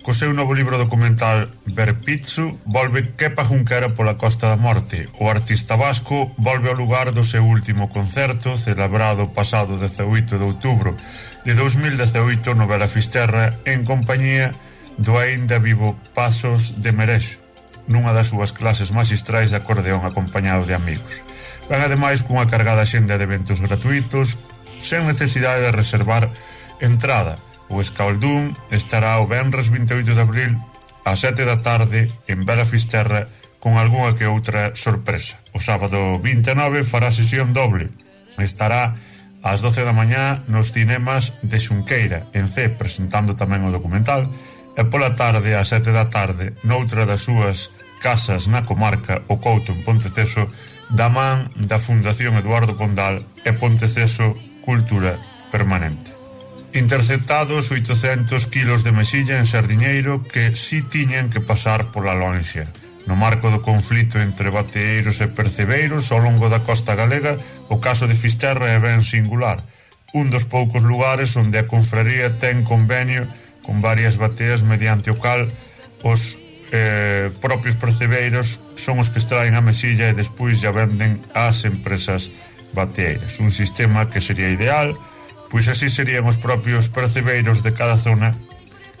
[SPEAKER 10] Co seu novo libro documental Verpizzu volve Kepa Junquera pola Costa da Morte. O artista vasco volve ao lugar do seu último concerto celebrado o pasado 18 de outubro de 2018 no Bela Fisterra en compañía de do aínda vivo Pazos de Merexo, nunha das súas clases magistrais de acordeón acompañado de amigos. Van ademais cunha cargada xenda de eventos gratuitos, sen necesidade de reservar entrada. O Escaldún estará o Benres 28 de abril a 7 da tarde en Bela Fisterra con algunha que outra sorpresa. O sábado 29 fará sesión doble. Estará ás 12 da mañá nos cinemas de Xunqueira, en C, presentando tamén o documental, e pola tarde ás sete da tarde noutra das súas casas na comarca O Couto en Ponteceso da man da Fundación Eduardo Pondal e Ponteceso Cultura Permanente. Interceptados 800 kilos de mexilla en sardiñeiro que si tiñan que pasar pola lonxa. No marco do conflito entre bateeiros e percebeiros ao longo da costa galega, o caso de Fisterra é ben singular, un dos poucos lugares onde a confraría ten convenio con varias bateas mediante o cal os eh, propios percebeiros son os que extraen a mesilla e despois ya venden ás empresas bateeiras. Un sistema que sería ideal, pois así serían os propios percebeiros de cada zona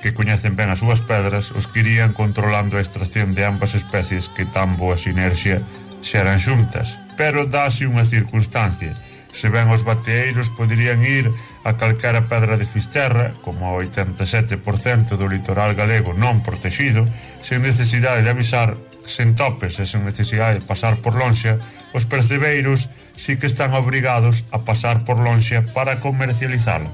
[SPEAKER 10] que coñecen ben as súas pedras, os que irían controlando a extracción de ambas especies que tan boa sinerxia xeran xuntas. Pero dáse unha circunstancia. Se ben os bateeiros poderían ir a calquera pedra de Fisterra, como o 87% do litoral galego non protexido, sen necesidade de avisar, sen topes e sen necesidade de pasar por lonxa, os percebeiros sí que están obrigados a pasar por lonxa para comercializalo.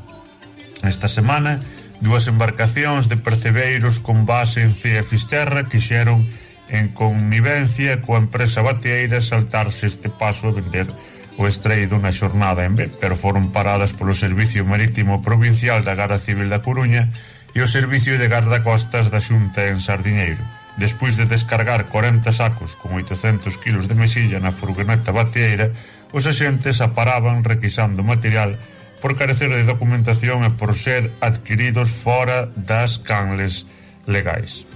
[SPEAKER 10] Esta semana, dúas embarcacións de percebeiros con base en Cea Fisterra quixeron en connivencia coa empresa bateeira saltarse este paso a vender o estreito na xornada en B, pero foron paradas polo Servicio Marítimo Provincial da Garda Civil da Coruña e o Servicio de Garda Costas da Xunta en Sardiñeiro. Despois de descargar 40 sacos con 800 kilos de mesilla na furgoneta bateira, os axentes aparaban requisando material por carecer de documentación e por ser adquiridos fora das canles legais.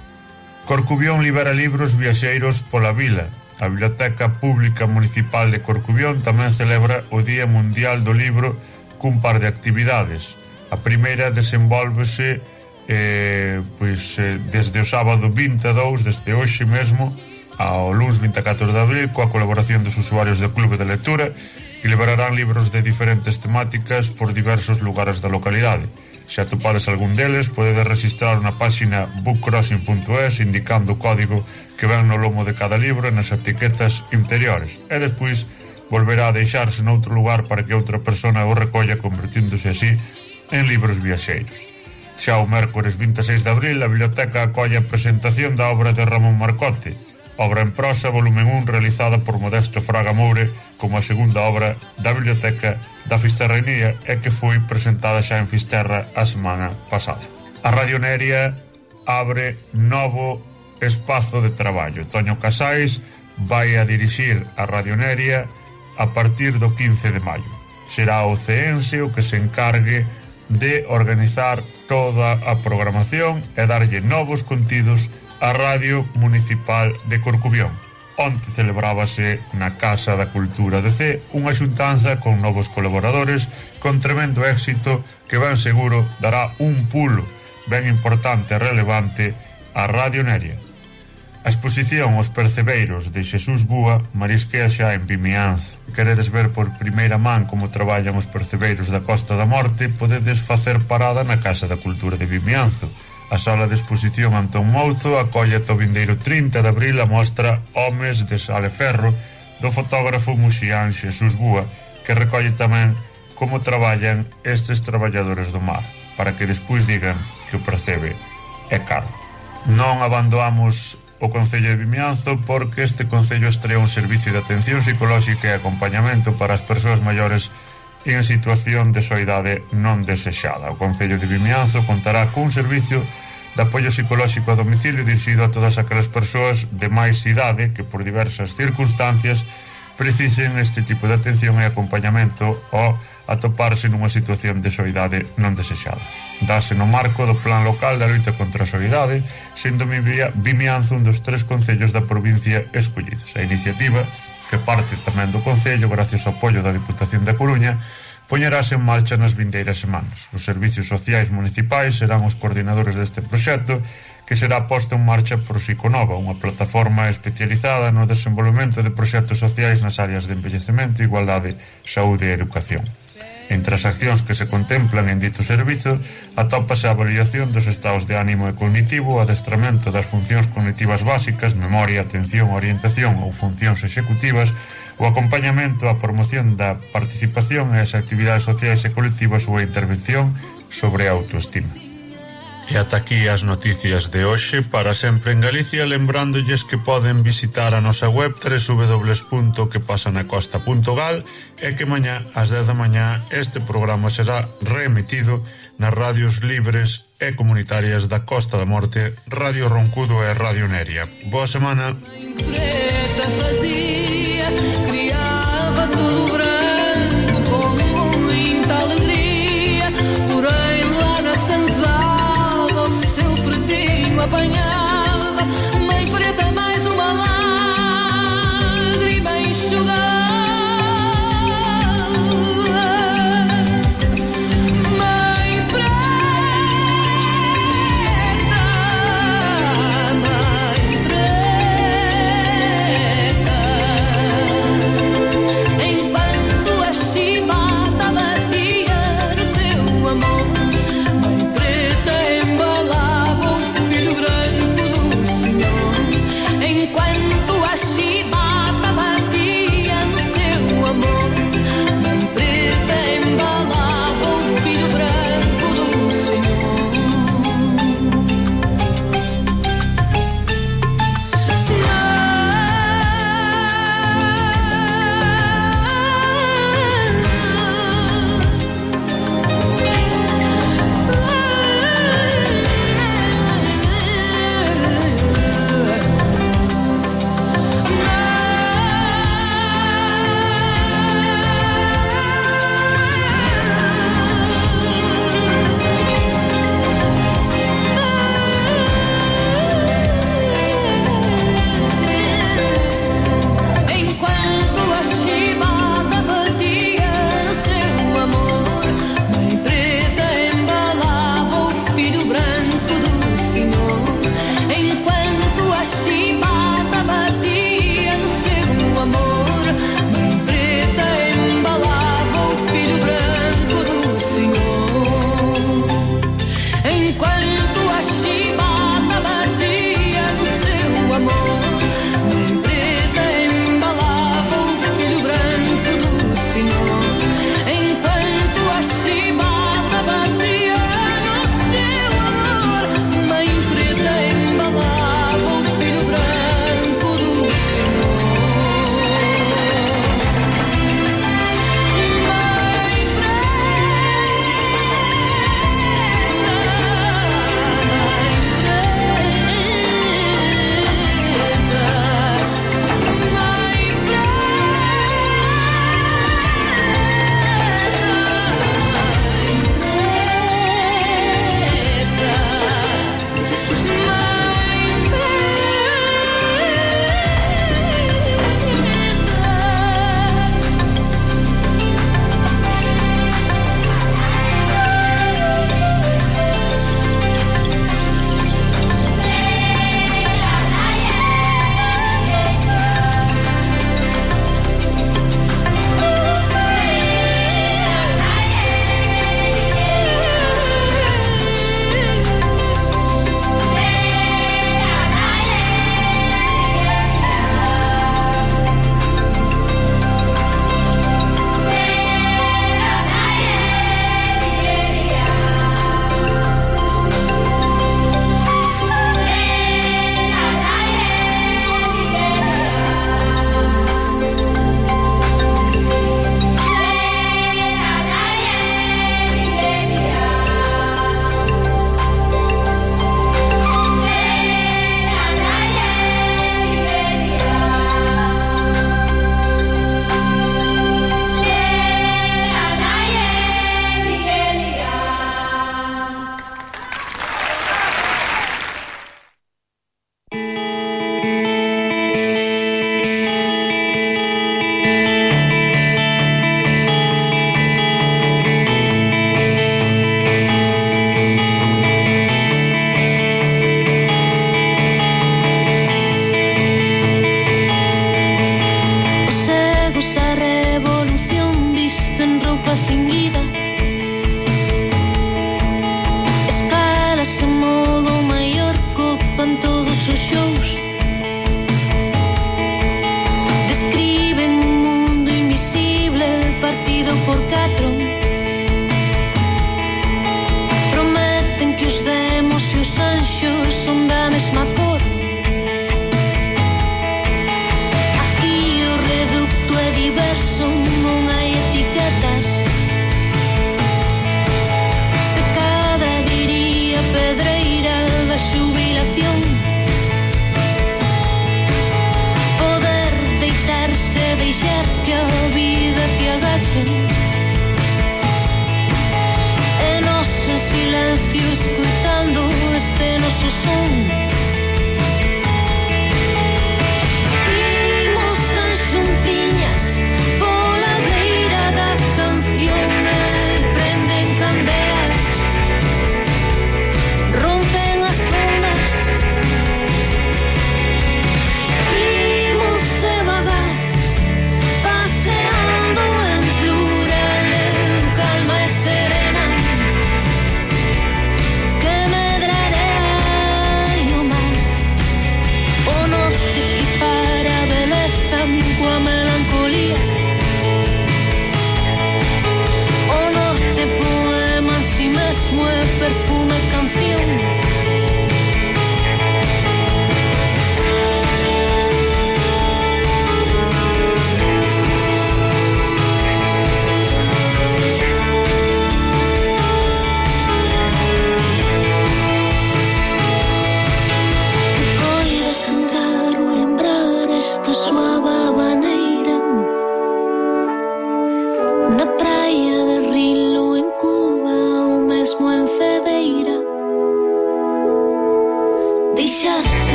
[SPEAKER 10] Corcubión libera libros viaxeiros pola vila, A Biblioteca Pública Municipal de Corcubión tamén celebra o Día Mundial do Libro cun par de actividades. A primeira desenvolvese eh, pois, eh, desde o sábado 22, desde hoxe mesmo, ao lunes 24 de abril, coa colaboración dos usuarios do Clube de Lectura, que liberarán libros de diferentes temáticas por diversos lugares da localidade. Se atopades algún deles, podedes registrar na páxina bookcrossing.es indicando o código que ven no lomo de cada libro nas etiquetas interiores e despois volverá a deixarse noutro lugar para que outra persona o recolla convertíndose así en libros viaxeiros. Xa o mércores 26 de abril a biblioteca acolle a presentación da obra de Ramón Marcote, obra en prosa volumen 1 realizada por Modesto Fraga Moure como a segunda obra da Biblioteca da Fisterrenía e que foi presentada xa en Fisterra a semana pasada. A Radio Neria abre novo espazo de traballo. Toño Casais vai a dirixir a Radioneria a partir do 15 de maio. Será o CENSE o que se encargue de organizar toda a programación e darlle novos contidos á Radio Municipal de Corcubión. Onte celebrábase na Casa da Cultura de C unha xuntanza con novos colaboradores con tremendo éxito que ben seguro dará un pulo ben importante e relevante a Radio Neria. A exposición Os Percebeiros de Xesús Búa marisquea xa en Vimianz. Queredes ver por primeira man como traballan os percebeiros da Costa da Morte, podedes facer parada na Casa da Cultura de Vimianzo. A sala de exposición Antón Mouzo acolle o vindeiro 30 de abril a mostra Homes de Sale Ferro do fotógrafo Muxián Xesús Búa, que recolle tamén como traballan estes traballadores do mar, para que despois digan que o percebe é caro. Non abandonamos o Concello de Vimianzo porque este Concello estreou un servicio de atención psicolóxica e acompañamento para as persoas maiores en situación de soidade non desexada. O Concello de Vimianzo contará cun servicio de apoio psicolóxico a domicilio dirixido a todas aquelas persoas de máis idade que por diversas circunstancias precisen este tipo de atención e acompañamento ao atoparse nunha situación de soidade non desexada. Dase no marco do Plan Local da Loita contra a Soidade, sendo Vimianzo un dos tres concellos da provincia escollidos. A iniciativa, que parte tamén do Concello gracias ao apoio da Diputación da Coruña, poñerase en marcha nas vindeiras semanas. Os servicios sociais municipais serán os coordinadores deste proxecto que será posto en marcha por Psiconova, unha plataforma especializada no desenvolvemento de proxectos sociais nas áreas de envellecemento, igualdade, saúde e educación. Entre as accións que se contemplan en ditos servizos atópase a avaliación dos estados de ánimo e cognitivo, o adestramento das funcións cognitivas básicas, memoria, atención, orientación ou funcións executivas, o acompañamento, a promoción da participación e as actividades sociais e colectivas ou a intervención sobre a autoestima. E ata aquí as noticias de hoxe para sempre en Galicia lembrándollles que poden visitar a nosa web www.quepasanacosta.gal e que mañá ás 10 da mañá este programa será reemitido nas radios libres e comunitarias da Costa da Morte, Radio Roncudo e Radio Neria. Boa semana. Preta criaba todo branco.